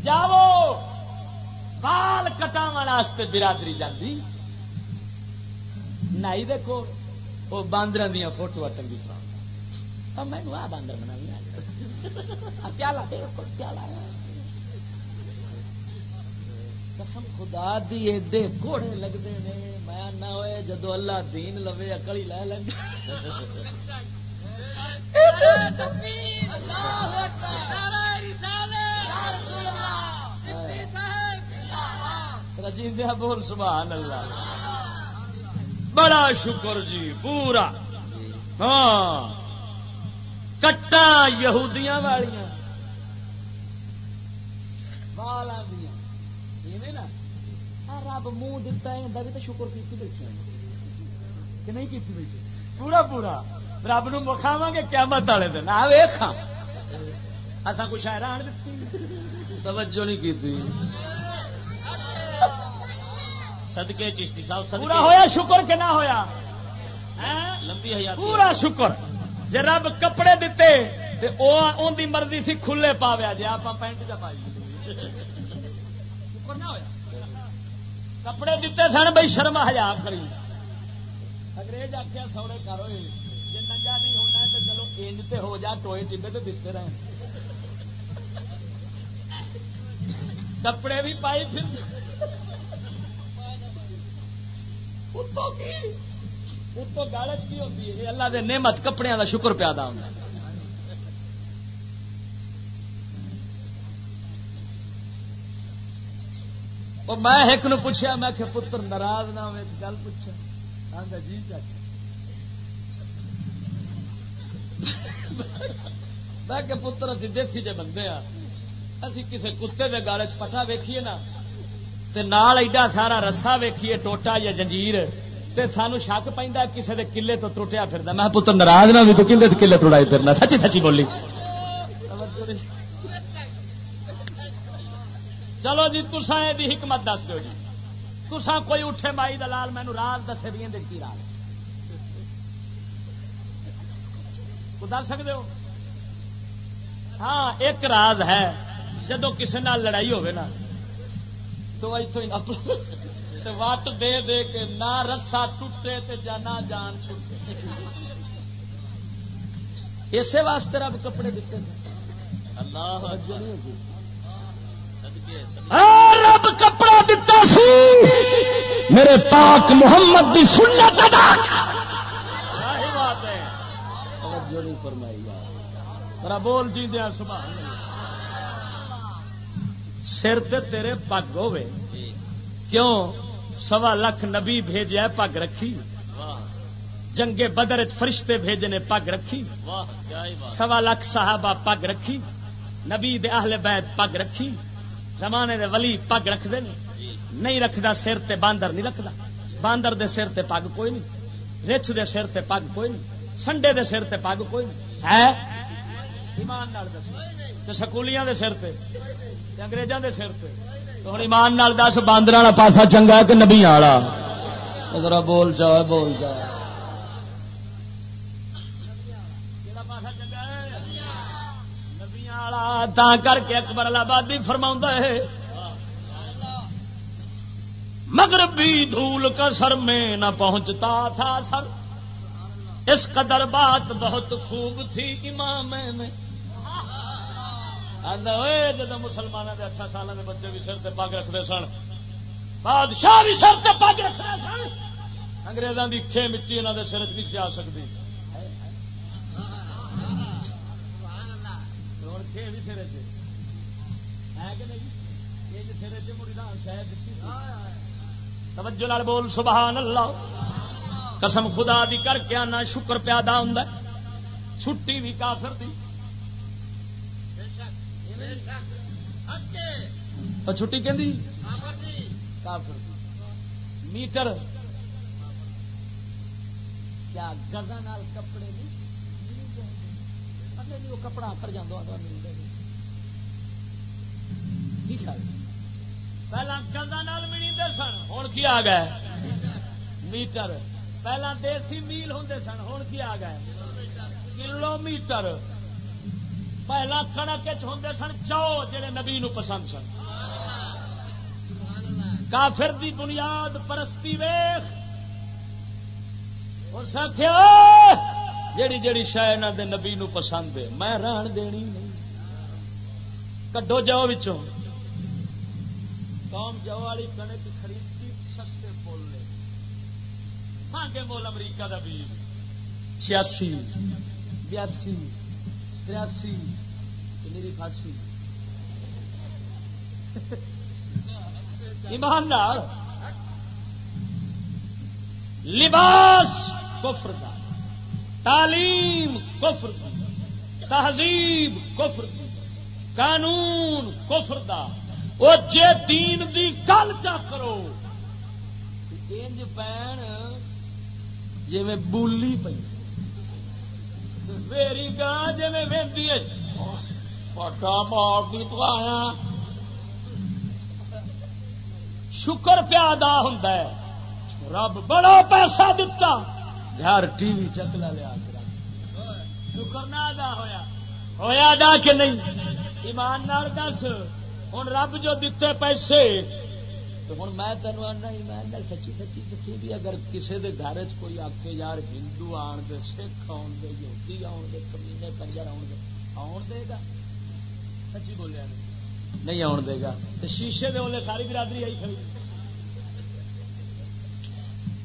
[SPEAKER 1] جاؤ، بال کٹا برادری جاندی۔ نائی دیکھو وہ باندر دیا فوٹو ٹنگی پڑا میں باندر بنا لیا قسم خدا دی ایڈے گھوڑے لگتے ہیں میں نہ ہوئے جدو اللہ دین لوے اکڑی لے لگ رجیندیا بول سبحان اللہ بڑا شکر جی پورا۔ ہاں۔ کٹا یہودیاں والیاں۔ والا نا۔ رب منہ دتا ہے بھی تو شکر کی بیٹھے کہ نہیں کی بیٹھے؟ پورا پورا۔ رب نو مکھاوا گے قیامت والے دن۔ آ ویخا اصا کچھ حیران دیتی
[SPEAKER 3] توجہ نہیں کی
[SPEAKER 2] صدقے چشتی صاحب
[SPEAKER 1] پورا ہویا شکر کہ نہ ہویا؟ ہیں؟
[SPEAKER 2] لمبی حیات
[SPEAKER 1] پورا شکر۔ جی رب کپڑے دیتے تے او اون دی مرضی سی کھلے پاویا جی آپ پینٹ جا پائی۔ شکر نہ ہویا؟ کپڑے دیتے سن بھائی شرم ہزار کری۔ انگریز آخیا سورے کرو جی ننگا نہیں ہونا تو چلو انج تے ہو جا ٹوئے ٹبے تو دستے رہے کپڑے بھی پائی پھر۔ اتوں گالچ کی ہوتی ہے؟ اللہ دے نعمت کپڑے کا شکر پیادا ہوتا ہے۔ میں ایک نو پوچھا میں کہ پتر ناراض نہ ہوئے گل پوچھا۔ آندا جی چاچا میں کہ پتر، اسی دیسی جے بندے ہاں۔ اسی کسے کتے دے گالے چ پٹا ویکھیے نا۔ تے نال ایڈا سارا رسا ویکھیے، ٹوٹا یا جنجیر، تے سانو شک پیندا کسے دے قلعے تو ٹوٹیا پھردا۔ میں پتر ناراض نہ ہوئی تو قلعے تے قلعے توڑائی پھرنا۔ سچی سچی بولی۔ چلو جی تسا یہ حکمت دس دو جی۔ تسا کوئی اٹھے مائی دلال مینو راز دسے بھی اندر کی راز۔ دس سکتے ہو؟ ہاں ایک راز ہے جدو کسی لڑائی ہوے نا تو اتوں وٹ دے دے کے نہ رسا ٹوٹے تے جا نہ جان چھوٹے۔ اسی واسطے رب کپڑے دیتے
[SPEAKER 2] اللہ
[SPEAKER 1] رب کپڑا دتا سی۔ میرے پاک محمد دی سنت ادا۔ بات ہے۔ فرمائی بول جی دیا سبحان اللہ۔ سر تے تیرے پگ ہوے کیوں؟ سوا لکھ نبی بھیجیا پگ رکھی۔ جنگے بدر فرشتے بھیجنے پگ رکھی۔ سوا لکھ صحابہ پگ رکھی۔ نبی دے اہل بیت پگ رکھی۔ زمانے دے ولی پگ رکھتے ہیں نہیں رکھدا سر تے باندر نہیں رکھدا۔ باندر دے سر تے پگ کوئی نہیں۔ رچ دے سر تے پگ کوئی نہیں۔ سنڈے دے سر تے پگ کوئی نہیں۔ ہے؟ ایمان سکولیاں دے سر تے۔ تے انگریزاں دے سر ہن ایمان نال دس باندر والا پاسا چنگا کہ نبی والا؟ ذرا بول جا بول تا کر کے اکبر آبادی فرما ہے۔ مغربی دھول کا سر میں نہ پہنچتا تھا سر۔ اس قدر بات بہت خوب تھی امام میں جب مسلمانوں کے اٹھا سال کے بچے بھی سر تے پگ رکھتے سن بادشاہ بھی سر تے پگ رکھتے سن۔ انگریزوں کی کھے مٹی انہوں کے سر چ نہیں آ سکتی سی۔ توجہ نال بول سبحان اللہ۔ قسم خدا دی کر کے آنا شکر پیادا ہوں چھٹی بھی کافر دی۔ اور چھٹی کہ میٹر۔ کیا گزا نال کپڑے نہیں؟ اگلے نہیں وہ کپڑا آخر جانا ٹھیک ہے جی پہلا گزا نال ملی سن ہوں کی آ گئے؟ میٹر۔ پہلا دیسی میل ہوں سن ہوں کی آ گئے؟ کلو میٹر پہلا کڑک ہوں سن چو، جڑے نبی نو پسند سن۔ کافر دی بنیاد پرستی ویخ۔ اور سکھیا جیڑی جیڑی شاید نہ دے نبی نو پسند ہے، میں ران دینی نہیں۔ کڈو جاؤ بچوں قوم جو والی کنک خریدتی سستے مول لے۔ مانگے مول امریکہ دا بیج چھیاسی، بیاسی، تریاسی، میری کھانسی ایمان نال لباس کفر دا تعلیم کفر دی تہذیب کفر دی قانون کفر دا وہ جے دین دی گل چا کرو۔ انج پین جی میں بولی پی میری گاں جی میں وی پٹا مار دی تو آیا۔ شکر پیادا ہوں رب بڑا پیسہ دتا۔ گھر ٹی وی چکلا لیا شکر نہ ادا ہویا۔ ہویا ادا کہ نہیں؟ ایمان نال دس۔ ہوں رب جو دیتے پیسے۔ تو ہوں میں تینوں آنا ایمان سچی سچی دسی بھی اگر کسی کے گھر چ کوئی آ کے یار ہندو آن دے، سکھ آن دے، یہودی آن دے، کمینے کنجر آن دے آن دے گا۔ سچی بولیا نہیں۔ نہیں آن دے گا۔ تو شیشے دے والے ساری برادری آئی کھڑی۔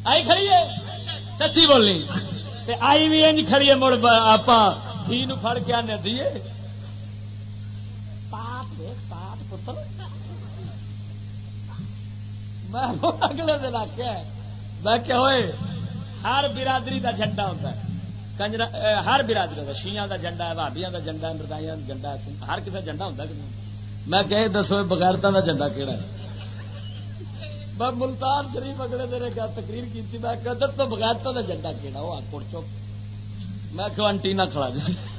[SPEAKER 1] آئی کھڑی ہے؟ سچی بولنی تے آئی بھی انج کھڑی ہے، مڑ آپ ہی فڑ کے آنے دیے میں اگلے دن آخیا میں کہ ہوئے، ہر برادری کا جھنڈا ہوتا ہے۔ کنجرا ہر برادری کا شیاں کا جھنڈا ہے بھابیا کا جھنڈا ہے، مردائیاں کا جھنڈا ہے۔ ہر کسی جھنڈا ہوتا کہ میں کہ دسو بغیرتا کا جھنڈا کہڑا ہے? میں ملتان شریف اگلے دن تقریر کی میں قدر تو بغیرتا کا جھنڈا کہڑا وہ آکڑ چپ میں کہ انٹی نہ کھڑا جائے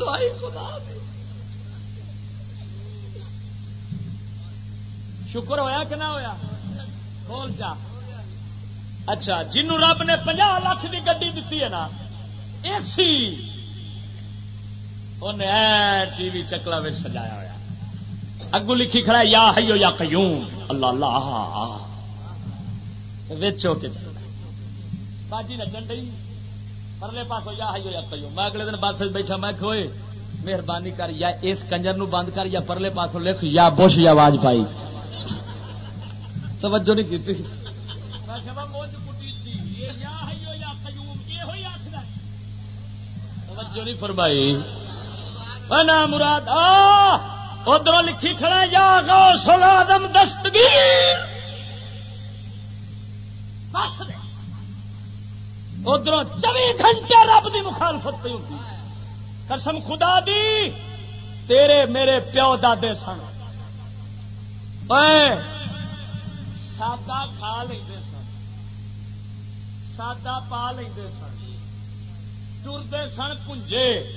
[SPEAKER 1] دعائی خدا دی۔ شکر ہویا کہ نہ ہویا؟ بول جا۔ اچھا جنوں رب نے پنجا لاکھ کی گڈی دیتی ہے نا اے سی انہیں ٹی وی چکلا میں سجایا ہوا اگو لکھی کھڑا یا ہیو یا قیوم۔ اللہ اللہ ویچو کے چل باجی نچن ڈی پرلے پاسو یا ہیو یا قیوم۔ میں اگلے دن بس بیٹھا میں کھوئے مہربانی کر یا اس کنجر نو بند کر یا پرلے پاسو لکھ یا بش یا واجپائی توجہ نہیں کی توجہ نہیں فرمائی۔ مراد ادھر لکھی کھڑا یا غوث العظم دستگیر۔ ادھر چوبی گھنٹے رب دی مخالفت پہ ہوتی قسم خدا دی، تیرے میرے پیو دادے سن۔ سادہ کھا لیں سن۔ سادہ پا لیں سن۔ ٹرتے سن کنجے۔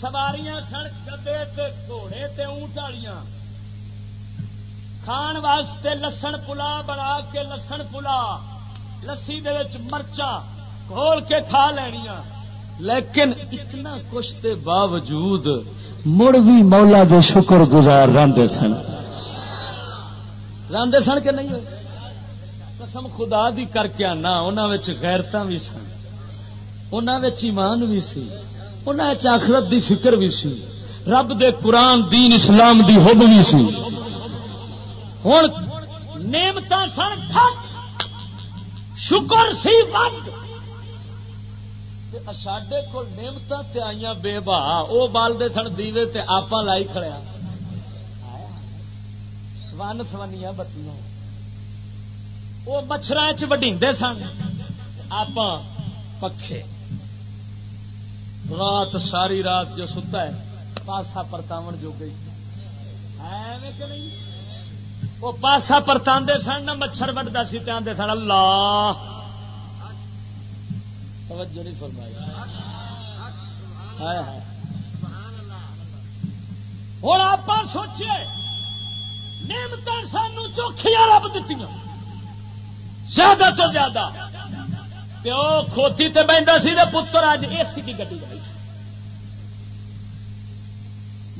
[SPEAKER 1] سواریاں سن گدے تے گھوڑے تے اونٹ والیاں۔ کھان واسطے لسن پلا بنا کے لسن پلا، لسی دے مرچا گھول کے کھا لینیاں۔ لیکن اتنا کچھ دے باوجود مڑ بھی مولا دے شکر گزار رہتے سن۔ راندے سن کے نہیں قسم خدا دی کر کے آنا انہوں غیرت بھی سن۔ انہوں ایمان بھی سی۔ انہوں آخرت دی فکر بھی سی، رب دے قرآن دین اسلام دی حب بھی سی۔ ہوں نعمت سن شکر سی ود سڈے کو نعمت آئی بے با وہ بالتے سن دیوے تے آپ لائی کھڑیا۔ ون سونیا بتیاں۔ وہ مچھر چڈی سن۔ آپ پکھے۔ رات ساری رات جو ستا ہے پاسا پرتاو جو گئی وہ پاسا پرتا سن، نہ مچھر وڈتا سی آدھے سن، اللہ۔ توجہ نہیں فرمائی۔ ہوں آپ سوچیے نعمت سانو چوکھیا رب دیتی زیادہ تو زیادہ۔ پیو کھوتی تے بہتا سی پتر اج اس کی گڈی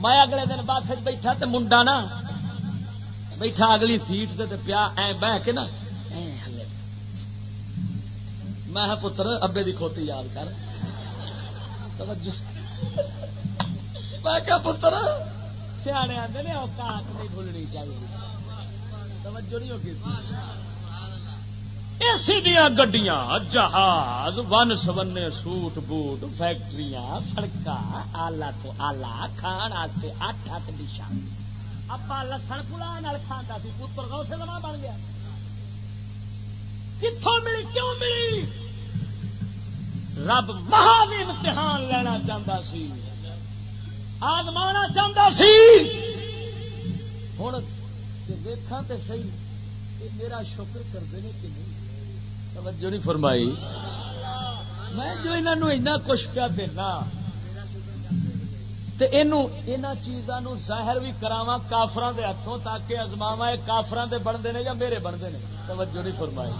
[SPEAKER 1] میں اگلے دن بعد بیٹھا تے منڈا نا، بیٹھا اگلی سیٹ تے پیا ای بہ کے نا میں پتر، ابے دی کھوتی یاد کر۔ میں کیا پتر سیانے آتے نے، اوقات نہیں بھولنی چاہیے۔ توجہ نہیں ہوگی اسی دیا گڈیاں، جہاز، ون سبنے سوٹ بوٹ فیکٹری سڑک آلہ تو آلہ، کھان اٹھ اٹھ ڈشا ابا لسن پلا کھانا سی، پتر گو سے لما بن گیا۔ کتوں ملی، کیوں ملی؟ رب مہان امتحان لینا چاہتا سی۔ آدما چاہتا سی۔ ہوں دیکھا تو سی میرا شکر کرتے ہیں کہ نہیں؟ توجہ نہیں فرمائی۔ میں جو انہوں کچھ پیا دینا چیزوں ظاہر بھی کراوا کافران دے ہاتھوں تاکہ ازماوا یہ کافران دے بنتے ہیں یا میرے بنتے ہیں توجہ نہیں فرمائی۔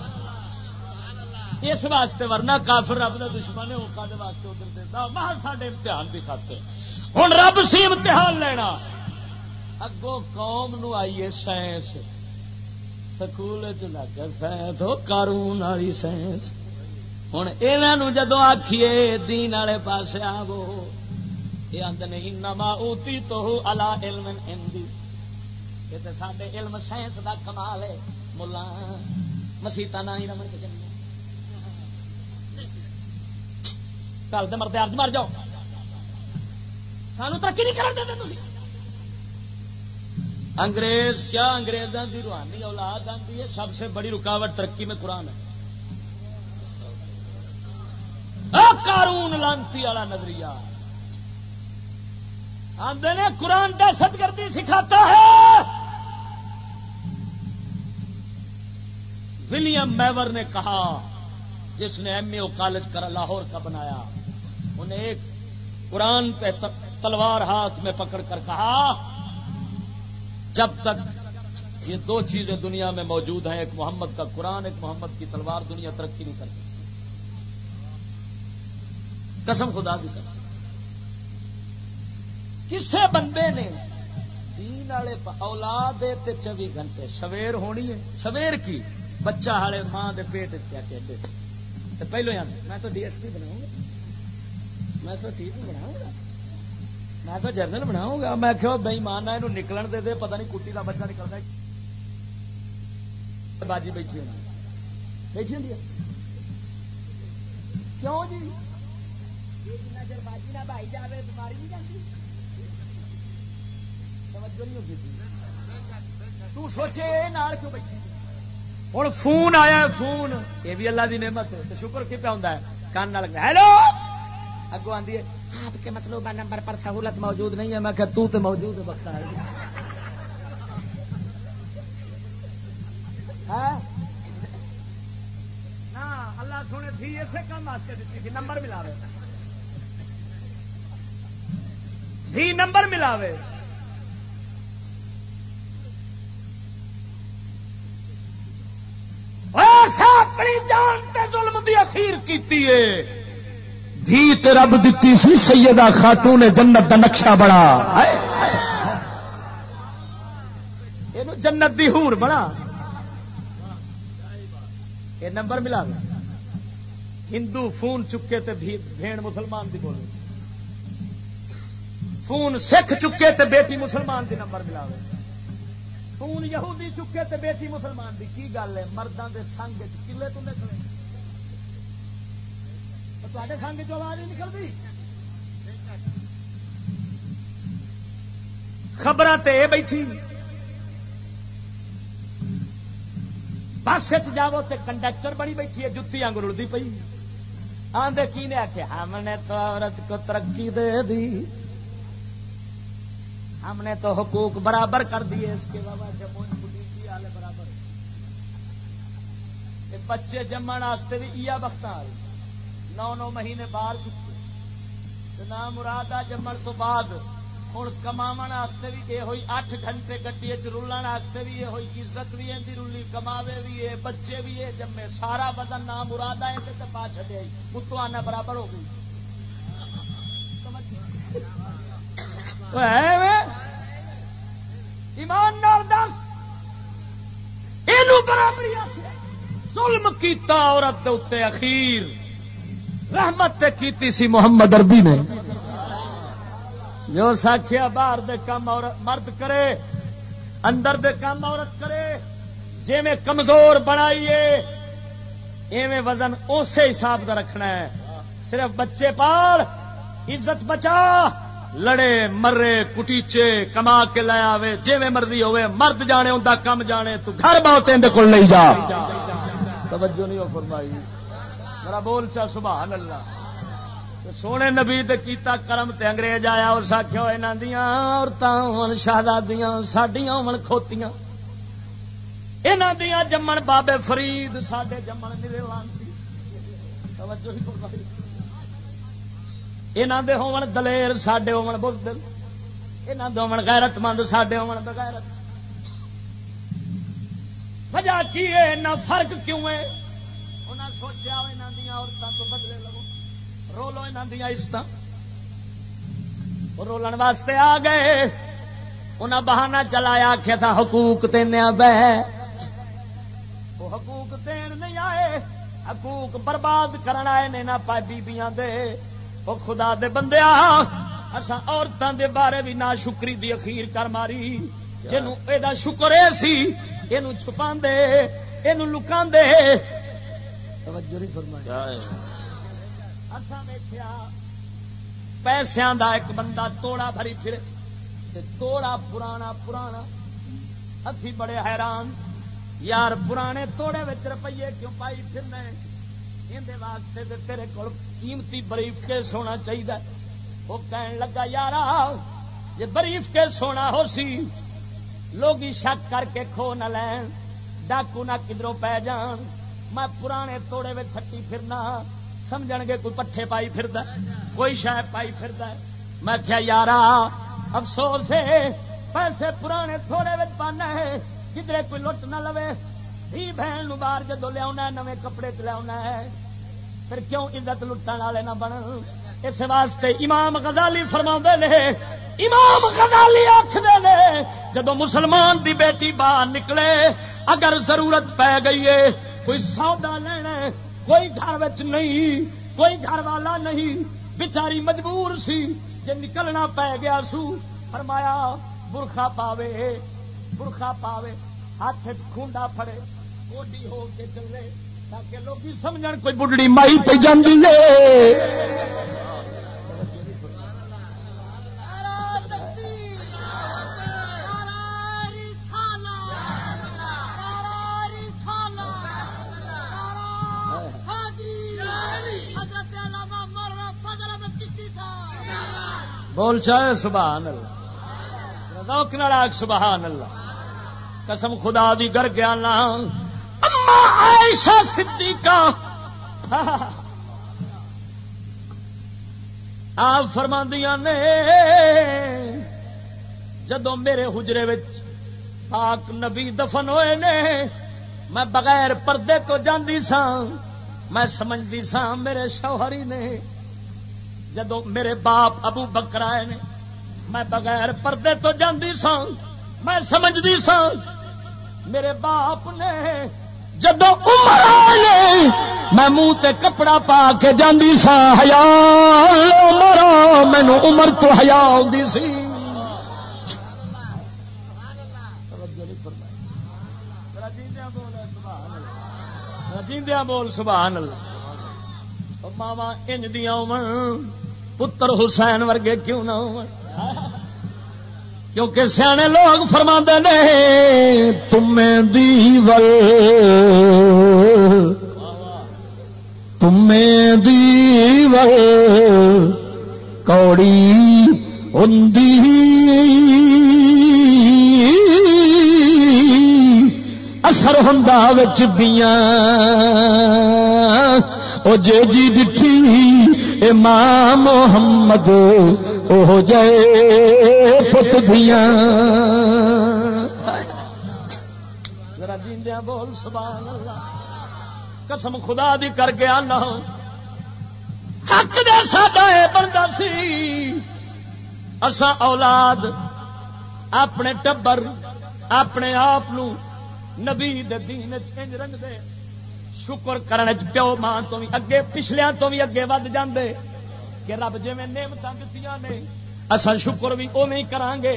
[SPEAKER 1] اس واسطے ورنہ کافر رب کا دشمن ہے وہ واسطے ادھر دیتا مہر سارے امتحان بھی کھاتے ہوں رب سی امتحان لینا۔ اگوں قوم نو آئیے سائنس۔ سکول چ لگ سائنس کارون والی سائنس ہوں یہ جدو آخیے دین والے پاس آو یہ آدھے نہیں نما اوتی تو الا علم ہندی یہ تو سارے علم سائنس کا کمال ہے۔ ملا مسیطا نہ ہی رمن کے جنگ کل دے مرد ارد مر جاؤ۔ سانو ترقی نہیں کرتے تھی انگریز، کیا انگریزوں کی روحانی اولاد آتی ہے؟ سب سے بڑی رکاوٹ ترقی میں قرآن ہے۔ کارون لانتی والا نظریہ۔ آدھے نے قرآن دہشت گردی سکھاتا ہے۔ ولیم میور نے کہا، جس نے ایم اے او کالج کر لاہور کا بنایا، انہیں ایک قرآن تلوار ہاتھ میں پکڑ کر کہا جب تک یہ دو چیزیں دنیا میں موجود ہیں، ایک محمد کا قرآن، ایک محمد کی تلوار، دنیا ترقی نہیں کرتی۔ قسم خدا بھی کرتی کسے بندے نے دین والے اولاد چوبی گھنٹے، سویر ہونی ہے۔ سویر کی؟ بچہ والے ماں دے پیٹ تو پہلو یاد میں تو ڈی ایس پی بناؤں گا۔ میں تو ٹی وی بناؤں گا۔ میں تو جرنل بناؤں گا۔ میں کہ بئی مان یہ نکلن دے دے، پتہ نہیں کٹی کا بچہ نکلتا باجی بیٹھی ہوں بیٹھی ہوں کیوں جی؟ باجی نہ بھائی بیماری نہیں جاتی تو سوچے کیوں بیٹھی ہوں فون آیا فون۔ یہ بھی اللہ کی نعمت ہے۔ شکر کی پہ ہے؟ کان لگتا ہیلو! اگو آدھی ہے۔ آپ کے مطلب نمبر پر سہولت موجود نہیں ہے، میں کہ تو تے موجود ہے، بخت ہاں؟ اللہ سونے تھی اسے کام واسطے دیتی تھی، نمبر ملاوے۔ تھی نمبر ملاوے۔ اپنی جان تے ظلم دی اخیر کیتی ہے۔ دھی تے رب دتی سی، سیدہ خاتون نے جنت دا نقشہ بڑا۔ جنت دی ہور بڑا۔ یہ نمبر ملا۔ ہندو فون چکے تے بھیڑ مسلمان دی بولے۔ فون سکھ چکے تے بیٹی مسلمان دی نمبر ملا۔ فون یہودی چکے تے بیٹی مسلمان دی۔ کی گل ہے؟ مردوں کے سنگ کلے تو نکلے۔ تے سنگ چ آواز نہیں نکلتی خبر بیٹھی۔ بس جاو تے کنڈکٹر بڑی بیٹھی ہے، جتی آنگ رڑتی پی آدھے کی نے آخیا ہم نے تو عورت کو ترقی دے دی۔ ہم نے تو حقوق برابر کر دیے، اس کے بابا جموں کی حال برابر۔ بچے جمن واسطے بھی یہ وقت آ رہی۔ نو نو مہینے باہر چکے نہ مراد آ جمن تو بعد۔ ہوں کما بھی یہ ہوئی اٹھ گھنٹے گڈی رولن بھی یہ ہوئی، عزت بھی اندی رولی کماوے بھی ہے بچے بھی ہے جمے سارا بدن نہ مراد آئے تو پا چڑیا اتو آنا برابر ہو گئی۔ ایمان دس۔ برابری ظلم کیتا عورت اخیر۔ رحمت کیتی سی محمد اربی نے۔ جو ساکھیا باہر دے کام مرد کرے، اندر دے کام عورت کرے جی میں کمزور بنائیے، ایویں وزن اسی حساب کا رکھنا ہے۔ صرف بچے پال، عزت بچا، لڑے، مرے، کٹیچے، کما کے لے آوے جی مرضی ہوے مرد جانے ہوں کم جانے، تو گھر بہت کو لے جا۔ توجہ نہیں ہو فرمائی۔ میرا بول چا، سبحان اللہ۔ سونے نبی تے کیتا کرم تے انگریز آیا اور ساکھو یہاں دیا عورتیں ہون، شہزادیاں، ساڈیاں ہون، کھوتیاں۔ یہاں دیا جمن بابے فرید سڈے جمن میرے توجہ ہی فرمائی۔ یہاں دے ہون دلیر سڈے ہون بزدل۔ یہاں دے ہون غیرت مند سڈے ہون بغیرت۔ وجہ کی ہے؟ نہ فرق کیوں ہے؟ انہیں سوچا یہاں عورتوں تو بدلے لگو۔ رولو یہاں دیا عزت رولن واسطے آ گئے۔ انہیں بہانا چلایا آخیا تھا، حقوق تین بہ وہ حقوق دین نہیں آئے۔ حقوق برباد کرنا آئے نے نہ پا بیبیاں دے۔ وہ خدا دے بندے اصا عورتوں دے بارے بھی نہ شکری دی اخیر کر ماری۔ جنوں یہ شکر یہ سی یہ چھپا دے یہ لکا پیسوں دا ایک بندہ توڑا بھری پھر توڑا پرانا پرانا۔ ہاتھی بڑے حیران یار پرانے توڑے روپیے کیوں پائی پھرنے؟ اندر واسطے تیرے کو قیمتی بریف کے سونا چاہیے وہ کہن لگا یار جی بریف کے سونا ہو سی۔ لوگ شک کر کے کھو نہ لین ڈاکو نہ کدروں پی جان۔ میں پرانے توڑے میں سٹی پھرنا سمجھ گے کوئی پٹھے پائی پھر کوئی شہ پائی پھر میں کیا یار افسوس ہے، پیسے پرانے تھوڑے پانا ہے کدھر کوئی لٹ نہ لوے۔ ہی بہن باہر جدو لیا نویں کپڑے چ لیا ہے۔ پھر کیوں عزت لٹن والے نہ بن اس واسطے امام غزالی فرما نے، امام غزالی آخر نے جدو مسلمان دی بیٹی باہر نکلے، اگر ضرورت پی گئی ہے کوئی سودا لینا کوئی گھر نہیں، کوئی گھر والا نہیں۔ بچاری مجبور سی جی نکلنا پی گیا سو۔ فرمایا، برخا پاوے برخا پاوے۔ ہاتھ خونڈا پڑے گوڈی ہو کے چلے، تاکہ لوگ سمجھ کوئی بڑھڑی مائی پہ جاندی بول چاہے سبحان اللہ۔ ناراگ سبحان اللہ۔ قسم خدا دی گر گیا نا عائشہ صدیقہ۔ آپ فرماندیاں نے جدو میرے حجرے پاک نبی دفن ہوئے نے، میں بغیر پردے تو جاندی سا میں سمجھتی سا میرے شوہری نے۔ جدو میرے باپ ابو بکر آئے نے، میں بغیر پردے تو جاندی سا میں سمجھتی سا میرے باپ نے جدو عمر آئے میں منہ تے کپڑا پا کے جاندی سا ہیا عمر مینو عمر تو ہیا آتی سی۔ بول، سبحان اللہ۔ ماوا انج دیا پتر حسین ورگے کیوں نہ ہو کیونکہ سیانے لوگ فرما نے تمہیں دیول تمہیں دیول کوڑی ہوں اثر ہوں بیاں او جے جی دھی امام محمد، او جائے پت دیا جیندیا بول، سبحان اللہ۔ قسم خدا دی کر کے آنا۔ حق دے ساڈا اے بندہ سی۔ اسا اولاد اپنے ٹبر، اپنے آپ نبی دین چنج رنگ دے۔ شکر کرنے پیو ماں تو بھی اگے پچھلیا تو بھی اگے ود جاندے کہ رب جی نعمت دیتی نے اصا شکر بھی او نہیں کران گے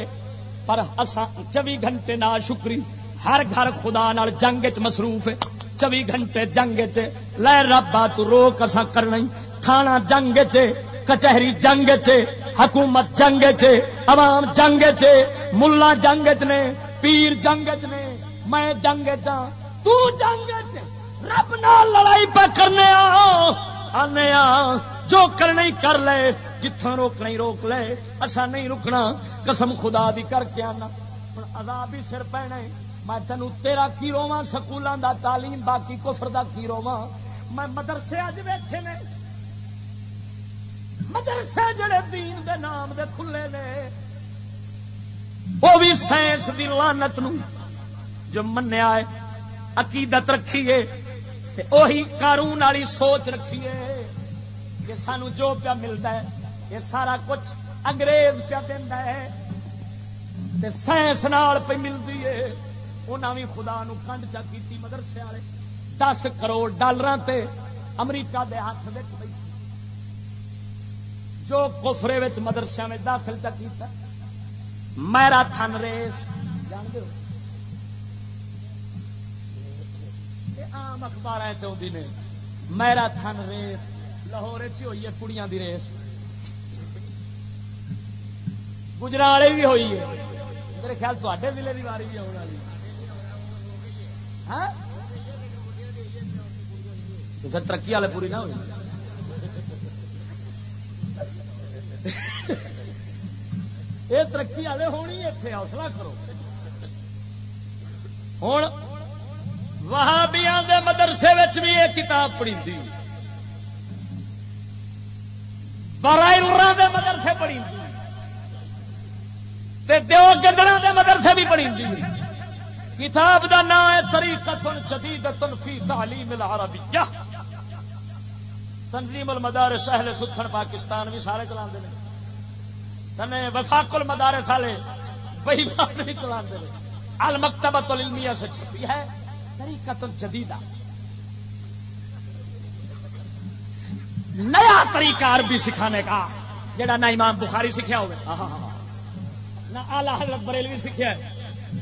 [SPEAKER 1] پر اصا چوبی گھنٹے نہ شکری۔ ہر گھر خدا نال جنگ چ مصروف ہے۔ چوبی گھنٹے جنگ چ لے ربا تو روک اصا کرنا تھانا جنگ چ کچہری جنگ چ حکومت جنگ چ عوام جنگ چ ملا جنگ چ نے، پیر جنگ چ نے، میں جنگ چ ہاں، تو جنگ چ رب نال لڑائی پہ کرنے آنے جو کرنا ہی کر لے، جتھاں روکنا ہی روک لے اصا نہیں رکنا، قسم خدا دی کر کے آنا۔ ہوں عذاب ہی سر پینا میں تینوں تیرا کی رواں سکولوں دا تعلیم، باقی کفر دا کی رواں میں مدرسے اج ویٹے نے۔ مدرسے جڑے دین دے نام دے کھلے نے۔ وہ بھی سائنس دی لانت نو جو منیا ہے، عقیدت رکھیے وہی قانون والی سوچ رکھیے کہ سانو جو پیا ملتا ہے، یہ سارا کچھ انگریز پیا دینا ہے۔ تے سائنس نال پہ ملتی ہے۔ انہاں بھی خدا نو کنڈ چا کیتی مدرسے والے۔ دس کروڑ ڈالر تے امریکہ دے ہاتھ وچ جو کفرے وچ مدرسے میں داخل چا کیتا میرا تھن ریس، جان دے عام اخبار چاہتی نے۔ میرا تھن ریس، لاہور چ ہوئی ہے کڑیاں دی ریس۔ گجرالے بھی ہوئی ہے۔ میرے خیال تے ضلع کی باری بھی آنے والی۔ ہاں؟ تو ترقی والے پوری نہ ہوئی۔ یہ ترقی والے ہونی اتنے حوصلہ کرو۔ ہوں وہابیاں دے مدرسے بھی یہ کتاب پڑھی تھی دے مدرسے پڑھی تھی دیو گدڑوں دے مدرسے بھی پڑھی کتاب دا نام ہے طریقت جدید فی تعلیم العربیہ۔ تنظیم المدارس اہل ستھن پاکستان بھی سارے چلا تنے وفاق المدارس والے بہی بھی چلا المکتبت العلمیہ سے چھپی ہے۔ طریقہ جدیدہ نیا طریقہ عربی سکھانے کا، جڑا نہ امام بخاری سیکھا ہو نہ آلہ حضرت بریلوی سیکھا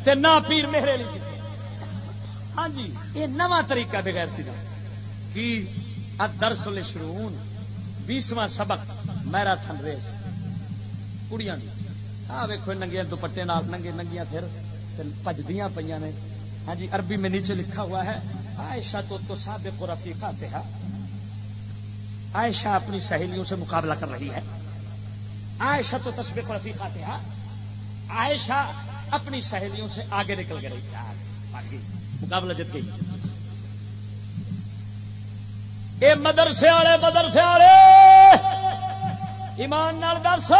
[SPEAKER 1] تے نہ پیر مہرے ہاں جی یہ نواں طریقہ بغیر تھی۔ کی؟ درس شرون بیسواں سبق میرا تھن ریس۔ کڑیاں آ ویکو ننگے دوپٹے ننگے ننگیاں پھر پجدیاں پہ نے۔ ہاں جی عربی میں نیچے لکھا ہوا ہے، عائشہ تو تو سابق و رفیقہ تھا ہاں۔ عائشہ اپنی سہیلیوں سے مقابلہ کر رہی ہے۔ عائشہ تو تصبیق و رفیقہ تھا ہاں۔ عائشہ اپنی سہیلیوں سے آگے نکل ہاں۔ گئی، مقابلہ جت گئی۔ اے مدرسے والے مدرسے والے! ایمان نال درس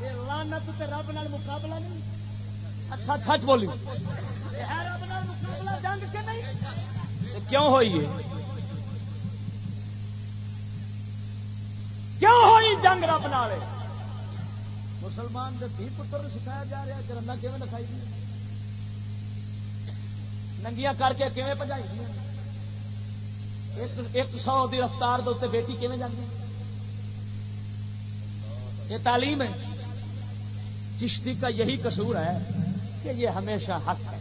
[SPEAKER 1] لانت رب نال مقابلہ نہیں۔ اچھا سچ بولی۔ کیوں ہوئی کیوں ہوئی جنگ رب نالے مسلمان کے بھی پتر سکھایا جا رہا کہ رنگا کیون نسائی ننگیاں کر کے کیون پجائی ایک سو کی رفتار دے بیٹی کیون جاتی یہ تعلیم ہے۔ چشتی کا یہی قصور ہے۔ کہ یہ ہمیشہ حق ہے۔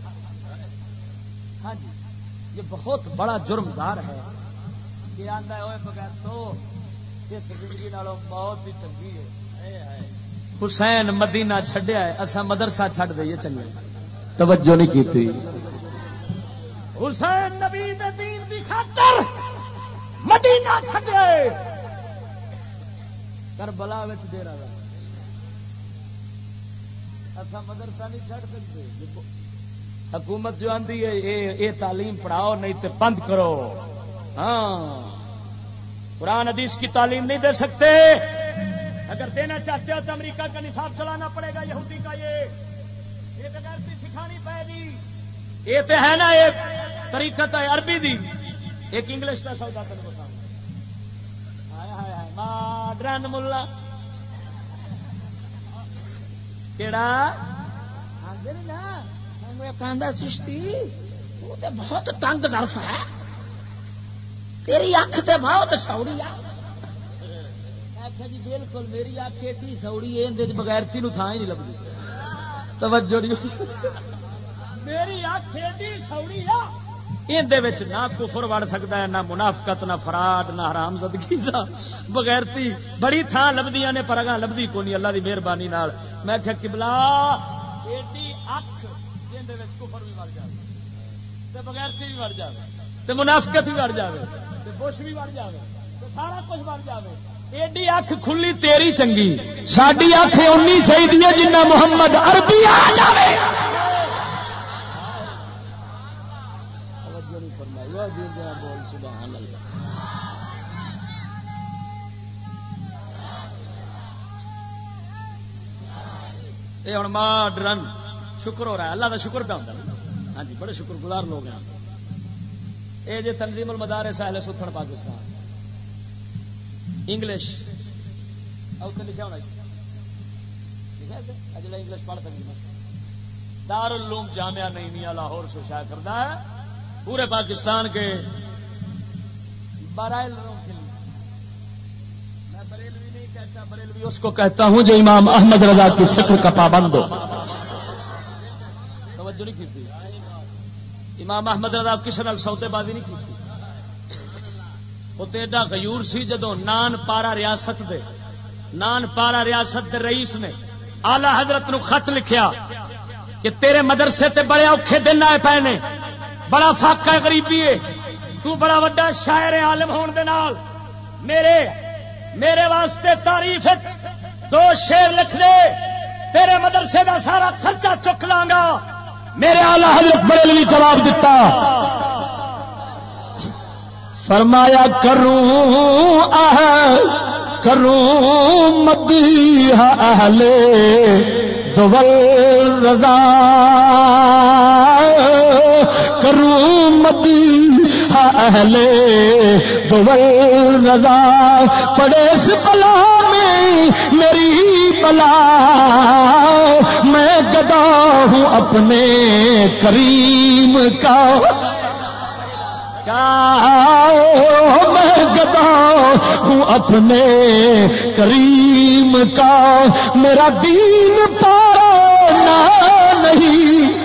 [SPEAKER 1] ہاں جی یہ بہت بڑا جرم دار ہے۔ یہ آتا ہے بغیر تو اس زندگی نالوں بہت ہی چنگی ہے۔ حسین مدینہ چھڈیا ہے اصا مدرسہ چھڈ دئیے چنگے
[SPEAKER 3] توجہ نہیں کی
[SPEAKER 1] حسین نبی دین دی خاطر مدینہ چھڈیا کربلا دے رہا اصا مدرسہ نہیں چڑھ سکتے۔ حکومت جو آتی ہے یہ تعلیم پڑھاؤ، نہیں تو بند کرو۔ ہاں۔ قرآن، حدیث کی تعلیم نہیں دے سکتے۔ اگر دینا چاہتے ہو تو امریکہ کا نصاب چلانا پڑے گا، یہودی کا یہ۔ یہ سکھانی پائے گی۔ یہ تو ہے نا یہ طریقت ہے عربی دی۔ ایک انگلش کا سودا کر بتا ماڈرن ملا۔
[SPEAKER 3] چشتی وہ تو بہت تنگ طرف ہے۔ تیری اکھ تے بہت سوڑی جی بالکل میری اکھ ایڈی سوڑی تین تھان ہی نہیں لگتی توجہ نہیں۔
[SPEAKER 1] میری اکھ ایڈی سوڑی آ یہ نہ کفر وڑ سکتا ہے، نہ منافقت، نہ فراڈ، نہ حرام زدگی کا بغیرتی بڑی تھان لبدیاں نے، پر اگاں لبدی کو نہیں اللہ کی مہربانی نال۔ میں کہ کبلا ایڈی اکھ کفر بھی وڑ جائے بغیرتی بھی وڑ جائے منافقت بھی وڑ جائے بش بھی وڑ جائے سارا کچھ وڑ جائے ایڈی اکھ کھلی تیری چنگی۔ ساری اکھ اونی چاہیے جنہ محمد عربی آ جائے سبحان اللہ۔ یہ ہوں ماڈرن شکر ہو رہا ہے۔ اللہ کا شکر پہ ہوتا ہاں جی بڑے شکر گزار لوگ ہیں۔ یہ جی تنظیم المدار سہل ستھن پاکستان۔ انگلش۔ اتنے لکھا ہونا جا انگلش پڑھ سکتی دار العلوم جامعہ نہیں لاہور سے شاید کرتا ہے۔ پورے پاکستان کے برائلوں کے لیے۔ بارائل بریلوی اس کو کہتا ہوں جو امام احمد رضا کی فکر کا پابند ہو۔ توجہ نہیں کی امام احمد رضا کسی نال سودے بازی نہیں کی وہ تو ایڈا غیور سی جدو نان پارا ریاست دے، نان پارا ریاست دے رئیس نے آلہ حضرت نو خط لکھیا کہ تیرے مدرسے تے بڑے اوکھے دن آئے پے نے، بڑا فاقہ غریبی ہے۔ تو بڑا وڈا شاعر عالم ہون دے نال میرے میرے واسطے تعریف دو شیر لکھ دے تیرے مدرسے کا سارا خرچہ چک لاگا میرے آلہ حضرت بریلوی جواب دیتا فرمایا، کروں آہ، کروں مدی اہلے دول رضا۔ کروں مدی اہل دول رضا۔ پڑے بلا میں میری بلا۔ میں گدا ہوں اپنے کریم کا۔ میں گدا ہوں اپنے کریم کا۔ میرا دین پارا نہیں۔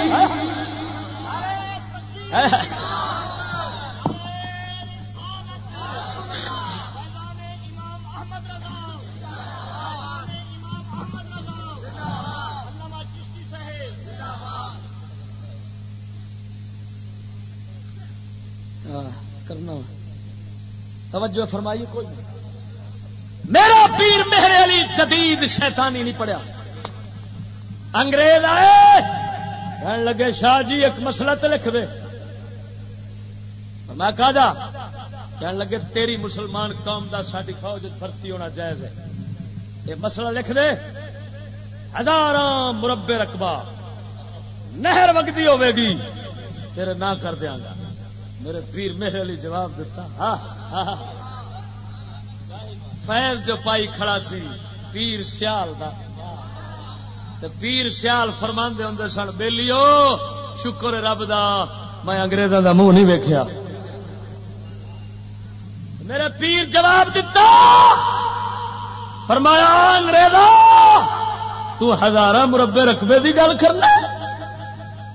[SPEAKER 1] توجہ فرمائی کوئی میرا پیر میرے علی جدید شیطانی نہیں پڑیا انگریز آئے۔ کہنے لگے، شاہ جی ایک مسئلہ تو لکھ دے۔ میں کہا جا۔ کہنے لگے، تیری مسلمان قوم دا ساری فوج بھرتی ہونا جائز ہے۔ یہ مسئلہ لکھ دے۔ ہزار مربے رقبہ۔ نہر وگتی ہوے گی۔ تیرے نہ کر دیا گا۔ میرے پیر میرے لیے جواب دیتا ہاں،, ہاں ہاں فیض جو پائی کھڑا سی، پیر سیال دا۔ پیر سیال فرما ہوں سن بےلیو شکر رب دا، میں انگریزوں دا منہ نہیں ویکیا میرے پیر جواب دیتا، فرمایا انگریز تو ہزار مربے رقبے دی گل کرنا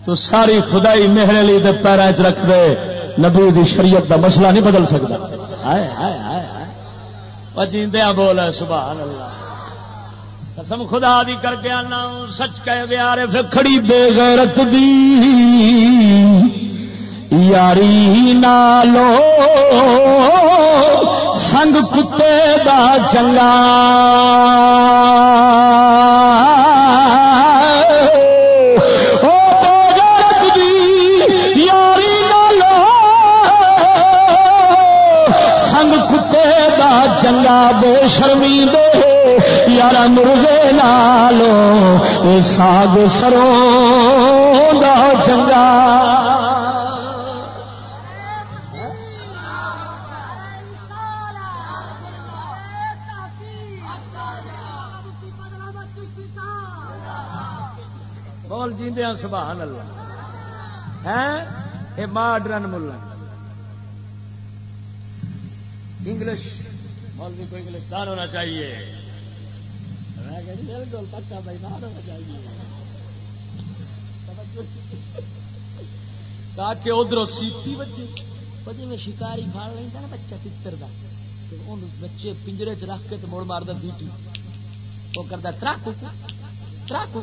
[SPEAKER 1] تو ساری خدائی میرے لیے پیروں چ رکھ دے۔ نبی دی شریعت دا مسئلہ نہیں بدل سکتا۔ جیندیا بول سبحان اللہ۔ قسم خدا دی کر کے آنا، سچ کہہ گیا رے پھر کھڑی بے غیرت دی۔ یاری نالو، سنگ کتے دا چنگا۔ چنگا بے شرمی دے یار مرغے نالو ساگ سروں دا چنگا۔ بول جیندیا سبحان اللہ۔ ہے یہ ماڈرن ملا انگلش۔ مولوی کو انگلشدان ہونا چاہیے۔ بالکل پکا بھائی ہونا چاہیے۔ تاکہ ادھر سیٹی بچے۔ بجے میں شکاری پھاڑ لینا نا بچہ تر کا بچے پنجرے چ رکھ کے تو مڑ مارتا سیٹی وہ کرتا تراک تراک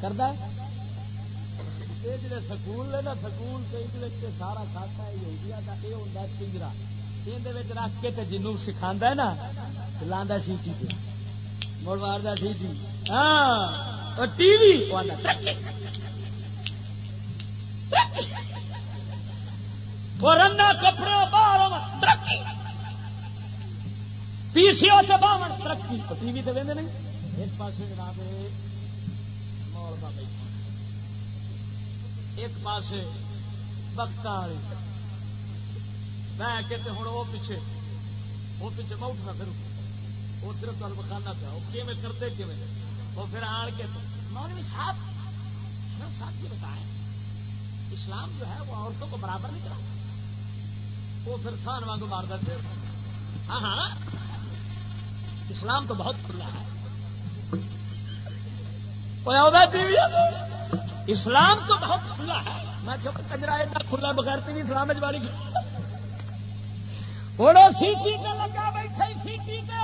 [SPEAKER 1] کرتا سکول نے نا سکول سارا کھاتا ہے یہ ہوتا پنجرا یہ رکھ کے جنوب سکھا نا لا سیٹی پہ مڑ مارتا سیٹی۔ ہاں ٹی وی۔ رنگا کپڑے باہر پی سی او سے باہر ترقی۔ ٹی وی تو وہدے نہیں۔ ایک پاس جناب مول کا بیٹھا ایک پاس وقت والی میں کہتے ہوں وہ پیچھے وہ پیچھے میں اٹھنا پھر وہ صرف تمہیں بکانا پیا وہ کیون کرتے کیون وہ پھر آن کے مولوی صاحب صاحب یہ بتائیں، اسلام جو ہے وہ عورتوں کو برابر نہیں چلاتا۔ وہ پھر سان واگ مارتا پھر۔ ہاں ہاں۔ اسلام تو بہت کھلا ہے۔ اسلام تو بہت کھلا ہے۔ میں کجرا اتنا کھلا بغیر تین اسلام ہوں سیٹی کا لگا بیٹھے سیٹی کا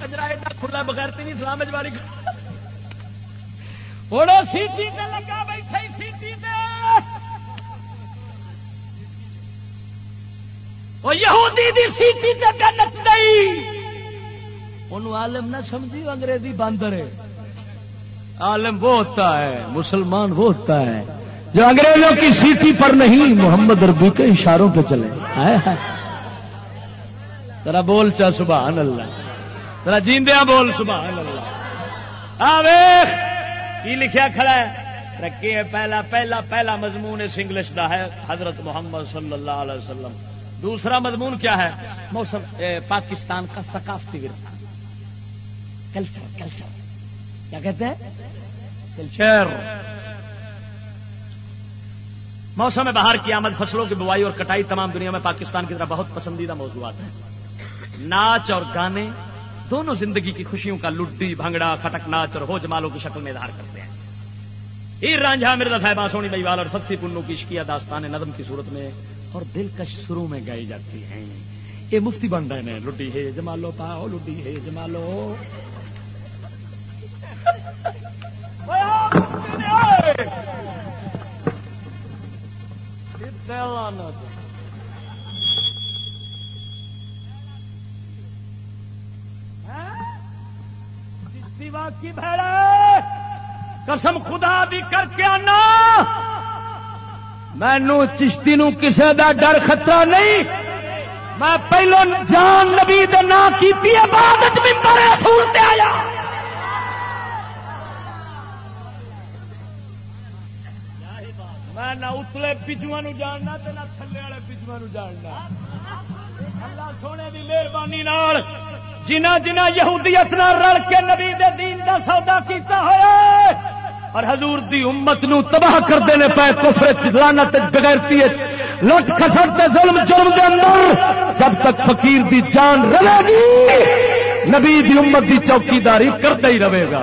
[SPEAKER 1] کجرا ایڈا کھلا بغیر تین اسلام والی ہوں سیٹی لگا بیٹھے سیٹی سیٹی نچ گئی عالم نہ سمجھی انگریزی باندر ہے۔ عالم وہ ہوتا ہے، مسلمان وہ ہوتا ہے۔ جو انگریزوں کی سیٹی پر نہیں، محمد ربی کے اشاروں پہ چلے۔ ذرا بول چا، سبحان اللہ۔ ذرا جیندیا بول، سبحان اللہ۔ کی لکھیا کھڑا ہے؟ رکھے پہلا پہلا پہلا مضمون اس انگلش دا ہے، حضرت محمد صلی اللہ علیہ وسلم۔ دوسرا مضمون کیا ہے؟ موسم پاکستان کا ثقافتی ورثہ۔ Culture culture. کیا کہتے ہیں؟ کلچر۔ موسم بہار کی آمد، فصلوں کی بوائی اور کٹائی تمام دنیا میں پاکستان کی طرح بہت پسندیدہ موضوعات ہیں۔ ناچ اور گانے دونوں زندگی کی خوشیوں کا لڈی بھنگڑا کٹک ناچ اور ہو جمالوں کی شکل میں اظہار کرتے ہیں۔ ہیر رانجھا مرزا صاحبہ سونی بیوال اور ستھی پنو کی اشکیا داستان نظم کی صورت میں اور دلکش شروع میں گائی جاتی ہیں۔ یہ مفتی بن رہے ہیں۔ لڈی ہے جمالو پاؤ لڈی ہے جمالو۔ کی قسم خدا بھی کر کے آنا۔ مینو چشتی نو کسے دا ڈر خطرہ نہیں۔ میں پہلو جان نبی نا کی بعد رسول تے آیا۔ میں نہ اتلے پچوا جاننا تے نہ تھلے والے پچوا جاننا۔ اللہ سونے کی مہربانی جنا جنا یہودیت نہ رل کے نبی دے دین دا سودا کیتا ہوا اور حضور دی امت نو تباہ کر دینے پائے کفر لانت بغیرتی لٹ خسر تے ظلم، جرم دے اندر۔ جب تک فقیر دی جان رہے گی، نبی دی امت دی چوکی داری کرتا ہی رہے گا۔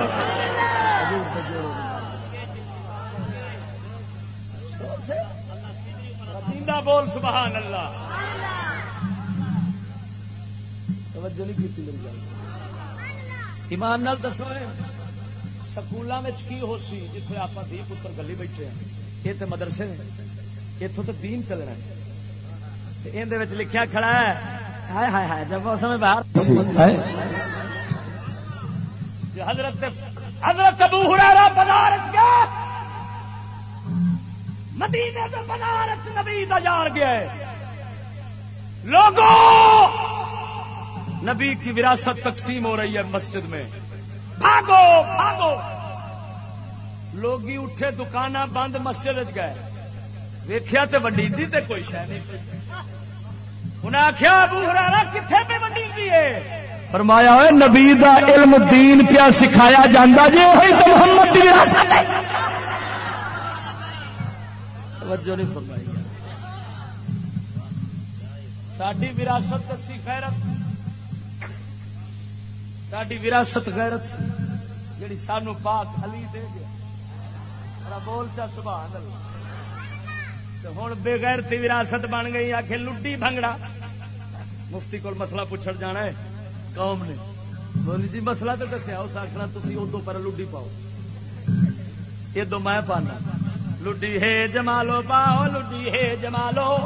[SPEAKER 1] بول سبحان اللہ۔ توجہ نہیں کی میری گل۔ ایمان نال دسو سکولوں میں کی ہو سی جتنے آپ دھی پتر گلی بیٹھے ہیں؟ یہ تو مدرسے نے۔ اتوں تو دین چلنا یہ لکھا کھڑا ہے ہائے ہائے ہائے جب موسم باہر۔ حضرت حضرت ابو بنارس مدینے سے بنارس نبی گیا لوگوں نبی کی وراثت تقسیم ہو رہی ہے مسجد میں۔ بھاگو بھاگو۔ لوگ اٹھے دکان بند مسجد گئے۔ ویخیا تو ونڈی تے کوئی شہ نہیں۔ انہیں آخیا ابو ہرارا کتنے پہ ونڈی ہے؟ فرمایا ہوئے نبی دا علم دین پیا سکھایا جاتا جی وہی تو محمد کی وراثت ہے۔ توجہ نہیں فرمائی۔ ساری وراثت دسی خیرت۔ ساری وراثت غیرت سی جڑی سانو پاک علی دے گیا۔ بول چا، سبحان اللہ۔ ہوں بےغیرتی وراثت بن گئی آخ لڈی بھنگڑا۔ مفتی کو مسئلہ پوچھ جانا ہے، قوم نے۔ بولی جی مسئلہ تو دسیا، اس آخنا تھی ادو پر لڈی پاؤ۔ یہ دو میں پانا۔ لڈی ہے جمالو، پاؤ لڈی ہے جمالو۔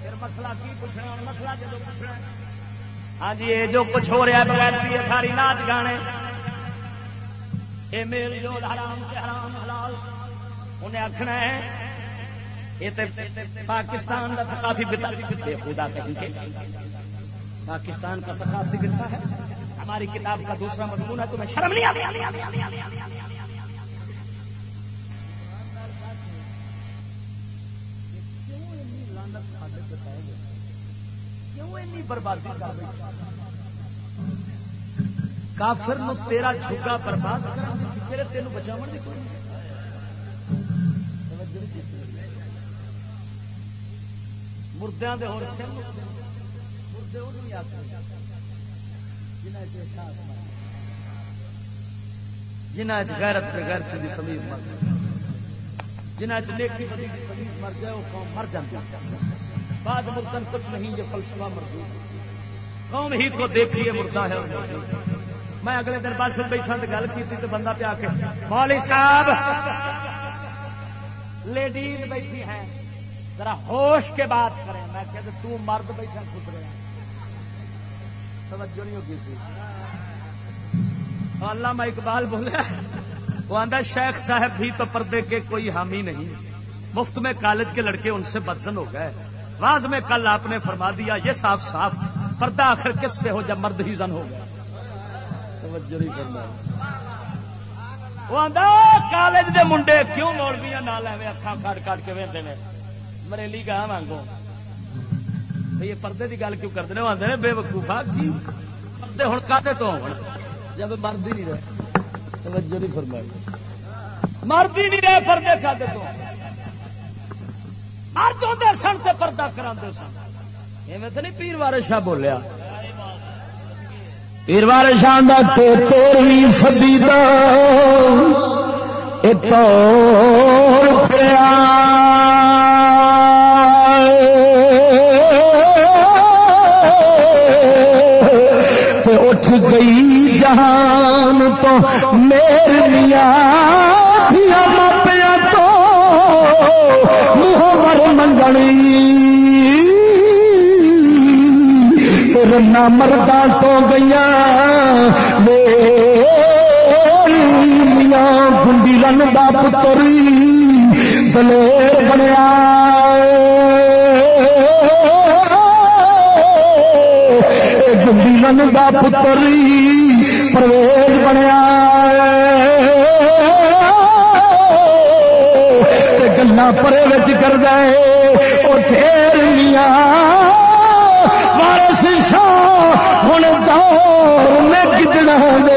[SPEAKER 1] پھر مسئلہ کی پوچھنا، مسئلہ جب پوچھنا ہاں جی یہ جو کچھ ہو رہا ہے بغیر ساری ناچ گانے۔ یہ میل جو حرام سے حرام حلال۔ انہیں آخنا ہے، یہ پاکستان کا ثقافتی خدا کہیں کے پاکستان کا ثقافتی گرتا ہے، ہماری کتاب کا دوسرا مضمون ہے، تمہیں شرم نہیں آتی؟ بربادی کافر نو تیرا چھگا برباد کر تینوں بچاؤ مردوں کے ہو سر مردے جنہ غیرت کے غیرت کی تمیز مر جنہ نیکی بدی تمیز مر جائے وہ قوم مر جاتی بعد مردن کچھ نہیں، یہ فلسفہ مردود قوم ہی کو دیکھیے، مردہ ہے میں اگلے دن بس بیٹھا تو گل کی تو بندہ پیا کے مولوی صاحب، لیڈیز بیٹھی ہیں، ذرا ہوش کے بات کریں۔ میں کہ تو مرد بیٹھا خود رہا توجہ نہیں ہوگی تھی اللہ میں اقبال بولے، وہ آدھا شیخ صاحب بھی تو پردے کے کوئی حامی نہیں۔ مفت میں کالج کے لڑکے ان سے بدزن ہو گئے۔ راز میں کل آپ نے فرما دیا یہ صاف صاف پردہ آخر کس سے ہو جب مرد ہی زن ہو گیا؟ کالج دے منڈے کیوں مولویا نہ لے اکھان کاٹ کاٹ کے ویسے مریلی گاہ مانگو یہ پردے کی گل کیوں کرتے ہیں آدھے بے وقوفا کی؟ پردے ہوں کھے تو ہو جب مرد ہی نہیں رہے۔ توجہ نہیں فرمائی۔ مرد ہی نہیں رہے پردے کھاتے تو مرد ہوتے سن سے پردہ کرا سن ایویں تو نہیں پیر وار شاہ بولیا پیر وار شاہ تیرویں سدی تو اٹھ گئی جہان تو میرے میاں رنا مردہ تو گیا میاں گنڈی رن کا پتری دلیر بنیا۔ گنڈی رن کا پتر پرویز بنیا۔ گلا پرے کر دے وہ ٹھیر میاں دور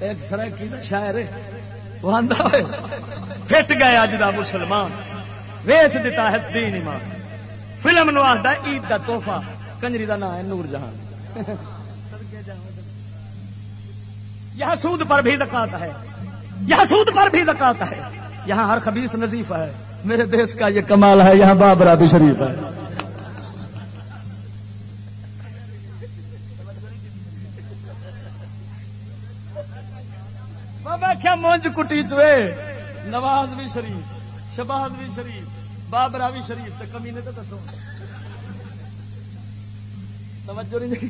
[SPEAKER 1] ایک سرکی کا شاعر وہ آدھا پھٹ گئے اج کا مسلمان، ویچ دیتا ہے دین ایمان۔ فلم نو آتا عید کا توحفہ کنجری کا نام ہے نور جہان۔ یہاں سود پر بھی زکات ہے۔ یہاں سود پر بھی زکات ہے۔ یہاں ہر خبیص نظیف ہے۔ میرے دیش کا یہ کمال ہے، یہاں بابرا بھی شریف ہے۔ کیا کٹی چوے نواز بھی شریف شباز بھی شریف بابرا بھی شریف تو کمی نے تو دسو۔ توجہ نہیں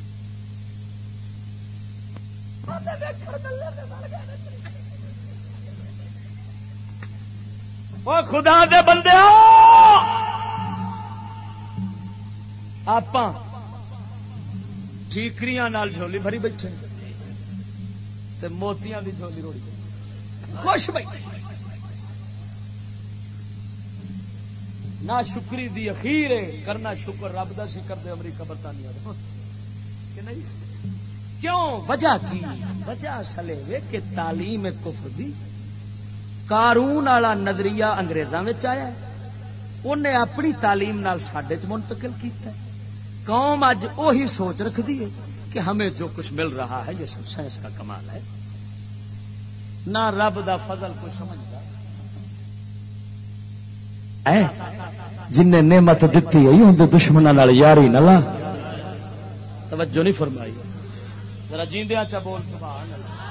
[SPEAKER 1] وہ خدا دے بندے آپ ٹھیکریاں جھولی بھری بیٹھے تے موتیاں دی جھولی روڑی۔ خوش بیٹھے نہ شکری دی اخیر ہے، کرنا شکر، رب دا سی کر دے امریکہ برطانیہ کہ نہیں؟ کیوں؟ وجہ کی؟ وجہ سلے وے کہ تعلیم کفر دی۔ قارون والا نظریہ انگریزوں آیا انہیں اپنی تعلیم نال سڈے چ منتقل کیتا ہے۔ قوم اج وہی سوچ رکھتی ہے کہ ہمیں جو کچھ مل رہا ہے، یہ سب سائنس کا کمال ہے۔ نہ رب دا فضل کوئی سمجھتا جن نے نعمت دیتی ہے اندر دشمنوں یاری نہ لا۔ توجہ نہیں فرمائی۔ ذرا جیندیا چا بول سبحان اللہ۔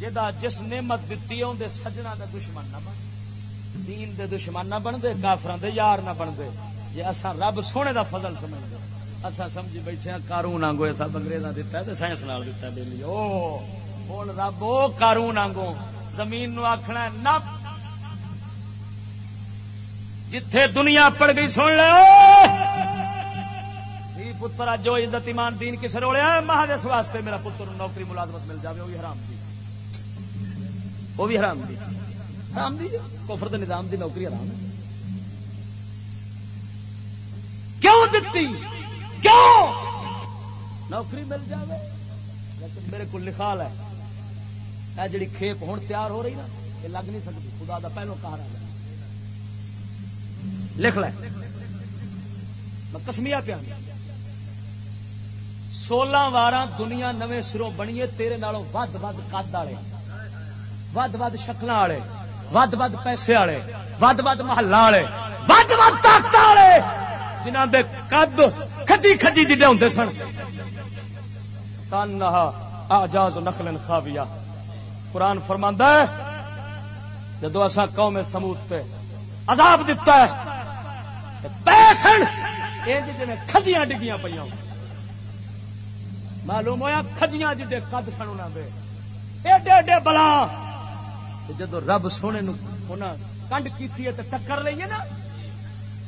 [SPEAKER 1] جا جس نعمت دیتی ہے اندر سجنا کا دشمن نہ بن۔ دین دے دشمن نہ بنتے کافران دے یار نہ بنتے جی اصا رب سونے دا فضل سمجھتے اصا سمجھی بیٹھے ہیں کارون آنگو سب انگریزا دتا ہے سائنس نال دتا ہے بہلی او بول رب او کارون آنگو زمین نو آخنا نہ جتھے دنیا پڑ گئی سن لو پتر جو عزت ایمان دین کس روڑیا مہادس واسطے میرا پتر نوکری ملازمت مل جائے وہ بھی حرام دی وہ بھی حرام دی حرام دی کفر دے نظام دی نوکری حرام ہے کیوں دیتی کیوں نوکری مل جائے لیکن میرے کو لکھا ہے یہ جڑی کھیپ ہوں تیار ہو رہی نا، یہ لگ نہیں سکتی۔ خدا دا پہلو کہا رہا لکھ لے۔ میں کسمیا پیا سولہ وار دنیا نویں سروں بنیے، تیرے نالوں ود ود کد والے ود ود شکل والے ود ود پیسے والے ود ود محلہ والے ود ود طاقت والے جنہ دے قد کھجی کھجی جی ہوں سن۔ تن آجاز نخل خاویا قرآن فرماندہ ہے، جدو اصا قوم سموت تے عذاب دتا ہے پیسن کھجیاں ڈگیاں پہ معلوم ہوا کھجیاں جی قد سن انہوں دے۔ ایڈے ایڈے بلا۔ جدو رب سونے کنڈ کی ٹکر لیے نا،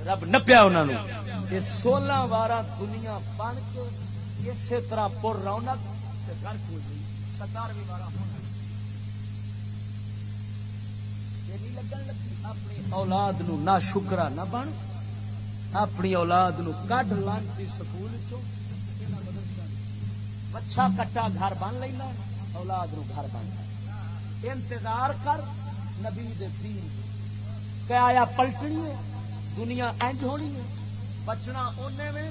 [SPEAKER 1] رب نپیا انہوں یہ سولہ وار دنیا بن کے اسی طرح پور رونق ستارویں بارہ ہونا لگن لگی، اپنی اولاد نو نہ شکرا نہ بن، اپنی اولاد نو کڈ لانتی سکول چچا کٹا گھر بن لینا، اولاد نو گھر بن۔ انتظار کر نبی دین۔ کیا آیا پلٹنی ہے، دنیا انج ہونی ہے، بچنا اونے میں۔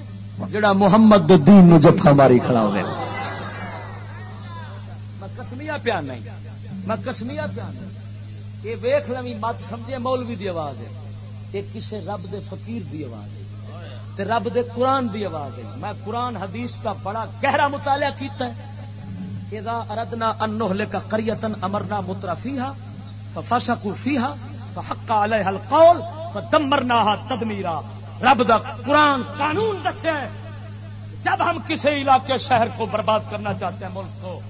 [SPEAKER 1] جڑا محمد دین نو جفا ماری کھڑا ہو ہوئے۔ میں کسمیا پیا نہیں، میں کسمیا پیا نہیں۔ یہ ویخ لمی مت سمجھے، مولوی دی آواز ہے۔ یہ کسے رب دے فقیر دی آواز ہے تے رب دے قرآن دی آواز ہے۔ میں قرآن، حدیث کا بڑا گہرا مطالعہ کیتا ہے۔ اذا اردنا ان نهلك قريه امرنا مترفيها ففسقوا فيها فحق عليها القول فدمرناها تدميرا رب دا قرآن قانون دسے جب ہم کسی علاقے، شہر کو برباد کرنا چاہتے ہیں، ملک کو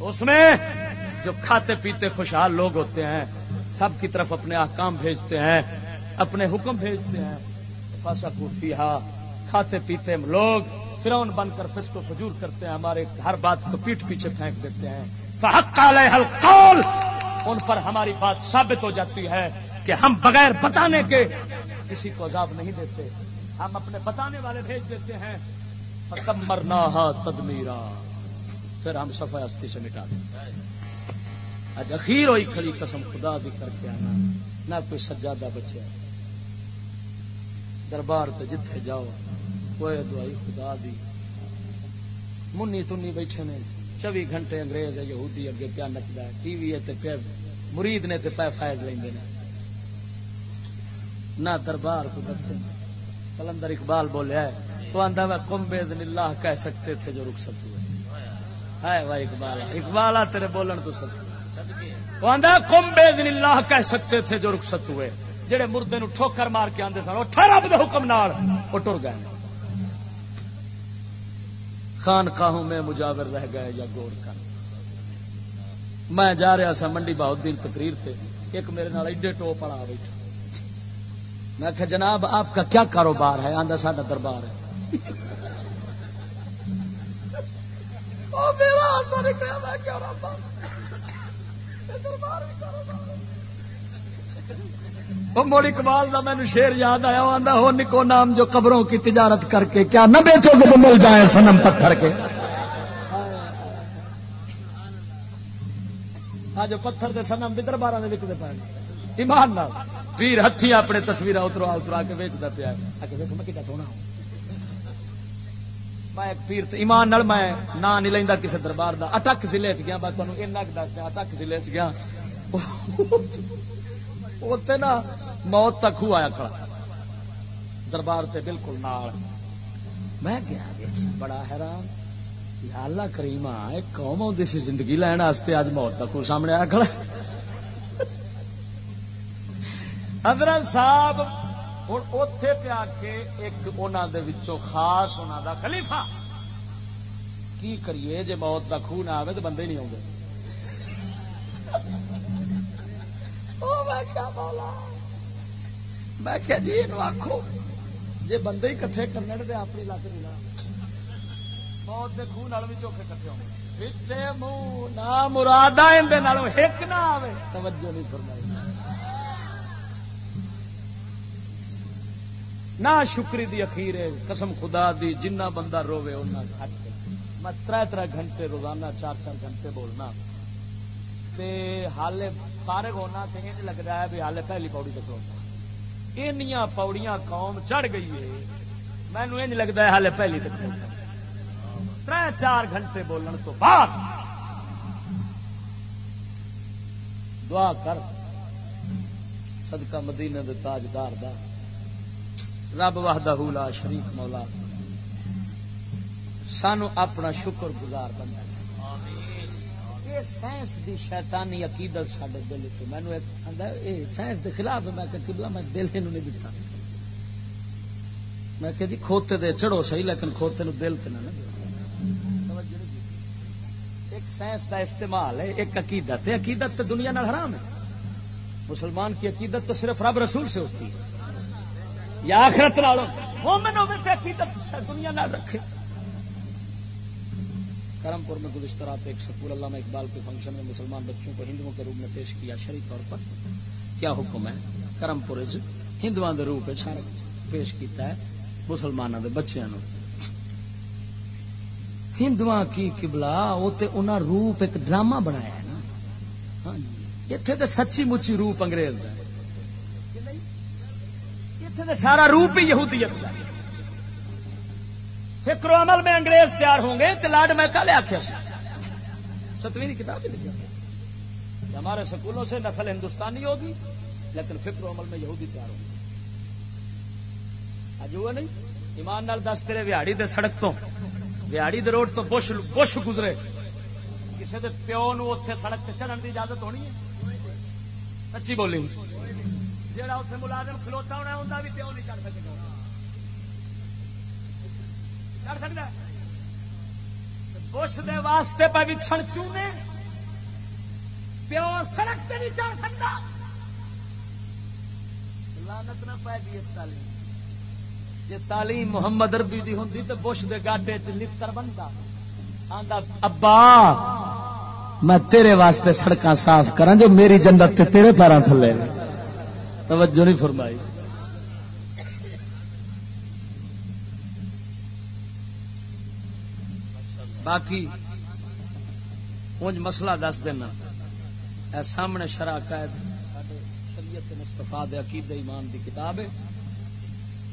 [SPEAKER 1] اس میں جو کھاتے پیتے خوشحال لوگ ہوتے ہیں، سب کی طرف اپنے احکام بھیجتے ہیں، اپنے حکم بھیجتے ہیں۔ فاسا کوفیہ کھاتے پیتے لوگ فرون بن کر فسق و فجور کرتے ہیں، ہمارے ہر بات کو پیٹ پیچھے پھینک دیتے ہیں۔ فحق القول، ان پر ہماری بات ثابت ہو جاتی ہے کہ ہم بغیر بتانے کے کسی کو عذاب نہیں دیتے۔ ہم اپنے بتانے والے بھیج دیتے ہیں۔ مرنا تدمیرا پھر ہم صفحہ ہستی سے مٹا دیں اج اخیر ہوئی کھڑی قسم خدا بھی کر کے آنا۔ نہ کوئی سجادہ بچے۔ دربار تے جتھے جاؤ۔ کوئی دوائی خدا دی۔ منی تنی بیٹھے نے۔ چوبی گھنٹے انگریز ہے یہودی اگے پیا نچتا ہے۔ ٹی وی پہ مرید نے تے پہ فائد لیں نہ دربار کو بچے۔ کلندر اقبال بولیا ہے۔ تو آدھا میں کمبے دن اللہ کہہ سکتے تھے جو رک سکتے ہے بھائی اقبال اقبال تیرے بولن تو سب وہ آدھا کمبے دن اللہ کہہ سکتے تھے جو رخصت ہوئے۔ جہے مردے نو ٹھوکر مار کے آتے سن، وہ ٹھہرا دے حکم نال، وہ ٹر گئے۔ خان کہوں میں مجاور رہ گئے یا گور کر میں جا رہا سا منڈی بہت دن تقریر تھے ایک میرے نال ایڈے ٹوپ والا بیٹھا۔ میں کہ جناب، آپ کا کیا کاروبار ہے؟ آندہ ساڈا دربار ہے۔ میرا وہ موڑ اقبال کا مینو شیر یاد آیا، وہ آدھا ہو نکو نام جو قبروں کی تجارت کر کے، کیا نہ بیچو گے تو مل جائے سنم پتھر کے؟ ہاں جو پتھر کے سنم بھی دربار میں وکتے پے ایمان نال۔ پیر ہاتھی اپنے تصویر اتروا اترا کے ویچتا پیا آ کے ویکو میں کتا سونا ہوں۔ میں ایک پیر ایمان نال میں نام نہیں لینا کسی دربار کا اٹک ضلع چ گیا میں تمہیں ایسا دس دیا، اٹک ضلع چ گیا۔ اتنے نا موت تک ہوا کھڑا۔ دربار تے بالکل نال۔ میں گیا بڑا حیران۔ یا اللہ کریم ایک قوم آتی سی زندگی لین واسطے اج موت تک سامنے آیا کھڑا۔ حضرت صاحب ہوں اتے پیا کے ایک انہوں خاص انہوں دا خلیفہ۔ کی کریے جی موت کا خون آئے تو بندے نہیں آؤ میں کیا جی یہ آخو جی بندے ہی کٹھے کرنے تو اپنی لگ نہیں موت کے خون بھی چوکھے کٹھے ہوتے منہ نہ مراد ایک نہ آئے توجہ نہیں فرمائی۔ نہ شکری دی اخیر ہے قسم خدا دی، جنہ بندہ روے انہیں گھٹ میں تر تر گھنٹے روزانہ، چار چار گھنٹے بولنا۔ تے حالے فارغ ہونا تے یہ لگ رہا ہے بھی حالے پہلی پوڑی تک ہوتا این پوڑیاں قوم چڑھ گئی ہے۔ مینو یہ لگتا ہے حالے پہلی تک تر چار گھنٹے بولن تو بعد۔ دعا کر۔ صدقہ مدینے دے تاجدار دا۔ رب وحدہ لا شریک مولا۔ سانو اپنا شکر گزار بننا یہ سائنس دی شیطانی عقیدت سارے دل چ مینو سائنس دے خلاف میں کہ میں دل نہیں دتا۔ میں کہ جی کھوتے دے چڑھو صحیح لیکن کھوتے نو دل نہ ایک سائنس دا استعمال ہے ایک عقیدت ہے۔ عقیدت تو دنیا نال حرام ہے۔ مسلمان کی عقیدت تو صرف رب رسول سے ہوتی ہے۔ یا آخرت مومن ہوے عقیدت دنیا نہ رکھے۔ کرم پور میں گزشتہ رات ایک سکول علامہ اقبال کے فنکشن میں مسلمان بچوں کو ہندوؤں کے روپ میں پیش کیا شریف طور پر۔ کیا حکم ہے؟ کرم پور ہندو کے روپ پیش کیتا ہے مسلمانوں کے بچوں ہندو کی کبلا وہ انہیں روپ ایک ڈرامہ بنایا ہے نا۔ ہاں جی۔ اتنے تو سچی مچی روپ انگریز کا سارا روپ ہی یہودیت کا فکر و عمل میں انگریز تیار ہوں گے تو لاڈ میں کل آخیا ستویں کتاب لکھا ہمارے سکولوں سے نسل ہندوستانی ہوگی، لیکن فکر و عمل میں یہودی تیار ہوگی آج وہ نہیں؟ ایمان نال دس تیرے وہاڑی دے سڑک تو وہاڑی دے روڈ تو بش بش گزرے۔ کسی دے پیو نو اتے سڑک سے چڑھن کی اجازت ہونی ہے؟ سچی بولی۔ جہاں اتنے ملازم کھلوتا ہونا انہیں بھی پیو نہیں چڑھ سکتا چڑھ سکتا بش دے واسطے پہ وچھن چونے۔ پیو سڑک سے نہیں چڑھ سکتا لانت نہ پائے گی اس تعلیم۔ جی تعلیم محمد اربی دی ہوں تو بش دے گاڈے چ لر بنتا آندا، ابا، میں تیرے واسطے سڑکاں صاف کرا جو میری جنت تیرے پیروں تھلے۔ توجہ نہیں فرمائی۔ باقی اونج مسئلہ دس دینا۔ اے سامنے شرح قائد شریعت مستفا عقید ایمان دی کتاب ہے۔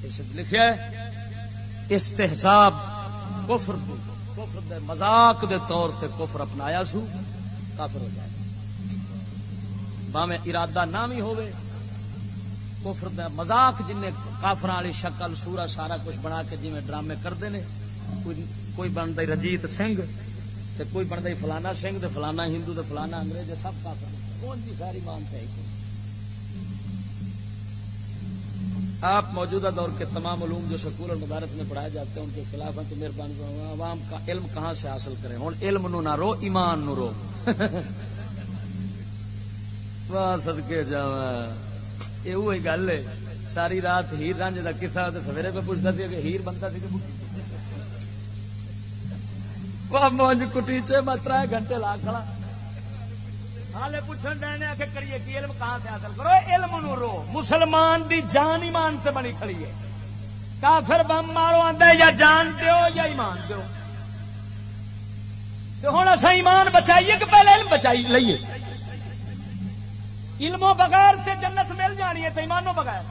[SPEAKER 1] اس لکھا ہے استحساب کفر کفر دے مذاق دے طور تے کفر اپنایا سو، کافر ہو جائے۔ باویں ارادہ نام ہی ہوئے کفر دے مذاق جن کافر والی شکل سورا سارا کچھ بنا کے جی ڈرامے کرتے ہیں کوئی بنتا رجیت سنگھ تے کوئی بنتا فلانا سنگھ تے فلانا ہندو تے فلانا انگریز سب کافر کون جی ساری مانتے ہیں آپ موجودہ دور کے تمام علوم جو سکول اور مدارس میں پڑھائے جاتے ہیں، ان کے خلاف ہیں تو مہربانی عوام کا علم کہاں سے حاصل کریں؟ ہوں، علم نو نہ رو، ایمان نو رو۔ سدکے جا یہ گل ہے، ساری رات ہیر رنج کا کسا سویرے پہ پوچھتا تھی کہ ہیر بنتا تھی مونج کٹیچے مترا گھنٹے لا کھڑا۔ ہالے پوچھن ڈے آ کے کریے کہ علم کہاں سے حاصل کرو؟ علم نو رو۔ مسلمان دی جان ایمان سے بنی کھڑی ہے۔ کافر بم مارو آدھا یا جان دیو یا ایمان دیو؟ تو ہوں اصا ایمان بچائیے کہ پہلے علم بچائی لئیے۔ علموں بغیر سے جنت مل جانی ہے تو ایمانوں بغیر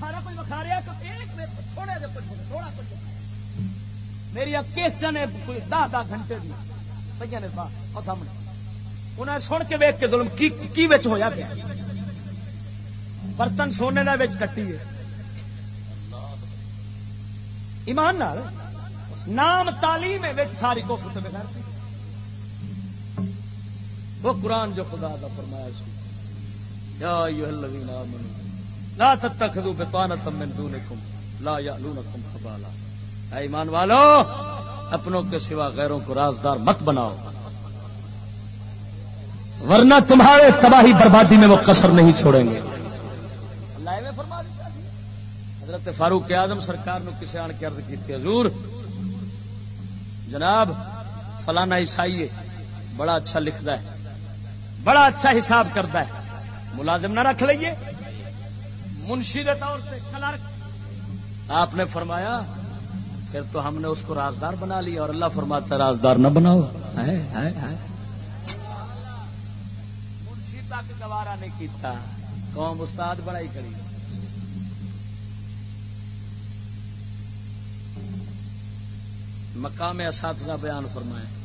[SPEAKER 1] سارا کچھ بخا رہا تھوڑا تھوڑا کچھ میری کیسٹ نے دہ دہ گھنٹے دی۔ پہ نے سامنے۔ انہیں سن کے ویک کے ظلم کی کی بچ ہویا پیا۔ برتن سونے کا بچ کٹی ہے۔ ایمان نال، نام تعلیم ہے ساری کوفر بغیر۔ وہ قرآن جو خدا کا فرمایا سی۔ یا ایھا الذین آمنوا، لا تتخذوا بطانة من دونکم، لا یعلونکم خبالا۔ اے ایمان والو، اپنوں کے سوا غیروں کو رازدار مت بناؤ۔ ورنہ تمہارے تباہی بربادی میں وہ کسر نہیں چھوڑیں گے۔ حضرت فاروق اعظم سرکار نے کسی آن کے عرض کی حضور، جناب، فلانا عیسائی بڑا اچھا لکھتا ہے۔ بڑا اچھا حساب کرتا ہے۔ ملازم نہ رکھ لئیے۔ منشی کے طور سے کلرک۔ آپ نے فرمایا، پھر تو ہم نے اس کو رازدار بنا لیا اور اللہ فرماتا رازدار نہ بناؤ۔ منشی تک گوارا نہیں کیتا۔ قوم استاد بڑائی کری مقام اساتذہ بیان فرمائے۔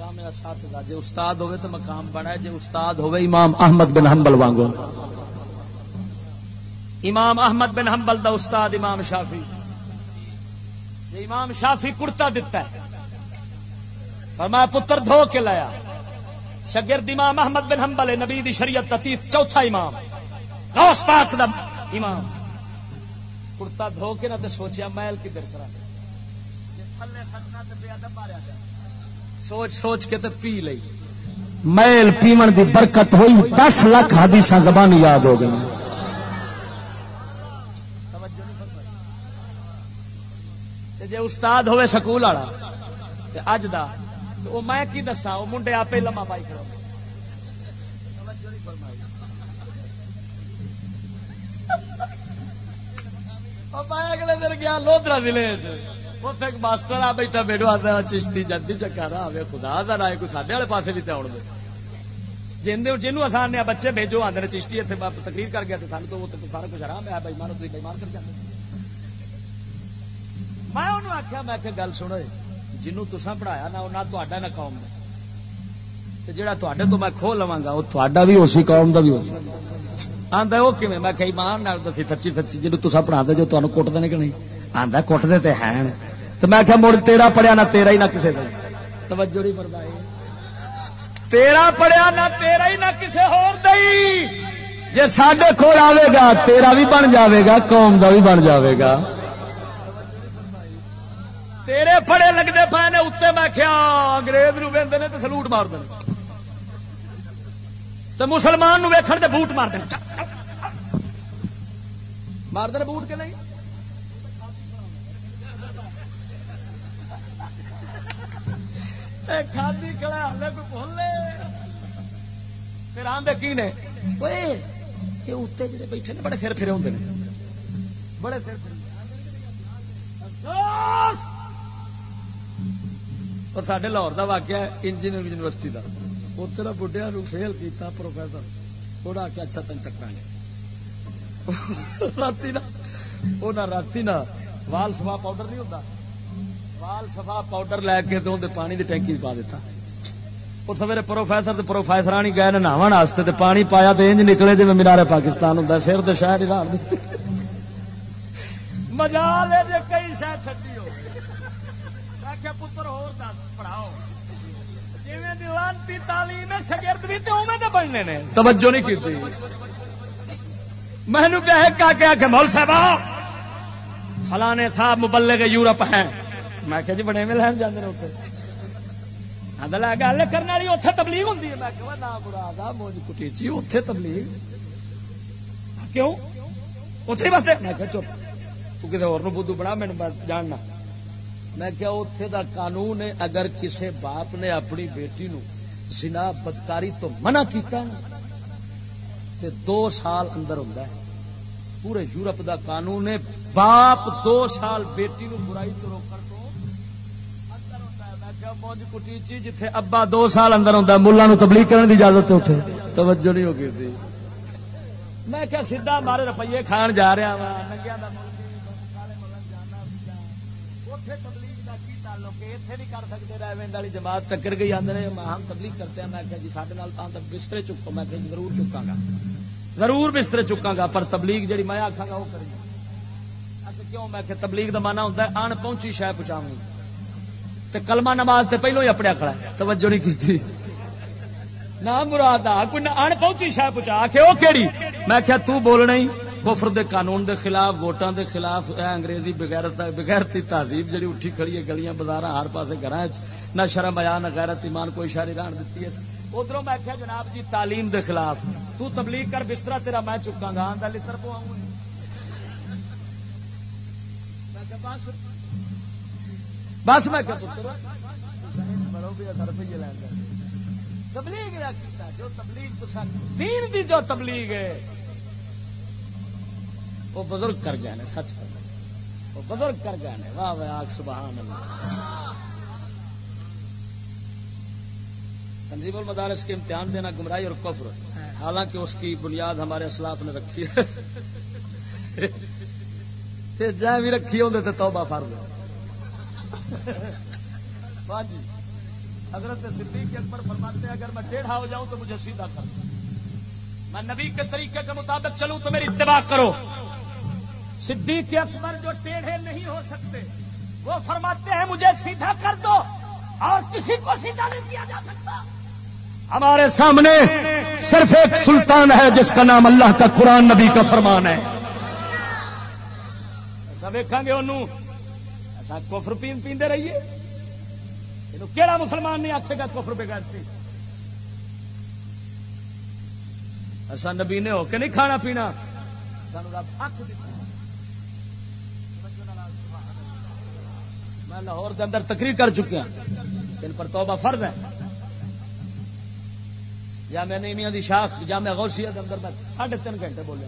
[SPEAKER 1] مقام اساتذہ جی استاد ہوئے تو مقام بڑا ہے۔ جی استاد ہوئے امام احمد بن حنبل وانگو۔ امام احمد بن حنبل دا استاد امام شافی جی امام شافی کرتا دیتا ہے۔ فرمایا، پتر دھو کے لایا۔ شگرد امام احمد بن حنبل نبی دی شریعت تتیف چوتھا امام۔ غوث پاک دا امام۔ کرتا دھو کے نہ تے سوچیا محل کدھر کرا تھلے سکنا تو بے ادب ماریا جائے۔ سوچ سوچ کے تو پی لئی۔ میل پیمن دی برکت ہوئی دس لاکھ حدیث زبان یاد ہو گئی جی استاد ہوے سکول والا اج دا وہ میں کی دسا وہ منڈے آپ لما پائی کرو اگلے دن گیا لودرا ضلع اتنے ایک ماسٹر آ بیٹھا بیٹھو آتا چشتی جلدی چکر آئے خدا کا رائے کوئی سارے والے پاس بھی تو آن دے جن آسان نے بچے بھیجو آدھے چشتی اتنے تقریر کر گیا تو سن تو سارا کچھ آرام ہے بھائی مانو تھی بےمان کر جاتے میں انہوں آخیا میں کہ گل سنو جنوں تسا پڑھایا نہ نہ تا نہ قوم کا جڑا تے تو میں کھو لوا گا وہ تا بھی اسی قوم کا بھی ہو آتا وہ کھے میں کہ ایمان دسی سچی سچی جنوں تسا پڑھا دے جو تمہیں کٹتے ہیں کہ نہیں آتا کٹتے تو ہیں تو میں کیا مڑ تیرا پڑھیا نہ تیرا ہی نہ کسی کا توجہ نہیں فرمائی۔ تیرا پڑھیا نہ تیرا ہی نہ کسی ہور دئی جی سڈے کول آئے گا تیرا بھی بن جاوے گا قوم کا بھی بن جاوے گا۔ تیرے پڑے لگتے پے نے اتنے میں کیا انگریز نو وے تو سلوٹ مار دیں تو مسلمان ویکھن دے بوٹ مار دیں مار دیں بوٹ کے نہیں؟ کھادی کلا ہلے پھر کی نے؟ یہ جی بیٹھے نے بڑے سر پھرے ہوں بڑے سر اور لاہور کا واقعہ انجینئر یونیورسٹی کا اتنے نہ بڑھیا فیل کیا پروفیسر۔ تھوڑا آ کے اچھا تین ٹکرا رات نہ رات نہ وال سفا پاؤڈر نہیں ہوتا وال سفا پاؤڈر لے کے تو پانی کی ٹینکی پا دیتا وہ سویرے پروفیسر پروفیسر نہیں گئے نہاو واسطے پانی پایا تو انج نکلے جی مینارے پاکستان ہوں سر تو شہر ہی مزا لے جی کئی شہ چی ہو پتر ہو دس پڑھاؤ جی تعلیم شگرد بھی تو بننے نے توجہ نہیں کی میں کہ مول صاحب فلانے صاحب مبلے کے یورپ ہیں میں کہ جی بڑے میں لین جانے اتنے گل کرنے والی اتنے تبلیغ ہوں میں کہ نہ برا موج کٹیچی اتے تبلیغ۔ کیوں؟ اتے واسطے میں کہ چپ، تو کسی اور بدھو بنا میرے جاننا۔ میں کیا اتے دا قانون ہے، اگر کسی باپ نے اپنی بیٹی نو زنا بدکاری تو منع کیتا تے دو سال اندر ہوں پورے یورپ دا قانون ہے، باپ دو سال بیٹی نو برائی تو روکن موج کٹی چی جتھے ابا دو سال اندر ہوں ملا تبلیغ کرنے کی اجازت اتنے توجہ نہیں ہوگی تھی میں کیا سیدھا مارے روپیے کھان جا رہا وا نہیں کر والی جماعت ٹکر گئی آدھے ہم تبلیغ کرتے ہیں میں کہ جی سارے بسترے چکو میں کہ ضرور چکا گا ضرور بسترے چکا گا پر تبلیغ جی میں آخا گا وہ کری کیوں میں کہ تبلیغ مانا ہوتا ہے ان پہنچی شہ پہنچاوی تو کلمہ نماز تے پہلو ہی اپنے کھڑا توجہ نہیں کی نہ مراد آ، کوئی ان پہنچی شہ پہنچا کے وہ کہڑی میں کیا تو بولنا ہی کفر دے قانون دے خلاف، ووٹاں دے خلاف انگریزی بغیرت، بغیرتی تہذیب جڑی اٹھی کھڑی ہے، گلیاں بازار ہر پاسے گھر نہ شرم آیا نہ غیرت ایمان، کوئی شاری ران دیتی ہے۔ ادھر میں آخیا جناب جی تعلیم دے خلاف، تو تبلیغ کر بستر تیرا میں چکا گا آدھا لڑ پو بس۔ بس میں تبلیغ جو تبلیغ جو تبلیغ ہے، وہ بزرگ کر گئے سچ کر وہ بزرگ کر گئے واہ واہ، آگ سبحان اللہ۔ تنظیم المدارس کے امتحان دینا گمراہی اور کفر۔ حالانکہ اس کی بنیاد ہمارے اسلاف نے رکھی ہے۔ جائیں بھی رکھی ہوں تو توبہ فرض جی حضرت صدیق اکبر فرماتے ہیں، اگر میں ٹیڑھا ہاں ہو جاؤں تو مجھے سیدھا کر۔ میں نبی کے طریقے کے مطابق چلوں تو میری اتباع کرو۔ صدیق اکبر جو ٹیڑھے نہیں ہو سکتے، وہ فرماتے ہیں، مجھے سیدھا کر دو اور کسی کو سیدھا نہیں کیا جا سکتا۔ ہمارے سامنے صرف ایک سلطان ہے، جس کا نام اللہ کا قرآن نبی کا فرمان ہے۔ ایسا ویکا گے انہوں؟ کفر پین پیندے رہیے۔ کہڑا مسلمان نہیں آخے گا کفر بغیر پی ایسا ہو کے نہیں کھانا پینا۔ سانو رب حق میں لاہور کے اندر تقریر کر چکیا ہاں۔ ان پر توبہ فرض ہے۔ یا میں نے دی شاخ جا میں غوثیہ اندر میں ساڑھے تین گھنٹے بولے۔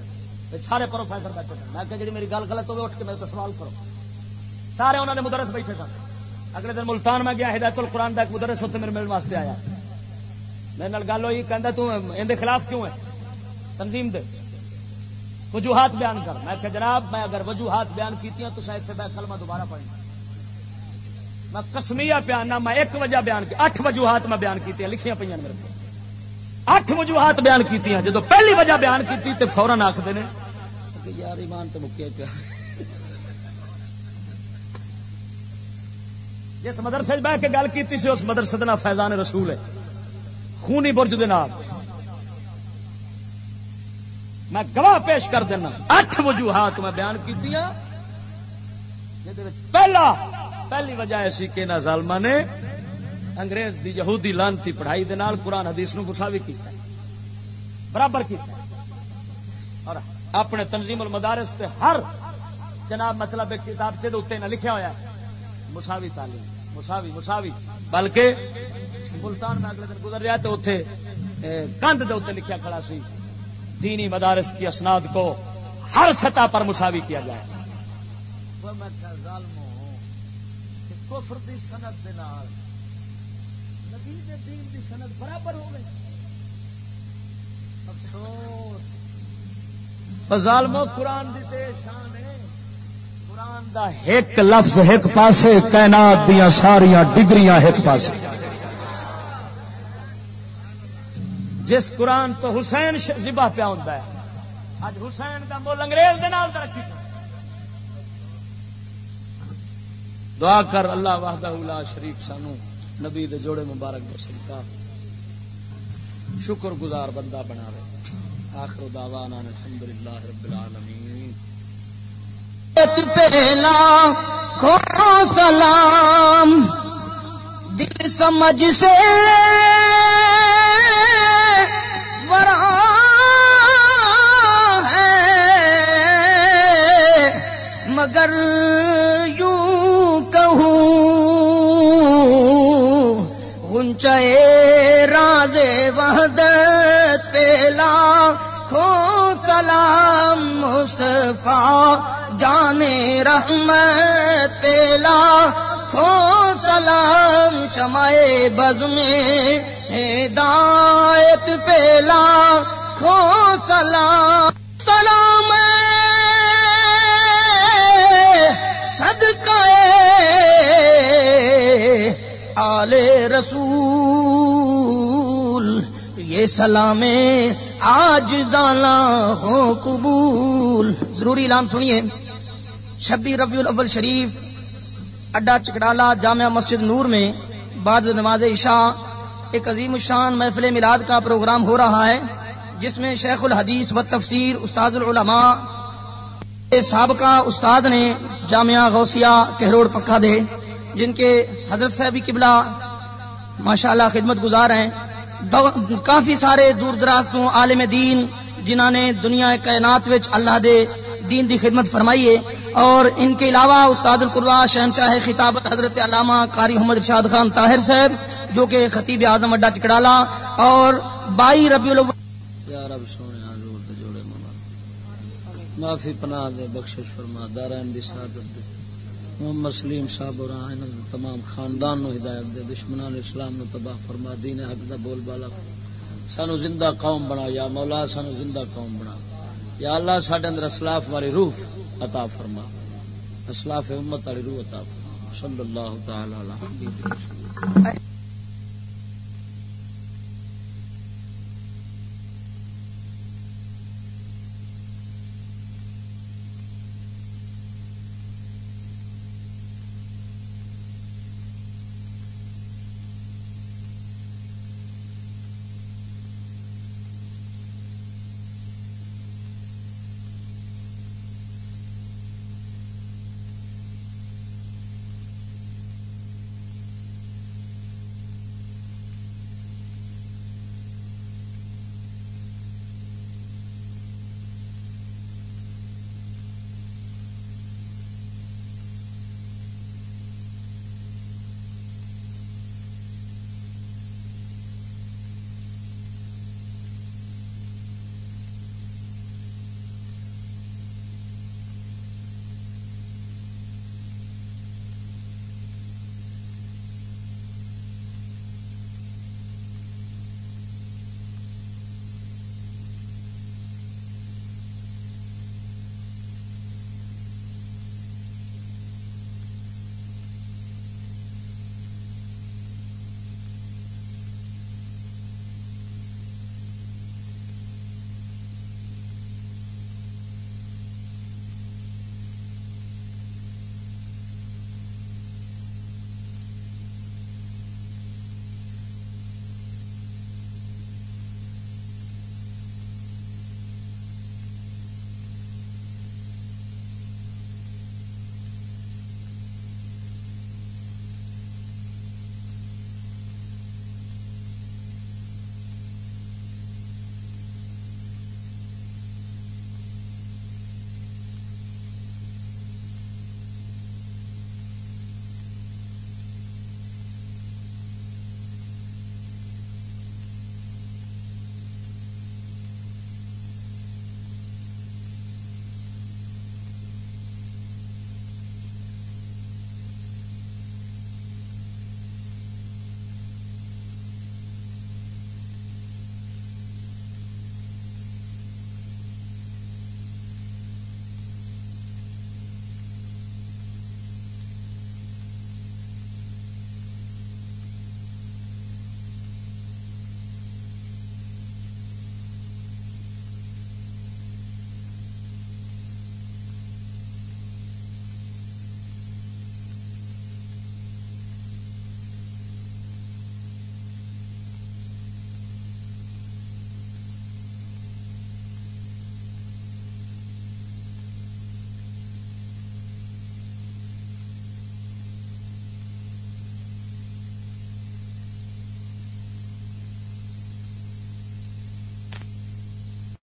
[SPEAKER 1] سارے پروفیسر بیٹھے۔ میں کہ جی میری گل غلط ہوگی اٹھ کے میرے کو سوال کرو۔ سارے انہوں نے مدرس بیٹھے تھے اگلے دن ملتان میں گیا، ہدایت القرآن کا ایک مدرس ہوتے میرے ملنے واسطے آیا۔ میرے گل ہوئی کہ ان خلاف کیوں ہے؟ تنظیم دے۔ وجوہات بیان کر۔ میں کہ جناب، میں اگر وجوہات بیان کی تو شاید میں کلمہ دوبارہ پڑھی میں کسمیا پیانا میں ایک وجہ بیان کی، اٹھ وجوہات میں بیان کی لکھیاں پہ میرے کو۔ اٹھ وجوہات بیان کی جب پہلی وجہ بیان کی تو فورن آخر نے یار ایمان تو مکیا پیا۔ جس مدرسے بہ کے گل کی سی، اس مدرسے کا فیضان رسول ہے۔ خونی برج دے نام میں گواہ پیش کر دینا، اٹھ وجوہات میں بیان کی پہلا، پہلی وجہ ایسی کہ نہ ظالما نے انگریز دی یہودی لانتی پڑھائی دے نال قرآن حدیث نو گساوی کیتا برابر کیتا اور اپنے تنظیم المدارس تے ہر جناب مطلب کتاب سے اتنے نہ لکھا ہوا مساوی تعلیم۔ مساوی مساوی۔ بلکہ ملتان میں اگلے دن گزر رہا تو اتنے کندھ دے اتنے لکھا کھڑا سی۔ دینی مدارس کی اسناد کو ہر سطح پر مساوی کیا جائے۔ کفر دی سنت دے نال نبی دے دین دی سند برابر ہو گئی افسوس۔ ظالمو قرآن دی تے شان قرآن دا ایک لفظ ایک پاسے، کائنات دیا ساریا ڈگریاں ایک پاسے۔ جس قرآن تو حسین ذبح پیا ہوتا ہے اج حسین کا مول انگریز دے نال ترقی دعا کر اللہ وحدہ لا شریف سانو، نبی دے جوڑے مبارک دے صدقہ۔ شکر گزار بندہ بنا رہے آخر دعوانا الحمدللہ رب العالمین۔
[SPEAKER 5] پہلا کھو سلام، دل سمجھ سے ورا ہے۔ مگر یوں کہوں گنچے راز وحدت پہلا کھو سلام مصفا جانے رحمت پہلا کھو سلام شمائے بز میں ہدایت پہلا کھو سلام سلام صدقہ آل رسول۔ یہ سلام آج زالا ہو قبول۔ ضروری اعلان سنیے۔ شبی ربیع الاول شریف، اڈا چکڑالا جامعہ مسجد نور میں بعد نماز عشاء، ایک عظیم الشان محفل میلاد کا پروگرام ہو رہا ہے، جس میں شیخ الحدیث و تفسیر استاد العلماء سابقہ استاد نے جامعہ غوثیہ کہروڑ پکا دے، جن کے حضرت صاحبی قبلہ ماشاء اللہ خدمت گزار ہیں۔ کافی سارے دور دراز تو عالم دین جنہ نے دنیا کائنات وچ اللہ دے دین دی خدمت فرمائی ہے اور ان کے علاوہ استاد القرا شہنشاہ خطابت حضرت علامہ قاری محمد ارشاد خان طاہر صاحب، جو کہ خطیب اعظم اڈا چکڑالا اور بائی ربی الاول
[SPEAKER 3] رب سونے حضور دے، جوڑے معافی پناہ دے، بخشش فرما، دارائن دی سعادت دے۔ محمد سلیم صاحب اور انہاں تمام خاندان نو ہدایت دے، دشمنان اسلام نو تباہ فرما، دین حق دا بول بالا۔ سانو زندہ قوم بنا، یا مولا سانو زندہ قوم بنا۔ یا اللہ ساڈے اندر اسلاف والی روح۔ عطا فرما۔ اسلاف امت والی روح عطا فرما۔ صلی اللہ تعالی علیہ حبیب